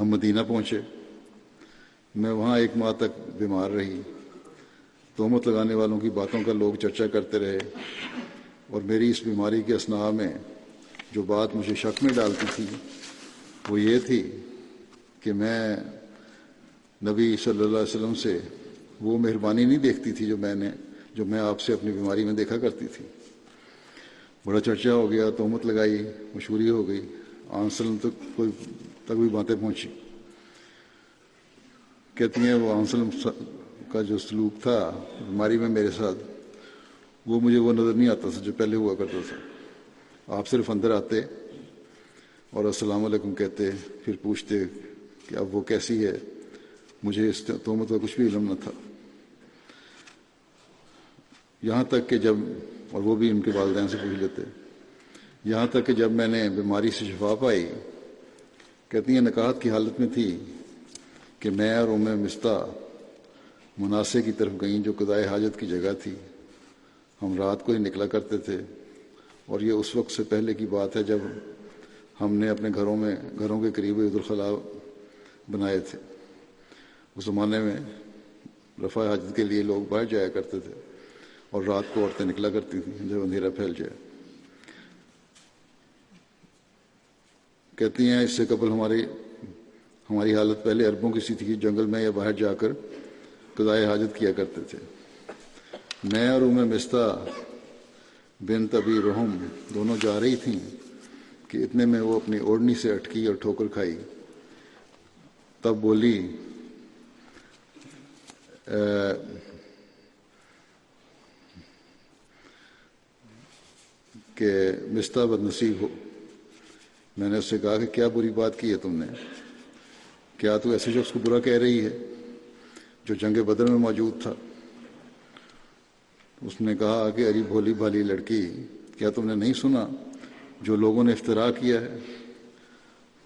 ہم مدینہ پہنچے۔ میں وہاں ایک ماہ تک بیمار رہی۔ تہمت لگانے والوں کی باتوں کا لوگ چرچا کرتے رہے۔ اور میری اس بیماری کے اسنا میں جو بات مجھے شک میں ڈالتی تھی، وہ یہ تھی کہ میں نبی صلی اللہ علیہ وسلم سے وہ مہربانی نہیں دیکھتی تھی جو میں نے جو میں آپ سے اپنی بیماری میں دیکھا کرتی تھی۔ بڑا چرچا ہو گیا، تہمت لگائی، مشہوری ہو گئی۔ آنسلم تک کوئی تک بھی باتیں پہنچی۔ کہتی ہیں وہ آنسلم کا جو سلوک تھا، بیماری میں میرے ساتھ، وہ مجھے وہ نظر نہیں آتا تھا جو پہلے ہوا کرتا تھا۔ آپ صرف اندر آتے اور السلام علیکم کہتے، پھر پوچھتے کہ اب وہ کیسی ہے۔ مجھے اس تہمت کا کچھ بھی علم نہ تھا۔ یہاں تک کہ جب، اور وہ بھی ان کے والدین سے پوچھ لیتے، یہاں تک کہ جب میں نے بیماری سے شفا پائی، کہتی ہیں، نکاحت کی حالت میں تھی کہ میں اور ام مستہ مناسب کی طرف گئیں، جو قدائے حاجت کی جگہ تھی۔ ہم رات کو ہی نکلا کرتے تھے۔ اور یہ اس وقت سے پہلے کی بات ہے، جب ہم نے اپنے گھروں میں، گھروں کے قریب عید الخلاء بنائے تھے۔ اس زمانے میں رفع حاجت کے لیے لوگ باہر جایا کرتے تھے اور رات کو عورتیں نکلا کرتی تھیں، جب اندھیرا پھیل جائے۔ کہتی ہیں، اس سے قبل ہماری ہماری حالت پہلے عربوں کی سی تھی جنگل میں یا باہر جا کر قضائے حاجت کیا کرتے تھے۔ میں اور ام مستہ بن طبی رحم دونوں جا رہی تھیں کہ اتنے میں وہ اپنی اوڑھنی سے اٹکی اور ٹھوکر کھائی۔ تب بولی کہ مستہ بد نصیب ہو۔ میں نے اس سے کہا کہ کیا بری بات کی ہے تم نے؟ کیا تو ایسے شخص کو برا کہہ رہی ہے جو جنگ بدر میں موجود تھا؟ اس نے کہا کہ اری بھولی بھالی لڑکی، کیا تم نے نہیں سنا جو لوگوں نے افطرا کیا ہے؟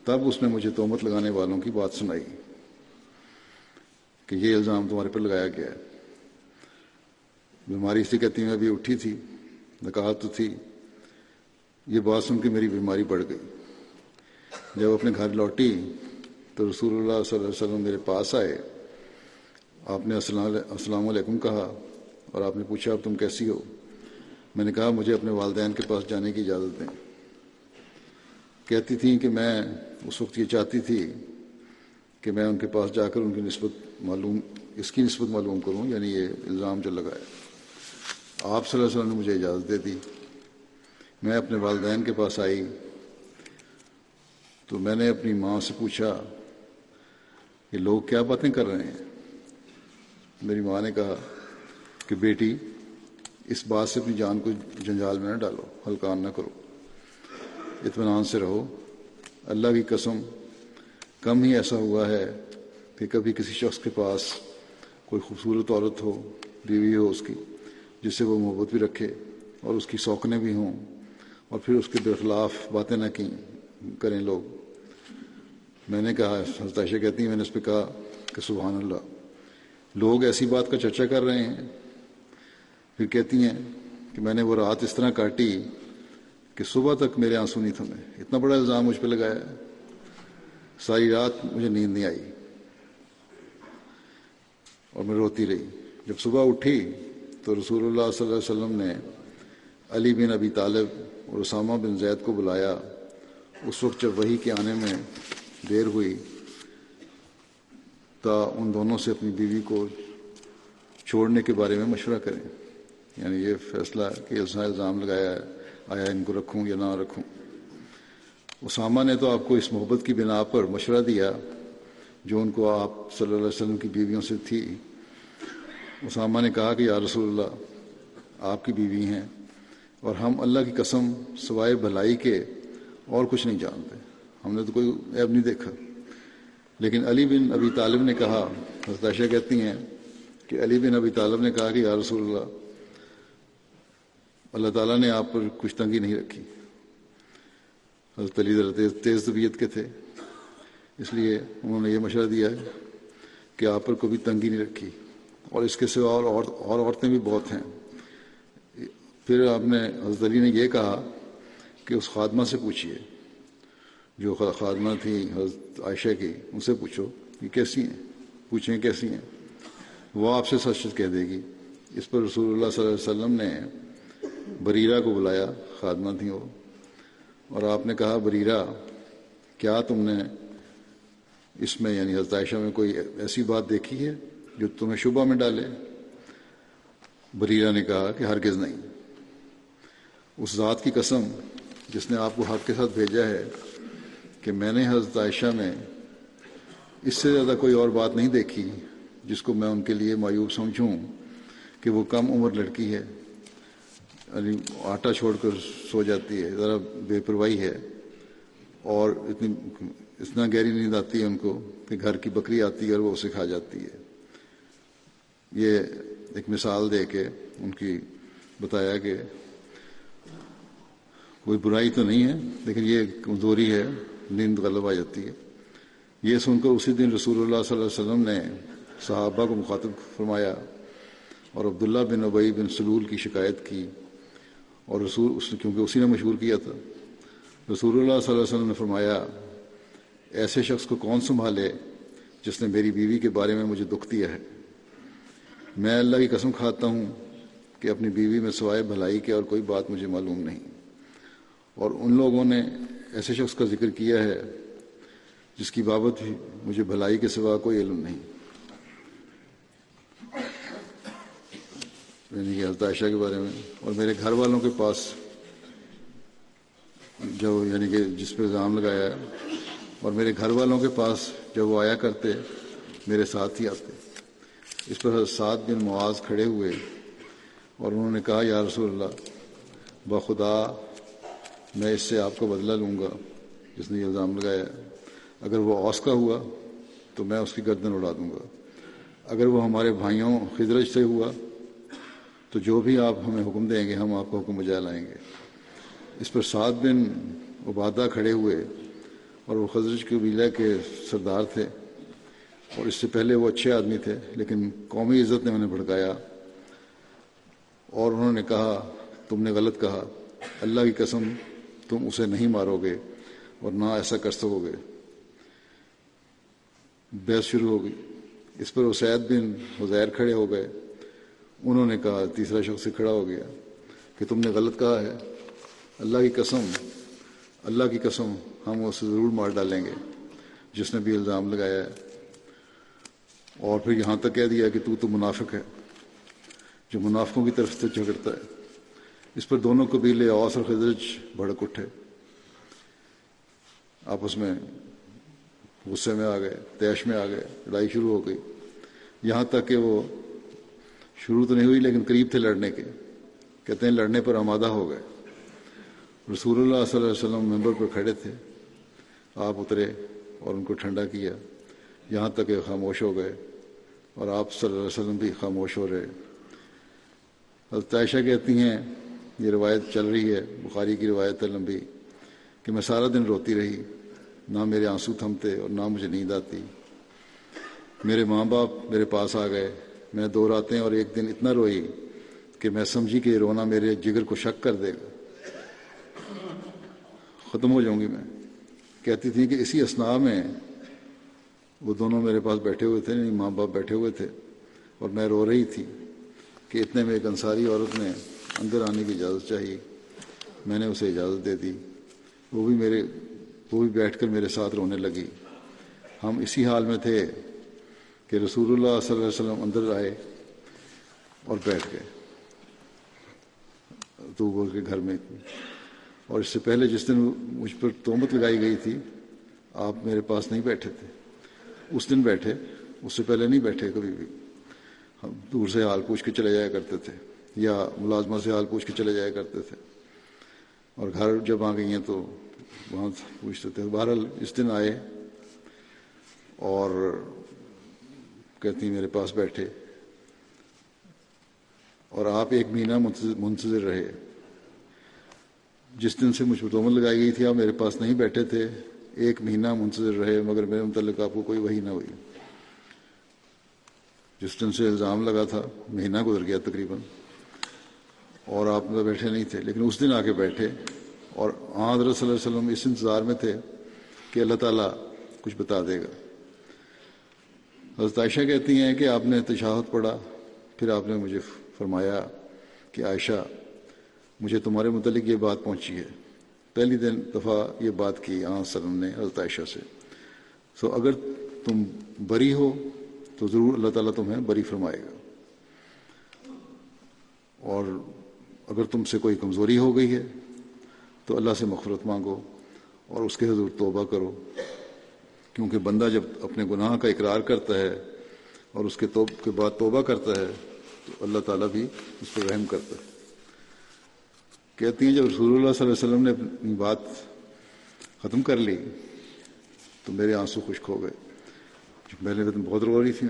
تب اس نے مجھے تومت لگانے والوں کی بات سنائی۔ کہ یہ الزام تمہارے پر لگایا گیا ہے۔ بیماری سے کہتی میں ابھی اٹھی تھی نکاحت تو تھی۔ یہ بات سن کے میری بیماری بڑھ گئی۔ جب اپنے گھر لوٹی تو رسول اللہ صلی اللہ علیہ وسلم میرے پاس آئے۔ آپ نے السلام علیکم کہا اور آپ نے پوچھا، اب تم کیسی ہو؟ میں نے کہا، مجھے اپنے والدین کے پاس جانے کی اجازت دیں۔ کہتی تھیں کہ میں اس وقت یہ چاہتی تھی کہ میں ان کے پاس جا کر ان کی نسبت معلوم اس کی نسبت معلوم کروں یعنی یہ الزام جو لگایا آپ صلی اللہ علیہ وسلم نے مجھے اجازت دے دی۔ میں اپنے والدین کے پاس آئی۔ تو میں نے اپنی ماں سے پوچھا کہ لوگ کیا باتیں کر رہے ہیں؟ میری ماں نے کہا کہ بیٹی، اس بات سے اپنی جان کو جنجال میں نہ ڈالو، ہلکان نہ کرو۔ اطمینان سے رہو۔ اللہ کی قسم، کم ہی ایسا ہوا ہے کہ کبھی کسی شخص کے پاس کوئی خوبصورت عورت ہو، بیوی ہو اس کی، جس سے وہ محبت بھی رکھے اور اس کی سوکنے بھی ہوں اور پھر اس کے برخلاف باتیں نہ کی کریں لوگ۔ میں نے کہا عائشہ کہتی ہیں، میں نے اس پہ کہا کہ سبحان اللہ، لوگ ایسی بات کا چرچا کر رہے ہیں۔ پھر کہتی ہیں کہ میں نے وہ رات اس طرح کاٹی کہ صبح تک میرے آنسو نہیں تھمے۔ اتنا بڑا الزام مجھ پہ لگایا ساری رات مجھے نیند نہیں آئی۔ اور میں روتی رہی۔ جب صبح اٹھی تو رسول اللہ صلی اللہ علیہ وسلم نے علی بن ابی طالب اور اسامہ بن زید کو بلایا۔ اس وقت جب وہی کے آنے میں دیر ہوئی تا ان دونوں سے اپنی بیوی کو چھوڑنے کے بارے میں مشورہ کریں۔ یعنی یہ فیصلہ کہ الزام لگایا ہے، آیا ان کو رکھوں یا نہ رکھوں۔ اسامہ نے تو آپ کو اس محبت کی بنا پر مشورہ دیا جو ان کو آپ صلی اللہ علیہ وسلم کی بیویوں سے تھی۔ اسامہ نے کہا کہ یا رسول اللہ، آپ کی بیوی ہیں اور ہم اللہ کی قسم سوائے بھلائی کے اور کچھ نہیں جانتے۔ ہم نے تو کوئی عیب نہیں دیکھا۔ لیکن علی بن ابی طالب نے کہا عائشہ کہتی ہیں کہ علی بن ابی طالب نے کہا کہ یا رسول اللہ اللہ تعالیٰ نے آپ پر کچھ تنگی نہیں رکھی۔ حضرت علی ذرا تیز تیز طبیعت کے تھے۔ اس لیے انہوں نے یہ مشورہ دیا ہے کہ آپ پر کبھی تنگی نہیں رکھی۔ اور اس کے سوا اور اور عورتیں بھی بہت ہیں۔ پھر آپ نے حضرت علی نے یہ کہا کہ اس خادمہ سے پوچھیے جو خادمہ تھی حضرت عائشہ کی، ان سے پوچھو کہ کیسی ہیں؟ پوچھیں کیسی ہیں؟ وہ آپ سے سچ کہہ دے گی۔ اس پر رسول اللہ صلی اللہ علیہ وسلم نے بریرہ کو بلایا، خادمہ تھیں وہ۔ اور آپ نے کہا، بریرہ، کیا تم نے اس میں یعنی حضرت عائشہ میں کوئی ایسی بات دیکھی ہے؟ جو تمہیں شبہ میں ڈالے۔ بریرہ نے کہا کہ ہرگز نہیں۔ اس ذات کی قسم جس نے آپ کو حق کے ساتھ بھیجا ہے کہ میں نے حضرت عائشہ میں اس سے زیادہ کوئی اور بات نہیں دیکھی جس کو میں ان کے لیے مایوب سمجھوں کہ وہ کم عمر لڑکی ہے یعنی آٹا چھوڑ کر سو جاتی ہے، ذرا بے پرواہی ہے۔ اور اتنی اتنا گہری نیند آتی ہے ان کو کہ گھر کی بکری آتی ہے اور وہ اسے کھا جاتی ہے۔ یہ ایک مثال دے کے ان کی بتایا کہ کوئی برائی تو نہیں ہے، لیکن یہ کمزوری ہے، نیند غلب آ جاتی ہے۔ یہ سن کر اسی دن رسول اللہ صلی اللہ علیہ وسلم نے صحابہ کو مخاطب فرمایا اور عبداللہ بن ابئی بن سلول کی شکایت کی اور رسول اس نے، کیونکہ اسی نے مشہور کیا تھا، رسول اللہ صلی اللہ علیہ وسلم نے فرمایا، ایسے شخص کو کون سنبھالے جس نے میری بیوی کے بارے میں مجھے دکھ دیا ہے؟ میں اللہ کی قسم کھاتا ہوں کہ اپنی بیوی میں سوائے بھلائی کے اور کوئی بات مجھے معلوم نہیں۔ اور ان لوگوں نے ایسے شخص کا ذکر کیا ہے جس کی بابت بھی مجھے بھلائی کے سوا کوئی علم نہیں۔ یعنی حضرت عائشہ کے بارے میں۔ اور میرے گھر والوں کے پاس جو یعنی کہ جس پہ الزام لگایا ہے، اور میرے گھر والوں کے پاس جب وہ آیا کرتے، میرے ساتھ ہی آتے۔ اس پر حضرت سعد بن معاذ کھڑے ہوئے اور انہوں نے کہا، یا رسول اللہ، بخدا، میں اس سے آپ کو بدلہ لوں گا جس نے یہ الزام لگایا اگر وہ اوس کا ہوا تو میں اس کی گردن اڑا دوں گا۔ اگر وہ ہمارے بھائیوں خدرج سے ہوا تو جو بھی آپ ہمیں حکم دیں گے، ہم آپ کو حکم بجا لائیں گے۔ اس پر سات بن عبادہ کھڑے ہوئے اور وہ خزرج قبیلہ کے سردار تھے۔ اور اس سے پہلے وہ اچھے آدمی تھے، لیکن قومی عزت نے انہیں بھڑکایا اور انہوں نے کہا، تم نے غلط کہا، اللہ کی قسم تم اسے نہیں مارو گے اور نہ ایسا کر سکو گے۔ بحث شروع ہو گئی۔ اس پر اسید بن حزیر کھڑے ہو گئے۔ انہوں نے کہا، تیسرا شخص سے کھڑا ہو گیا کہ تم نے غلط کہا ہے۔ اللہ کی قسم، اللہ کی قسم، ہم اسے ضرور مار ڈالیں گے۔ جس نے بھی الزام لگایا ہے۔ اور پھر یہاں تک کہہ دیا کہ تو تو منافق ہے، جو منافقوں کی طرف سے جھگڑتا ہے۔ اس پر دونوں قبیلے اوس اور خدرج بھڑک اٹھے۔ آپس میں غصے میں آ گئے، تیش میں آ گئے، لڑائی شروع ہو گئی۔ یہاں تک کہ وہ شروع تو نہیں ہوئی، لیکن قریب تھے لڑنے کے۔ کہتے ہیں لڑنے پر آمادہ ہو گئے۔ رسول اللہ صلی اللہ علیہ وسلم ممبر پر کھڑے تھے۔ آپ اترے اور ان کو ٹھنڈا کیا۔ یہاں تک کہ خاموش ہو گئے اور آپ صلی اللہ علیہ وسلم بھی خاموش ہو رہے حضرت عائشہ کہتی ہیں، یہ روایت چل رہی ہے، بخاری کی روایت ہے لمبی، کہ میں سارا دن روتی رہی، نہ میرے آنسو تھمتے اور نہ مجھے نیند آتی۔ میرے ماں باپ میرے پاس آ گئے، میں دو راتیں اور ایک دن اتنا روئی کہ میں سمجھی کہ رونا میرے جگر کو شک کر دے گا۔ ختم ہو جاؤں گی میں۔ کہتی تھی کہ اسی اسنا میں وہ دونوں میرے پاس بیٹھے ہوئے تھے نہیں ماں باپ بیٹھے ہوئے تھے، اور میں رو رہی تھی کہ اتنے میں ایک انصاری عورت نے اندر آنے کی اجازت چاہیے میں نے اسے اجازت دے دی۔ وہ بھی میرے، وہ بھی بیٹھ کر میرے ساتھ رونے لگی۔ ہم اسی حال میں تھے کہ رسول اللہ صلی اللہ علیہ وسلم اندر آئے اور بیٹھ گئے۔ تو بول کے گھر میں اور اس سے پہلے جس دن مجھ پر تومت لگائی گئی تھی، آپ میرے پاس نہیں بیٹھے تھے۔ اس دن بیٹھے، اس سے پہلے نہیں بیٹھے، کبھی بھی۔ ہم دور سے حال پوچھ کے چلے جایا کرتے تھے، یا ملازمہ سے حال پوچھ کے چلے جایا کرتے تھے۔ اور گھر جب آ گئی ہیں تو وہاں پوچھتے تھے، بہرحال اس دن آئے اور کہتی میرے پاس بیٹھے۔ اور آپ ایک مہینہ منتظر رہے۔ جس دن سے مجھ پر تومت لگائی گئی تھی، آپ میرے پاس نہیں بیٹھے تھے۔ ایک مہینہ منتظر رہے، مگر میرے متعلق آپ کو کوئی وہی نہ ہوئی۔ جس دن سے الزام لگا تھا، مہینہ گزر گیا تقریباً، اور آپ بیٹھے نہیں تھے، لیکن اس دن آ کے بیٹھے اور حضرت صلی اللہ علیہ وسلم اس انتظار میں تھے کہ اللہ تعالیٰ کچھ بتا دے گا۔ حضرت عائشہ کہتی ہیں کہ آپ نے تشاہد پڑھا، پھر آپ نے مجھے فرمایا کہ عائشہ، مجھے تمہارے متعلق یہ بات پہنچی ہے۔ پہلی دن دفعہ یہ بات کی آن وسلم نے، حضرت عائشہ سے۔ سو اگر تم بری ہو تو ضرور اللہ تعالیٰ تمہیں بری فرمائے گا۔ اور اگر تم سے کوئی کمزوری ہو گئی ہے تو اللہ سے مغفرت مانگو اور اس کے حضور توبہ کرو۔ کیونکہ بندہ جب اپنے گناہ کا اقرار کرتا ہے اور اس کے توب، کے بعد توبہ کرتا ہے تو اللہ تعالیٰ بھی اس پر رحم کرتا ہے۔ کہتی ہیں جب رسول اللہ صلی اللہ علیہ وسلم نے اپنی بات ختم کر لی، تو میرے آنسو خشک ہو گئے۔ پہلے میں بہت رو رہی تھی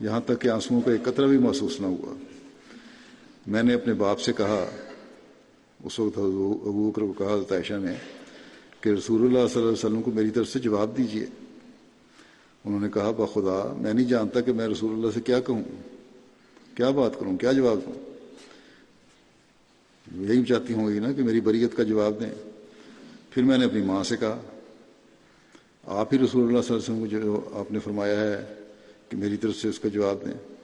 یہاں تک کہ آنسوؤں کا ایک قطرہ بھی محسوس نہ ہوا۔ میں نے اپنے باپ سے کہا، اس وقت ابو بکر کو کہا، حضرت عائشہ نے، کہ رسول اللہ صلی اللہ علیہ وسلم کو میری طرف سے جواب دیجیے انہوں نے کہا بخدا میں نہیں جانتا کہ میں رسول اللہ سے کیا کہوں۔ کیا بات کروں؟ کیا جواب دوں؟ یہی چاہتی ہوں گی نا کہ میری بریت کا جواب دیں۔ پھر میں نے اپنی ماں سے کہا، آپ ہی رسول اللہ صلی اللہ علیہ وسلم کو جو آپ نے فرمایا ہے کہ میری طرف سے اس کا جواب دیں۔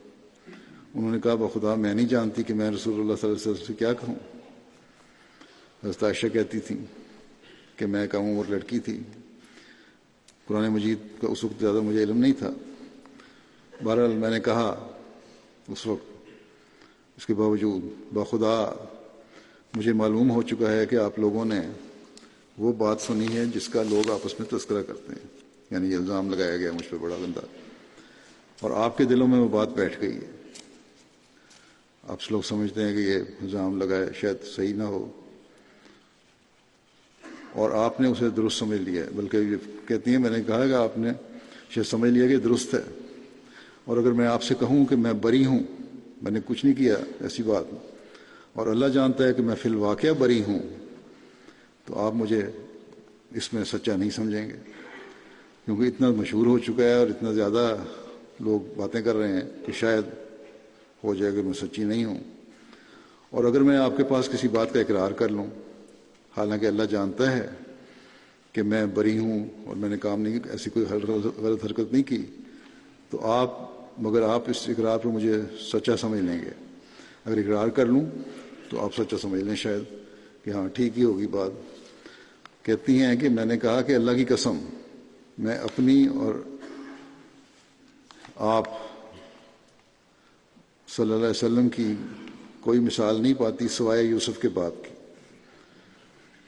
انہوں نے کہا، بخدا، میں نہیں جانتی کہ میں رسول اللہ صلی اللہ علیہ وسلم سے کیا کہوں۔ حضرت عائشہ کہتی تھی کہ میں کہوں اور لڑکی تھی۔ قرآن مجید کا اس وقت زیادہ مجھے علم نہیں تھا۔ بہرحال میں نے کہا اس وقت، اس کے باوجود، بخدا مجھے معلوم ہو چکا ہے کہ آپ لوگوں نے وہ بات سنی ہے جس کا لوگ آپس میں تذکرہ کرتے ہیں۔ یعنی یہ الزام لگایا گیا مجھ پہ بڑا گندہ اور آپ کے دلوں میں وہ بات بیٹھ گئی ہے۔ آپ لوگ سمجھتے ہیں کہ یہ الزام لگائے شاید صحیح نہ ہو۔ اور آپ نے اسے درست سمجھ لیا ہے۔ بلکہ یہ کہتی ہیں، میں نے کہا کہ آپ نے شاید سمجھ لیا کہ درست ہے۔ اور اگر میں آپ سے کہوں کہ میں بری ہوں، میں نے کچھ نہیں کیا، ایسی بات۔ اور اللہ جانتا ہے کہ میں فی الواقعہ بری ہوں۔ تو آپ مجھے اس میں سچا نہیں سمجھیں گے۔ کیونکہ اتنا مشہور ہو چکا ہے اور اتنا زیادہ لوگ باتیں کر رہے ہیں کہ شاید ہو جائے کہ میں سچی نہیں ہوں۔ اور اگر میں آپ کے پاس کسی بات کا اقرار کر لوں، حالانکہ اللہ جانتا ہے کہ میں بری ہوں اور میں نے کام نہیں، ایسی کوئی غلط حرکت نہیں کی، تو آپ، مگر آپ اس اقرار پر مجھے سچا سمجھ لیں گے۔ اگر اقرار کر لوں تو آپ سچا سمجھ لیں شاید کہ ہاں ٹھیک ہی ہوگی بات۔ کہتی ہیں کہ میں نے کہا کہ اللہ کی قسم، میں اپنی اور آپ صلی اللہ علیہ وسلم کی کوئی مثال نہیں پاتی سوائے یوسف کے باپ کی۔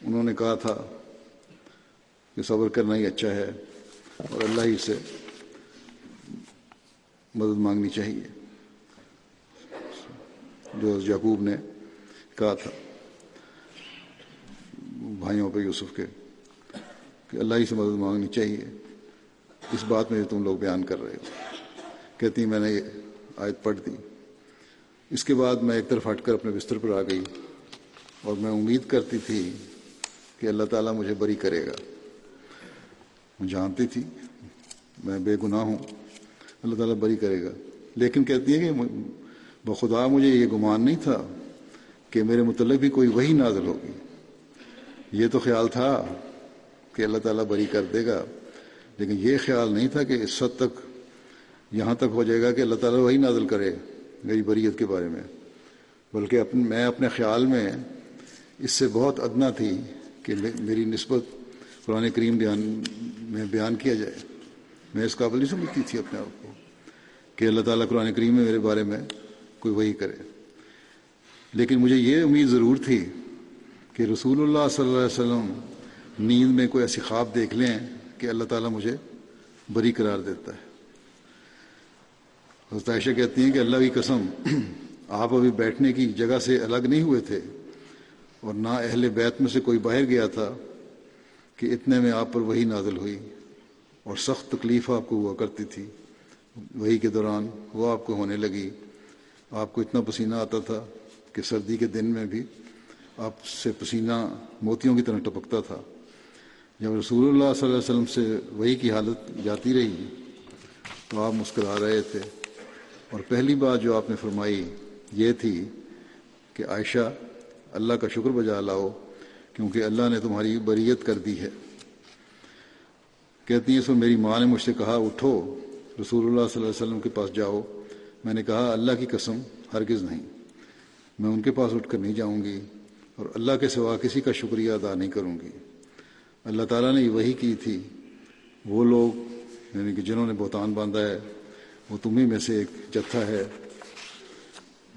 انہوں نے کہا تھا کہ صبر کرنا ہی اچھا ہے اور اللہ ہی سے مدد مانگنی چاہیے۔ جو یعقوب نے کہا تھا بھائیوں پہ یوسف کے کہ اللہ ہی سے مدد مانگنی چاہیے۔ اس بات میں جو تم لوگ بیان کر رہے ہو۔ کہتی میں نے یہ آیت پڑھ دی۔ اس کے بعد میں ایک طرف ہٹ کر اپنے بستر پر آ گئی اور میں امید کرتی تھی کہ اللہ تعالیٰ مجھے بری کرے گا۔ میں جانتی تھی، میں بے گناہ ہوں، اللہ تعالیٰ بری کرے گا۔ لیکن کہتی ہے کہ بخدا مجھے یہ گمان نہیں تھا کہ میرے متعلق بھی کوئی وہی نازل ہوگی۔ یہ تو خیال تھا کہ اللہ تعالیٰ بری کر دے گا، لیکن یہ خیال نہیں تھا کہ اس حد تک، یہاں تک ہو جائے گا کہ اللہ تعالیٰ وہی نازل کرے میری بریت کے بارے میں۔ بلکہ اپنے میں اپنے خیال میں اس سے بہت ادنا تھی کہ میری نسبت قرآن کریم بیان، میں بیان کیا جائے۔ میں اس قابل نہیں سمجھتی تھی اپنے آپ کو کہ اللہ تعالیٰ قرآن کریم میں میرے بارے میں کوئی وہی کرے۔ لیکن مجھے یہ امید ضرور تھی کہ رسول اللہ صلی اللہ علیہ وسلم نیند میں کوئی ایسی خواب دیکھ لیں کہ اللہ تعالیٰ مجھے بری قرار دیتا ہے۔ حضرت عائشہ کہتی ہیں کہ اللہ کی قسم، آپ ابھی بیٹھنے کی جگہ سے الگ نہیں ہوئے تھے اور نہ اہل بیت میں سے کوئی باہر گیا تھا کہ اتنے میں آپ پر وہی نازل ہوئی اور سخت تکلیف آپ کو ہوا کرتی تھی۔ وہی کے دوران وہ آپ کو ہونے لگی۔ آپ کو اتنا پسینہ آتا تھا کہ سردی کے دن میں بھی آپ سے پسینہ موتیوں کی طرح ٹپکتا تھا۔ جب رسول اللہ صلی اللہ علیہ وسلم سے وہی کی حالت جاتی رہی تو آپ مسکرا رہے تھے۔ اور پہلی بات جو آپ نے فرمائی یہ تھی کہ عائشہ، اللہ کا شکر بجا لاؤ کیونکہ اللہ نے تمہاری بریت کر دی ہے۔ کہتی ہیں سو میری ماں نے مجھ سے کہا، اٹھو، رسول اللہ صلی اللہ علیہ وسلم کے پاس جاؤ۔ میں نے کہا، اللہ کی قسم، ہرگز نہیں۔ میں ان کے پاس اٹھ کر نہیں جاؤں گی اور اللہ کے سوا کسی کا شکریہ ادا نہیں کروں گی۔ اللہ تعالیٰ نے وہی کی تھی۔ وہ لوگ یعنی کہ جنہوں نے بہتان باندھا ہے، وہ تمہیں میں سے ایک جتھا ہے۔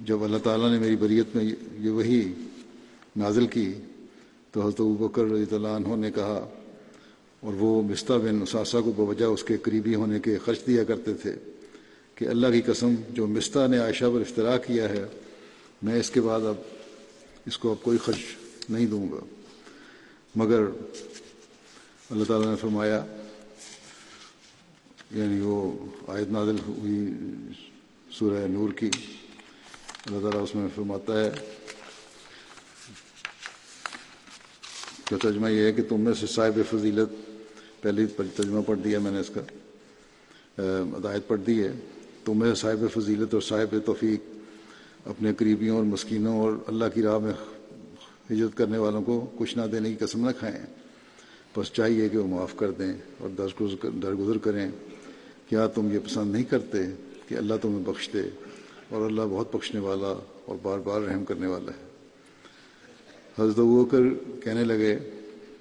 جب اللہ تعالیٰ نے میری بریت میں یہ وہی نازل کی، تو حضرت بکر رضی اللہ عنہ نے کہا، اور وہ مستہ بن اساسا کو بوجہ اس کے قریبی ہونے کے خرچ دیا کرتے تھے کہ اللہ کی قسم جو مستہ نے عائشہ پر افطرا کیا ہے میں اس کے بعد اب اس کو اب کوئی خرچ نہیں دوں گا۔ مگر اللہ تعالیٰ نے فرمایا یعنی وہ آیت نازل ہوئی سورہ نور کی، اللہ تعالیٰ اس میں فرماتا ہے، کہ ترجمہ یہ ہے کہ تم میں سے صاحب فضیلت، پہلی ترجمہ پڑھ دیا میں نے اس کا ہدایت پڑھ دی ہے۔ تم میں صاحب فضیلت اور صاحب توفیق اپنے قریبیوں اور مسکینوں اور اللہ کی راہ میں ہجرت کرنے والوں کو کچھ نہ دینے کی قسم نہ کھائیں۔ بس چاہیے کہ وہ معاف کر دیں اور درگزر کریں کیا تم یہ پسند نہیں کرتے کہ اللہ تمہیں بخش دے اور اللہ بہت بخشنے والا اور بار بار رحم کرنے والا ہے۔ حضرت وہ کر کہنے لگے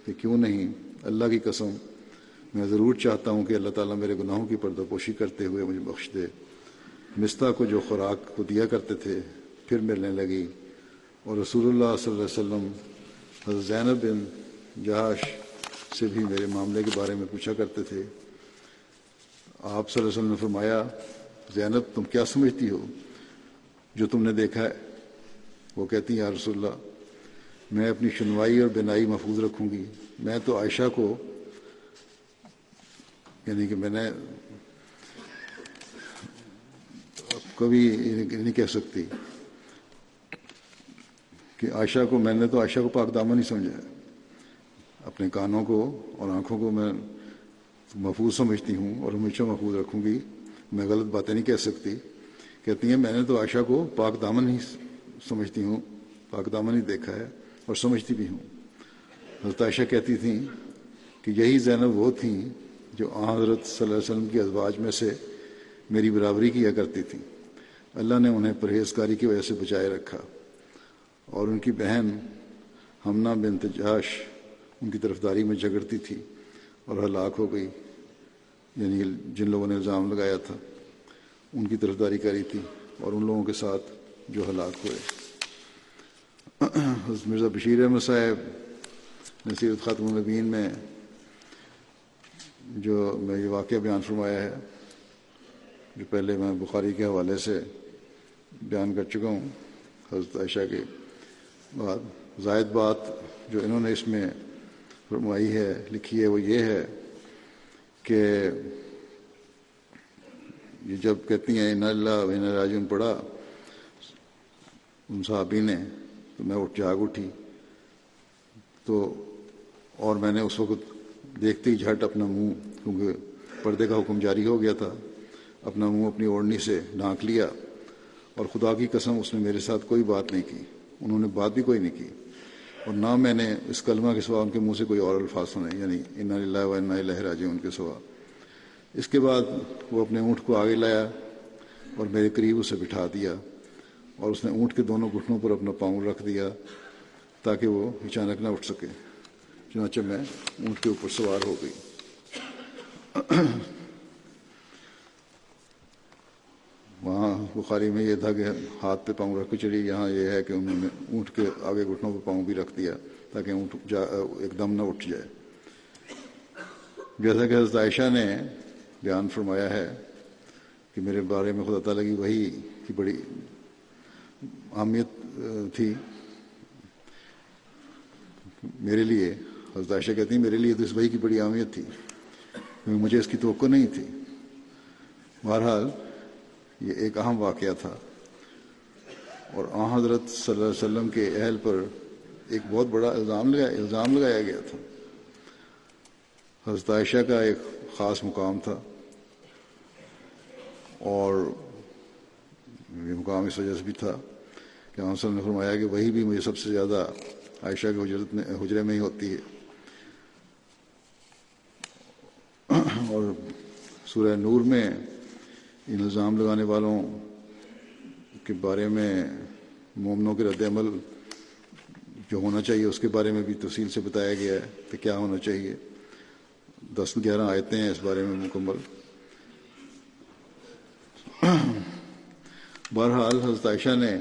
کہ کیوں نہیں؟ اللہ کی قسم، میں ضرور چاہتا ہوں کہ اللہ تعالیٰ میرے گناہوں کی پردہ پوشی کرتے ہوئے مجھے بخش دے۔ مستہ کو جو خوراک کو دیا کرتے تھے پھر ملنے لگی اور رسول اللہ صلی اللہ علیہ وسلم، حضرت زینب بن جہاش سے بھی میرے معاملے کے بارے میں پوچھا کرتے تھے۔ آپ صلی اللہ علیہ وسلم نے فرمایا، زینب تم کیا سمجھتی ہو؟ جو تم نے دیکھا ہے۔ وہ کہتی ہیں، یا رسول اللہ، میں اپنی شنوائی اور بینائی محفوظ رکھوں گی۔ میں تو عائشہ کو یعنی کہ میں نے کبھی نہیں کہہ سکتی۔ کہ عائشہ کو میں نے تو عائشہ کو پاک دامن نہیں سمجھا ہے۔ اپنے کانوں کو اور آنکھوں کو میں محفوظ سمجھتی ہوں اور ہمیشہ محفوظ رکھوں گی۔ میں غلط باتیں نہیں کہہ سکتی۔ کہتی ہیں، میں نے تو عائشہ کو پاک دامن ہی سمجھتی ہوں، پاک دامن ہی دیکھا ہے اور سمجھتی بھی ہوں۔ حضرت عائشہ کہتی تھیں کہ یہی زینب وہ تھیں جو حضرت صلی اللہ علیہ وسلم کی ازواج میں سے میری برابری کیا کرتی تھیں۔ اللہ نے انہیں پرہیزکاری کی وجہ سے بچائے رکھا۔ اور ان کی بہن ہمنا بن تجاش ان کی طرفداری میں جگڑتی تھی اور ہلاک ہو گئی یعنی جن لوگوں نے الزام لگایا تھا، ان کی طرفداری کری تھی اور ان لوگوں کے ساتھ جو ہلاک ہوئے۔ مرزا بشیر احمد صاحب، نصیرت خاتم النبین میں جو میں یہ واقعہ بیان فرمایا ہے، جو پہلے میں بخاری کے حوالے سے بیان کر چکا ہوں، حضرت عائشہ کے۔ بعد زائد بات جو انہوں نے اس میں فرمائی ہے، لکھی ہے، وہ یہ ہے کہ یہ جب کہتی ہیں، ان اللہ ان راجن پڑھا، ان صحابی نے، تو میں اٹھ جاگ اٹھی۔ تو اور میں نے اس وقت دیکھتے ہی جھٹ اپنا منہ، کیونکہ پردے کا حکم جاری ہو گیا تھا، اپنا منہ اپنی اوڑھنی سے ڈھانک لیا، اور خدا کی قسم اس نے میرے ساتھ کوئی بات نہیں کی۔ انہوں نے بات بھی کوئی نہیں کی اور نہ میں نے اس کلمہ کے سوا ان کے منہ سے کوئی اور الفاظ سنے یعنی ان اللہ و اللہ راجی ان کے سوا۔ اس کے بعد وہ اپنے اونٹ کو آگے لایا اور میرے قریب اسے بٹھا دیا اور اس نے اونٹ کے دونوں گھٹنوں پر اپنا پاؤں رکھ دیا تاکہ وہ اچانک نہ اٹھ سکے، چنانچہ میں اونٹ کے اوپر سوار ہو گئی۔ وہاں بخاری میں یہ تھا کہ ہاتھ پہ پاؤں رکھ کے چلی، یہاں یہ ہے کہ انہوں نے اونٹ کے آگے گھٹنوں پہ پاؤں بھی رکھ دیا تاکہ اونٹ جا، ایک دم نہ اٹھ جائے۔ جیسا کہ حضرت عائشہ نے بیان فرمایا ہے کہ میرے بارے میں خدا تعالیٰ کی وہی کی بڑی اہمیت تھی۔ میرے لیے، حضرت عائشہ کہتی ہیں، میرے لیے تو اس وہی کی بڑی اہمیت تھی مجھے اس کی توقع نہیں تھی۔ بہرحال یہ ایک اہم واقعہ تھا۔ اور آ حضرت صلی اللہ علیہ وسلم کے اہل پر ایک بہت بڑا الزام لگایا الزام لگایا گیا تھا۔ حضرت عائشہ کا ایک خاص مقام تھا۔ اور یہ مقام اس وجہ سے بھی تھا کہ آنسر نے فرمایا کہ وہی بھی مجھے سب سے زیادہ عائشہ کے حجرت میں حجرے میں ہی ہوتی ہے۔ اور سورہ نور میں الزام لگانے والوں کے بارے میں، مومنوں کے رد عمل جو ہونا چاہیے، اس کے بارے میں بھی تفصیل سے بتایا گیا ہے کہ کیا ہونا چاہیے۔ دس گیارہ آیتیں ہیں اس بارے میں مکمل۔ بہرحال حضرت عائشہ نے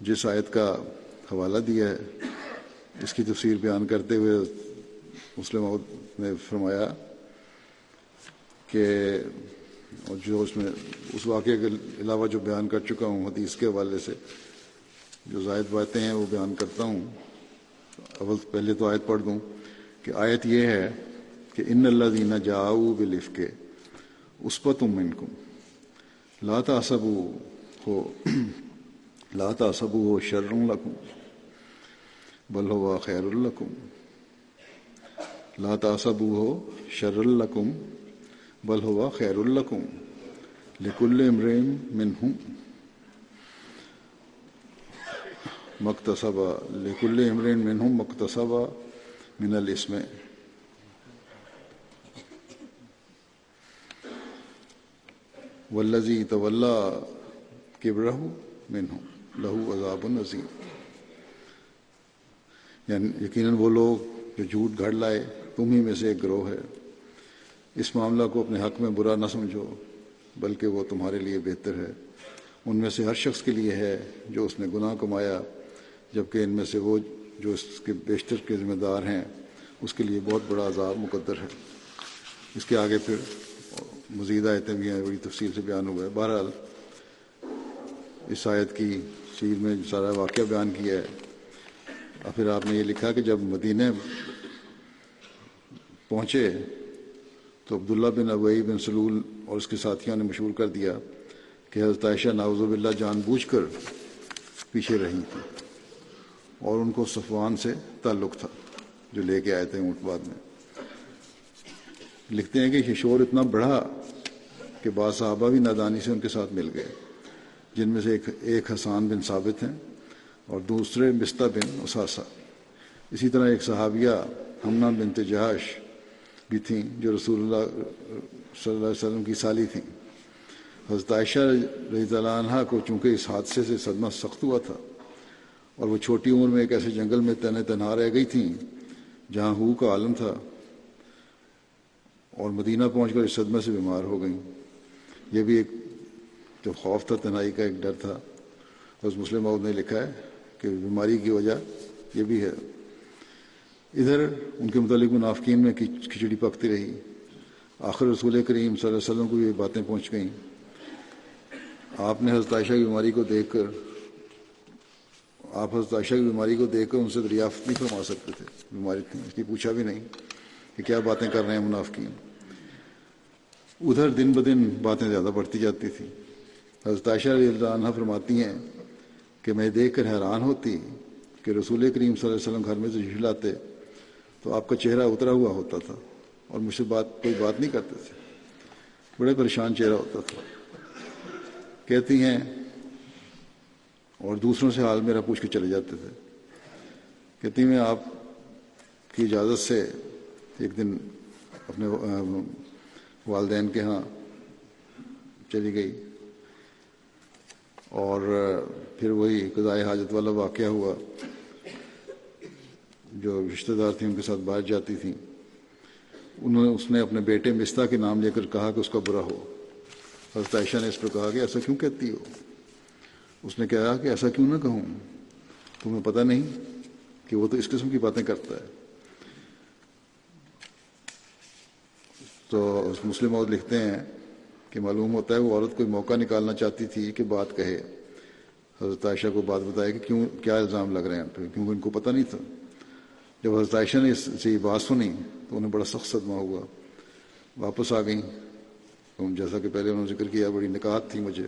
جس آیت کا حوالہ دیا ہے، اس کی تفصیل بیان کرتے ہوئے مسلم نے فرمایا کہ اور جو اس میں اس واقعے کے علاوہ جو بیان کر چکا ہوں، حدیث کے حوالے سے، جو زائد باتیں ہیں، وہ بیان کرتا ہوں۔ اول پہلے تو آیت پڑھ دوں کہ آیت یہ ہے کہ ان اللہ دینا جاؤ بلف کے اس پر تم ان کم لاتا سب ہو لاتا سب ہو، شر القم بل ہوا خیر القم لاتا سب ہو، شر القم بل ہوا خیر القم لکل امریم منہم مکتصبہ لکل امرین منہم مکتصبہ من الاسم۔ والذی تولا کبرہ منہم، لہو عذاب النظیم یعنی یقیناً وہ لوگ جو جھوٹ گھڑ لائے تم ہی میں سے ایک گروہ ہے۔ اس معاملہ کو اپنے حق میں برا نہ سمجھو، بلکہ وہ تمہارے لیے بہتر ہے۔ ان میں سے ہر شخص کے لیے ہے جو اس نے گناہ کمایا، جبکہ ان میں سے وہ جو اس کے بیشتر کے ذمہ دار ہیں، اس کے لیے بہت بڑا عذاب مقدر ہے۔ اس کے آگے پھر مزید آیتیں بھی ہیں، بڑی تفصیل سے بیان ہوا ہے بہرحال، اس آیت کی سیر میں سارا واقعہ بیان کیا ہے۔ اور پھر آپ نے یہ لکھا کہ جب مدینہ پہنچے تو عبداللہ بن ابئی بن سلول اور اس کے ساتھیوں نے مشہور کر دیا کہ حضرت عائشہ ناوز اللہ جان بوجھ کر پیچھے رہی تھیں اور ان کو صفوان سے تعلق تھا جو لے کے آئے تھے اونٹ بعد میں۔ لکھتے ہیں کہ یہ شور اتنا بڑھا کہ بعض صحابہ بھی نادانی سے ان کے ساتھ مل گئے، جن میں سے ایک ایک حسان بن ثابت ہیں اور دوسرے مستہ بن اساسہ۔ اسی طرح ایک صحابیہ ہمنا بن تجاش بھی تھیں جو رسول اللہ صلی اللہ علیہ وسلم کی سالی تھیں۔ حضرت عائشہ رضی اللہ عنہ کو چونکہ اس حادثے سے صدمہ سخت ہوا تھا اور وہ چھوٹی عمر میں ایک ایسے جنگل میں تنہ تنہا رہ گئی تھیں جہاں ہو کا عالم تھا اور مدینہ پہنچ کر اس صدمے سے بیمار ہو گئیں۔ یہ بھی ایک جو خوف تھا، تنہائی کا ایک ڈر تھا۔ اس مسلم عود نے لکھا ہے کہ بیماری کی وجہ یہ بھی ہے۔ ادھر ان کے متعلق منافقین میں کھچڑی پکتی رہی۔ آخر رسول کریم صلی اللہ علیہ وسلم کو یہ باتیں پہنچ گئیں۔ آپ نے حضرت عائشہ کی بیماری کو دیکھ کر آپ حضرت عائشہ کی بیماری کو دیکھ کر ان سے دریافت نہیں فرما سکتے تھے۔ بیماری تھی۔ اس کی پوچھا بھی نہیں کہ کیا باتیں کر رہے ہیں منافقین۔ ادھر دن بدن باتیں زیادہ بڑھتی جاتی تھیں حضرت عائشہ رضی اللہ عنہ فرماتی ہیں کہ میں دیکھ کر حیران ہوتی کہ رسول کریم صلی اللہ علیہ وسلم گھر میں سے لاتے تو آپ کا چہرہ اترا ہوا ہوتا تھا اور مجھ سے بات کوئی بات نہیں کرتے تھے۔ بڑے پریشان چہرہ ہوتا تھا۔ کہتی ہیں، اور دوسروں سے حال میرا پوچھ کے چلے جاتے تھے۔ کہتی میں آپ کی اجازت سے ایک دن اپنے والدین کے ہاں چلی گئی۔ اور پھر وہی قضائے حاجت والا واقعہ ہوا۔ جو رشتہ دار تھیں، ان کے ساتھ بات جاتی تھیں۔ انہوں نے، اس نے اپنے بیٹے مستہ کے نام لے کر کہا کہ اس کا برا ہو۔ حضرت عائشہ نے اس پر کہا کہ ایسا کیوں کہتی ہو؟ اس نے کہا کہ ایسا کیوں نہ کہوں؟ تمہیں پتہ نہیں کہ وہ تو اس قسم کی باتیں کرتا ہے۔ تو مسلم عورت لکھتے ہیں کہ معلوم ہوتا ہے وہ عورت کوئی موقع نکالنا چاہتی تھی کہ بات کہے۔ حضرت عائشہ کو بات بتائے کہ کیوں، کیا الزام لگ رہے ہیں کیونکہ ان کو پتہ نہیں تھا۔ جب حضرت عائشہ نے سے یہ بات سنی تو انہیں بڑا سخت صدمہ ہوا۔ واپس آ گئیں۔ جیسا کہ پہلے انہوں نے ذکر کیا، بڑی نکات تھی مجھے۔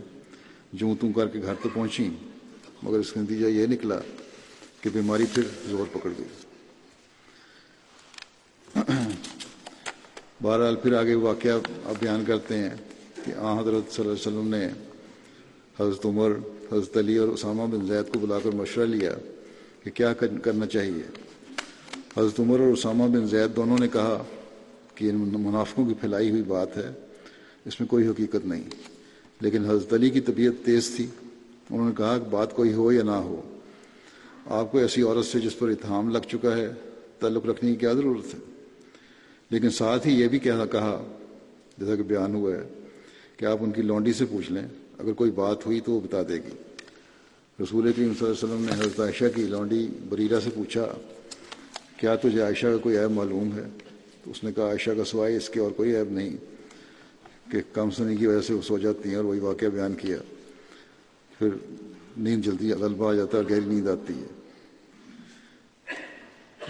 جو تم کر کے گھر تو پہنچی مگر اس کا نتیجہ یہ نکلا کہ بیماری پھر زور پکڑ گئی۔ بہرحال پھر آگے واقعہ آپ بیان کرتے ہیں کہ آ حضرت صلی اللہ علیہ وسلم نے حضرت عمر، حضرت علی اور اسامہ بن زید کو بلا کر مشورہ لیا کہ کیا کرنا چاہیے۔ حضرت عمر اور اسامہ بن زید دونوں نے کہا کہ ان منافقوں کی پھیلائی ہوئی بات ہے، اس میں کوئی حقیقت نہیں۔ لیکن حضرت علی کی طبیعت تیز تھی۔ انہوں نے کہا کہ بات کوئی ہو یا نہ ہو۔ آپ کو ایسی عورت سے جس پر اتحام لگ چکا ہے، تعلق رکھنے کی کیا ضرورت ہے؟ لیکن ساتھ ہی یہ بھی کہا کہا، جیسا کہ بیان ہوا ہے کہ آپ ان کی لونڈی سے پوچھ لیں، اگر کوئی بات ہوئی تو وہ بتا دے گی۔ رسول کریم صلی اللہ علیہ وسلم نے حضرت عائشہ کی لونڈی بریرہ سے پوچھا کیا تجھے عائشہ کا کوئی عیب معلوم ہے؟ تو اس نے کہا، عائشہ کا سوائے اس کے اور کوئی عیب نہیں، کہ کم سنی کی وجہ سے وہ سو جاتی ہیں اور وہی واقعہ بیان کیا۔ پھر نیند جلدی غلبہ آ جاتا ہے اور گہری نیند آتی ہے۔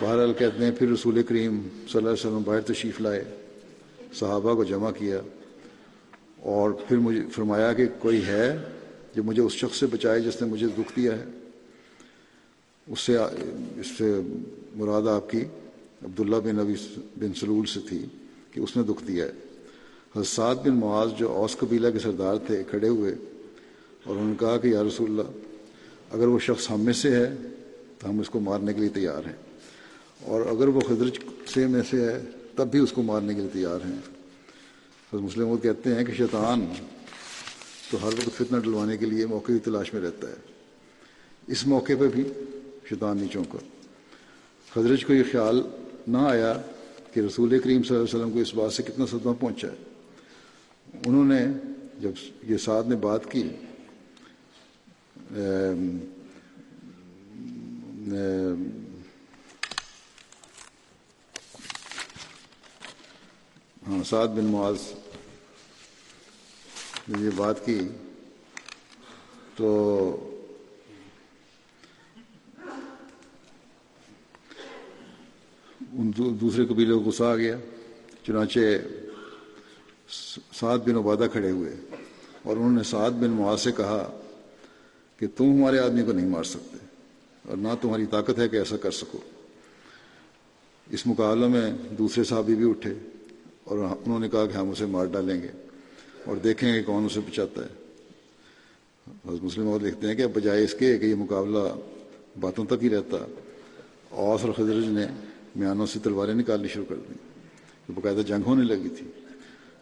بہرحال کہتے ہیں، پھر رسول کریم صلی اللہ علیہ وسلم باہر تشریف لائے، صحابہ کو جمع کیا اور پھر مجھے فرمایا کہ کوئی ہے جو مجھے اس شخص سے بچائے جس نے مجھے دکھ دیا ہے؟ اس سے اس سے مراد آپ کی عبداللہ بن نبی بن سلول سے تھی کہ اس نے دکھ دیا ہے۔ حساد بن معاذ جو اوس قبیلہ کے سردار تھے، کھڑے ہوئے اور انہوں نے کہا کہ یا رسول اللہ، اگر وہ شخص ہم میں سے ہے تو ہم اس کو مارنے کے لیے تیار ہیں۔ اور اگر وہ خدرج سے میں سے ہے، تب بھی اس کو مارنے کے لیے تیار ہیں۔ حضرت مسلم وہ کہتے ہیں کہ شیطان تو ہر وقت فتنہ ڈلوانے کے لیے موقع کی تلاش میں رہتا ہے۔ اس موقع پہ بھی شیطان نہیں چونکا۔ خدرج کو یہ خیال نہ آیا کہ رسول کریم صلی اللہ علیہ وسلم کو اس بات سے کتنا صدمہ پہنچا ہے۔ انہوں نے جب یہ ساتھ نے بات کی ہاں سعد بن معاذ نے یہ بات کی تو ان دوسرے قبیلے کو غصہ آ گیا، چنانچہ سعد بن عبادہ کھڑے ہوئے۔ اور انہوں نے سعد بن معاذ سے کہا کہ تم ہمارے آدمی کو نہیں مار سکتے اور نہ تمہاری طاقت ہے کہ ایسا کر سکو۔ اس مقابلے میں دوسرے صحابی بھی اٹھے اور انہوں نے کہا کہ ہم اسے مار ڈالیں گے اور دیکھیں گے کون اسے بچاتا ہے۔ بس مسلم اور لکھتے ہیں کہ بجائے اس کے کہ یہ مقابلہ باتوں تک ہی رہتا۔ اوس اور خدرج نے میانوں سے تلواریں نکالنی شروع کر دیں۔ تو باقاعدہ جنگ ہونے لگی تھی۔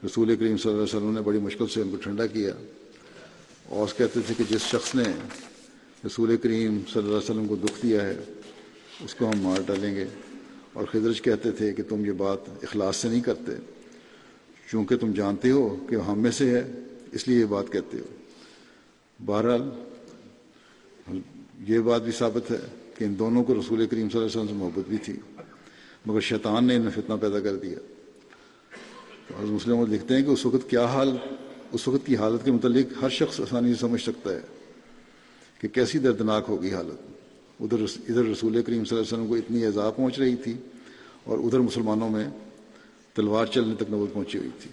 رسول کریم صلی اللہ علیہ وسلم نے بڑی مشکل سے ان کو ٹھنڈا کیا۔ اوس کہتے تھے کہ جس شخص نے رسول کریم صلی اللہ علیہ وسلم کو دکھ دیا ہے، اس کو ہم مار ڈالیں گے۔ اور خدرج کہتے تھے کہ تم یہ بات اخلاص سے نہیں کرتے، چونکہ تم جانتے ہو کہ ہم میں سے ہے، اس لیے یہ بات کہتے ہو۔ بہرحال، یہ بات بھی ثابت ہے کہ ان دونوں کو رسول کریم صلی اللہ علیہ وسلم سے محبت بھی تھی۔ مگر شیطان نے ان میں فتنہ پیدا کر دیا۔ تو حضرت مسلم لکھتے ہیں کہ اس وقت کیا حال، اس وقت کی حالت کے متعلق ہر شخص آسانی سے سمجھ سکتا ہے کہ کیسی دردناک ہوگی حالت۔ ادھر ادھر رسول کریم صلی اللہ علیہ وسلم کو اتنی اعضاء پہنچ رہی تھی اور ادھر مسلمانوں میں تلوار چلنے تک نوبت پہنچی ہوئی تھی۔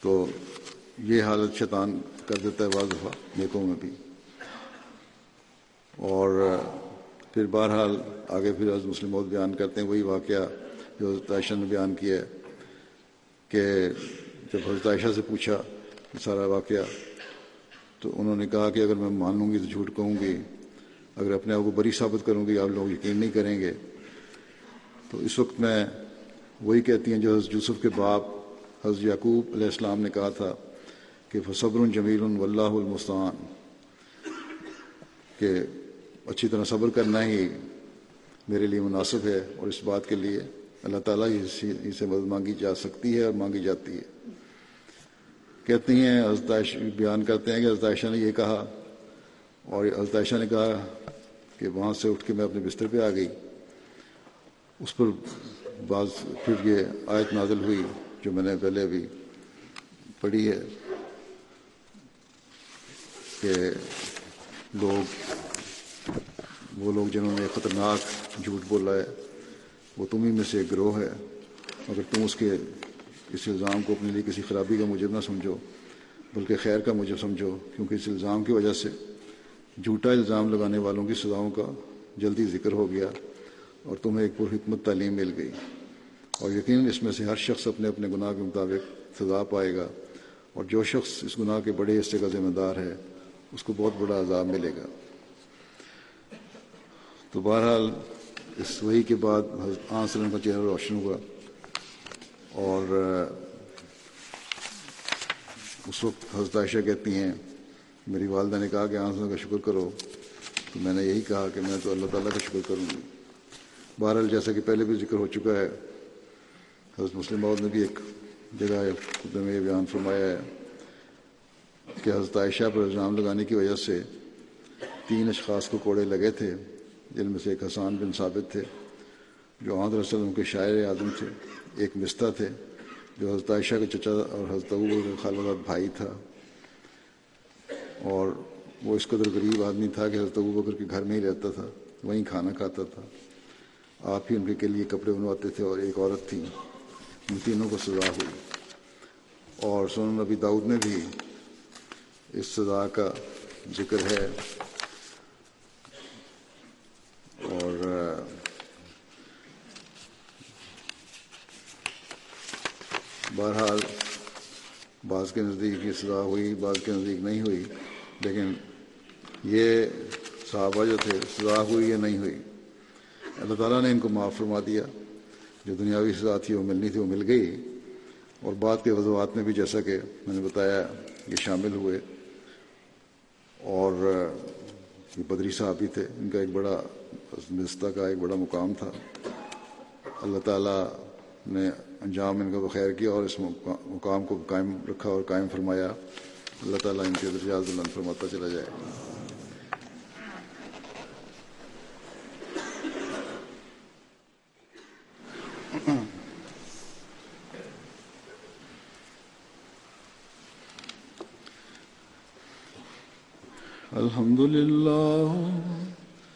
تو یہ حالت شیطان کر دیتا ہے بعض دفعہ نیکوں میں بھی۔ اور پھر بہرحال آگے پھر حضرت مسلم بہت بیان کرتے ہیں، وہی واقعہ جو حضرت عائشہ نے بیان کیا ہے کہ جب حضرت عائشہ سے پوچھا سارا واقعہ، تو انہوں نے کہا کہ اگر میں مان لوں گی تو جھوٹ کہوں گی، اگر اپنے آپ کو بری ثابت کروں گی، آپ لوگ یقین نہیں کریں گے۔ تو اس وقت میں وہی کہتی ہیں جو حضرت یوسف کے باپ حضرت یعقوب علیہ السلام نے کہا تھا کہ صبر جمیل واللہ المستعان، کہ اچھی طرح صبر کرنا ہی میرے لیے مناسب ہے اور اس بات کے لیے اللہ تعالیٰ ہی سے مدد مانگی جا سکتی ہے اور مانگی جاتی ہے۔ کہتی ہیں، حضرت عائشہ بیان کرتے ہیں کہ حضرت عائشہ نے یہ کہا اور حضرت عائشہ نے کہا کہ وہاں سے اٹھ کے میں اپنے بستر پہ آ گئی۔ اس پر بعض پھر یہ آیت نازل ہوئی جو میں نے پہلے ابھی پڑھی ہے کہ لوگ وہ لوگ جنہوں نے خطرناک جھوٹ بولا ہے، وہ تم ہی میں سے ایک گروہ ہے۔ اگر تم اس کے، اس الزام کو اپنے لیے کسی خرابی کا مجرم نہ سمجھو، بلکہ خیر کا مجھے سمجھو، کیونکہ اس الزام کی وجہ سے جھوٹا الزام لگانے والوں کی سزاؤں کا جلدی ذکر ہو گیا اور تمہیں ایک پرحکمت تعلیم مل گئی۔ اور یقیناً اس میں سے ہر شخص اپنے اپنے گناہ کے مطابق سزا پائے گا۔ اور جو شخص اس گناہ کے بڑے حصے کا ذمہ دار ہے، اس کو بہت بڑا عذاب ملے گا۔ تو بہرحال اس وہی کے بعد حضرت وسلم کا چہرہ روشن ہوا اور اس وقت حضرت عائشہ کہتی ہیں، میری والدہ نے کہا کہ آنسوں کا شکر کرو، تو میں نے یہی کہا کہ میں تو اللہ تعالیٰ کا شکر کروں گی۔ بہرحال جیسا کہ پہلے بھی ذکر ہو چکا ہے، حضرت مسلم بہت نے بھی ایک جگہ خود میں یہ بیان فرمایا ہے کہ حضرت عائشہ پر الزام لگانے کی وجہ سے تین اشخاص کو کوڑے لگے تھے۔ جن میں سے ایک حسان بن ثابت تھے، جو آدر وسلم کے شاعر اعظم تھے، ایک مستہ تھے، جو حضرت عائشہ کے چچا اور حضرت ابو کا خالد بھائی تھا۔ اور وہ اس قدر غریب آدمی تھا کہ حضرت بکر کے گھر میں ہی رہتا تھا، وہیں کھانا کھاتا تھا۔ آپ ہی ان کے لیے کپڑے بنواتے تھے اور ایک عورت تھی۔ ان تینوں کو سزا ہوئی۔ اور سنن نبی داؤد میں بھی اس سزا کا ذکر ہے۔ اور بہرحال بعض کے نزدیک یہ سزا ہوئی بعض کے نزدیک نہیں ہوئی لیکن یہ صحابہ جو تھے سزا ہوئی یا نہیں ہوئی اللہ تعالیٰ نے ان کو معاف فرما دیا جو دنیاوی سزا تھی وہ ملنی تھی وہ مل گئی اور بعد کے وضوحات میں بھی جیسا کہ میں نے بتایا یہ شامل ہوئے اور یہ بدری صاحب بھی تھے ان کا ایک بڑا نسطہ کا ایک بڑا مقام تھا۔ اللہ تعالیٰ نے انجام ان کا بخیر کیا اور اس مقام کو قائم رکھا اور قائم فرمایا۔ اللہ تعالیٰ ان کے درجات بلند فرماتا چلا جائے۔ الحمد لله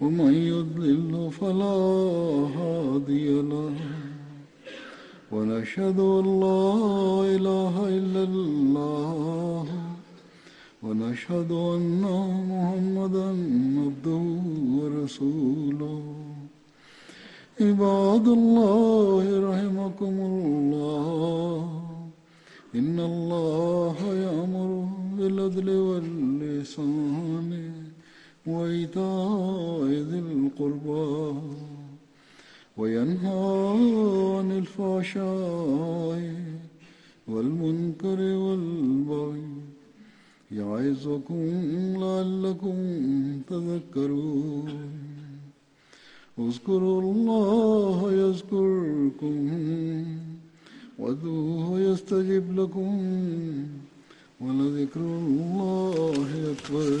ومن يضلل فلا هادي له. ونشهد ان لا اله الا الله. ونشهد ان محمدا عبده ورسوله. عباد الله رحمكم الله. إن الله يأمر بالعدل واللسان. وإيتاء ذي القربى وينهى عن الفحشاء والمنكر والبغي يعظكم لعلكم تذكرون اذكروا الله يذكركم وادعوه يستجب لكم ولذكر الله أكبر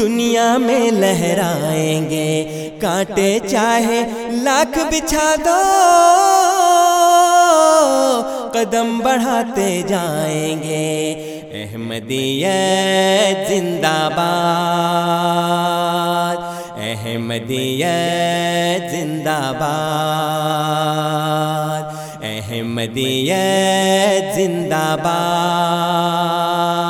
دنیا میں لہرائیں گے۔ کانٹے چاہے لاکھ بچھا دو۔ قدم بڑھاتے جائیں گے۔ احمدیت زندہ باد۔ احمدیت زندہ باد۔ احمدیت زندہ باد۔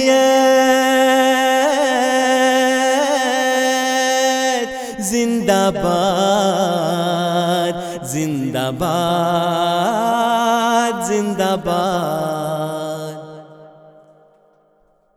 زندہ باد زندہ باد۔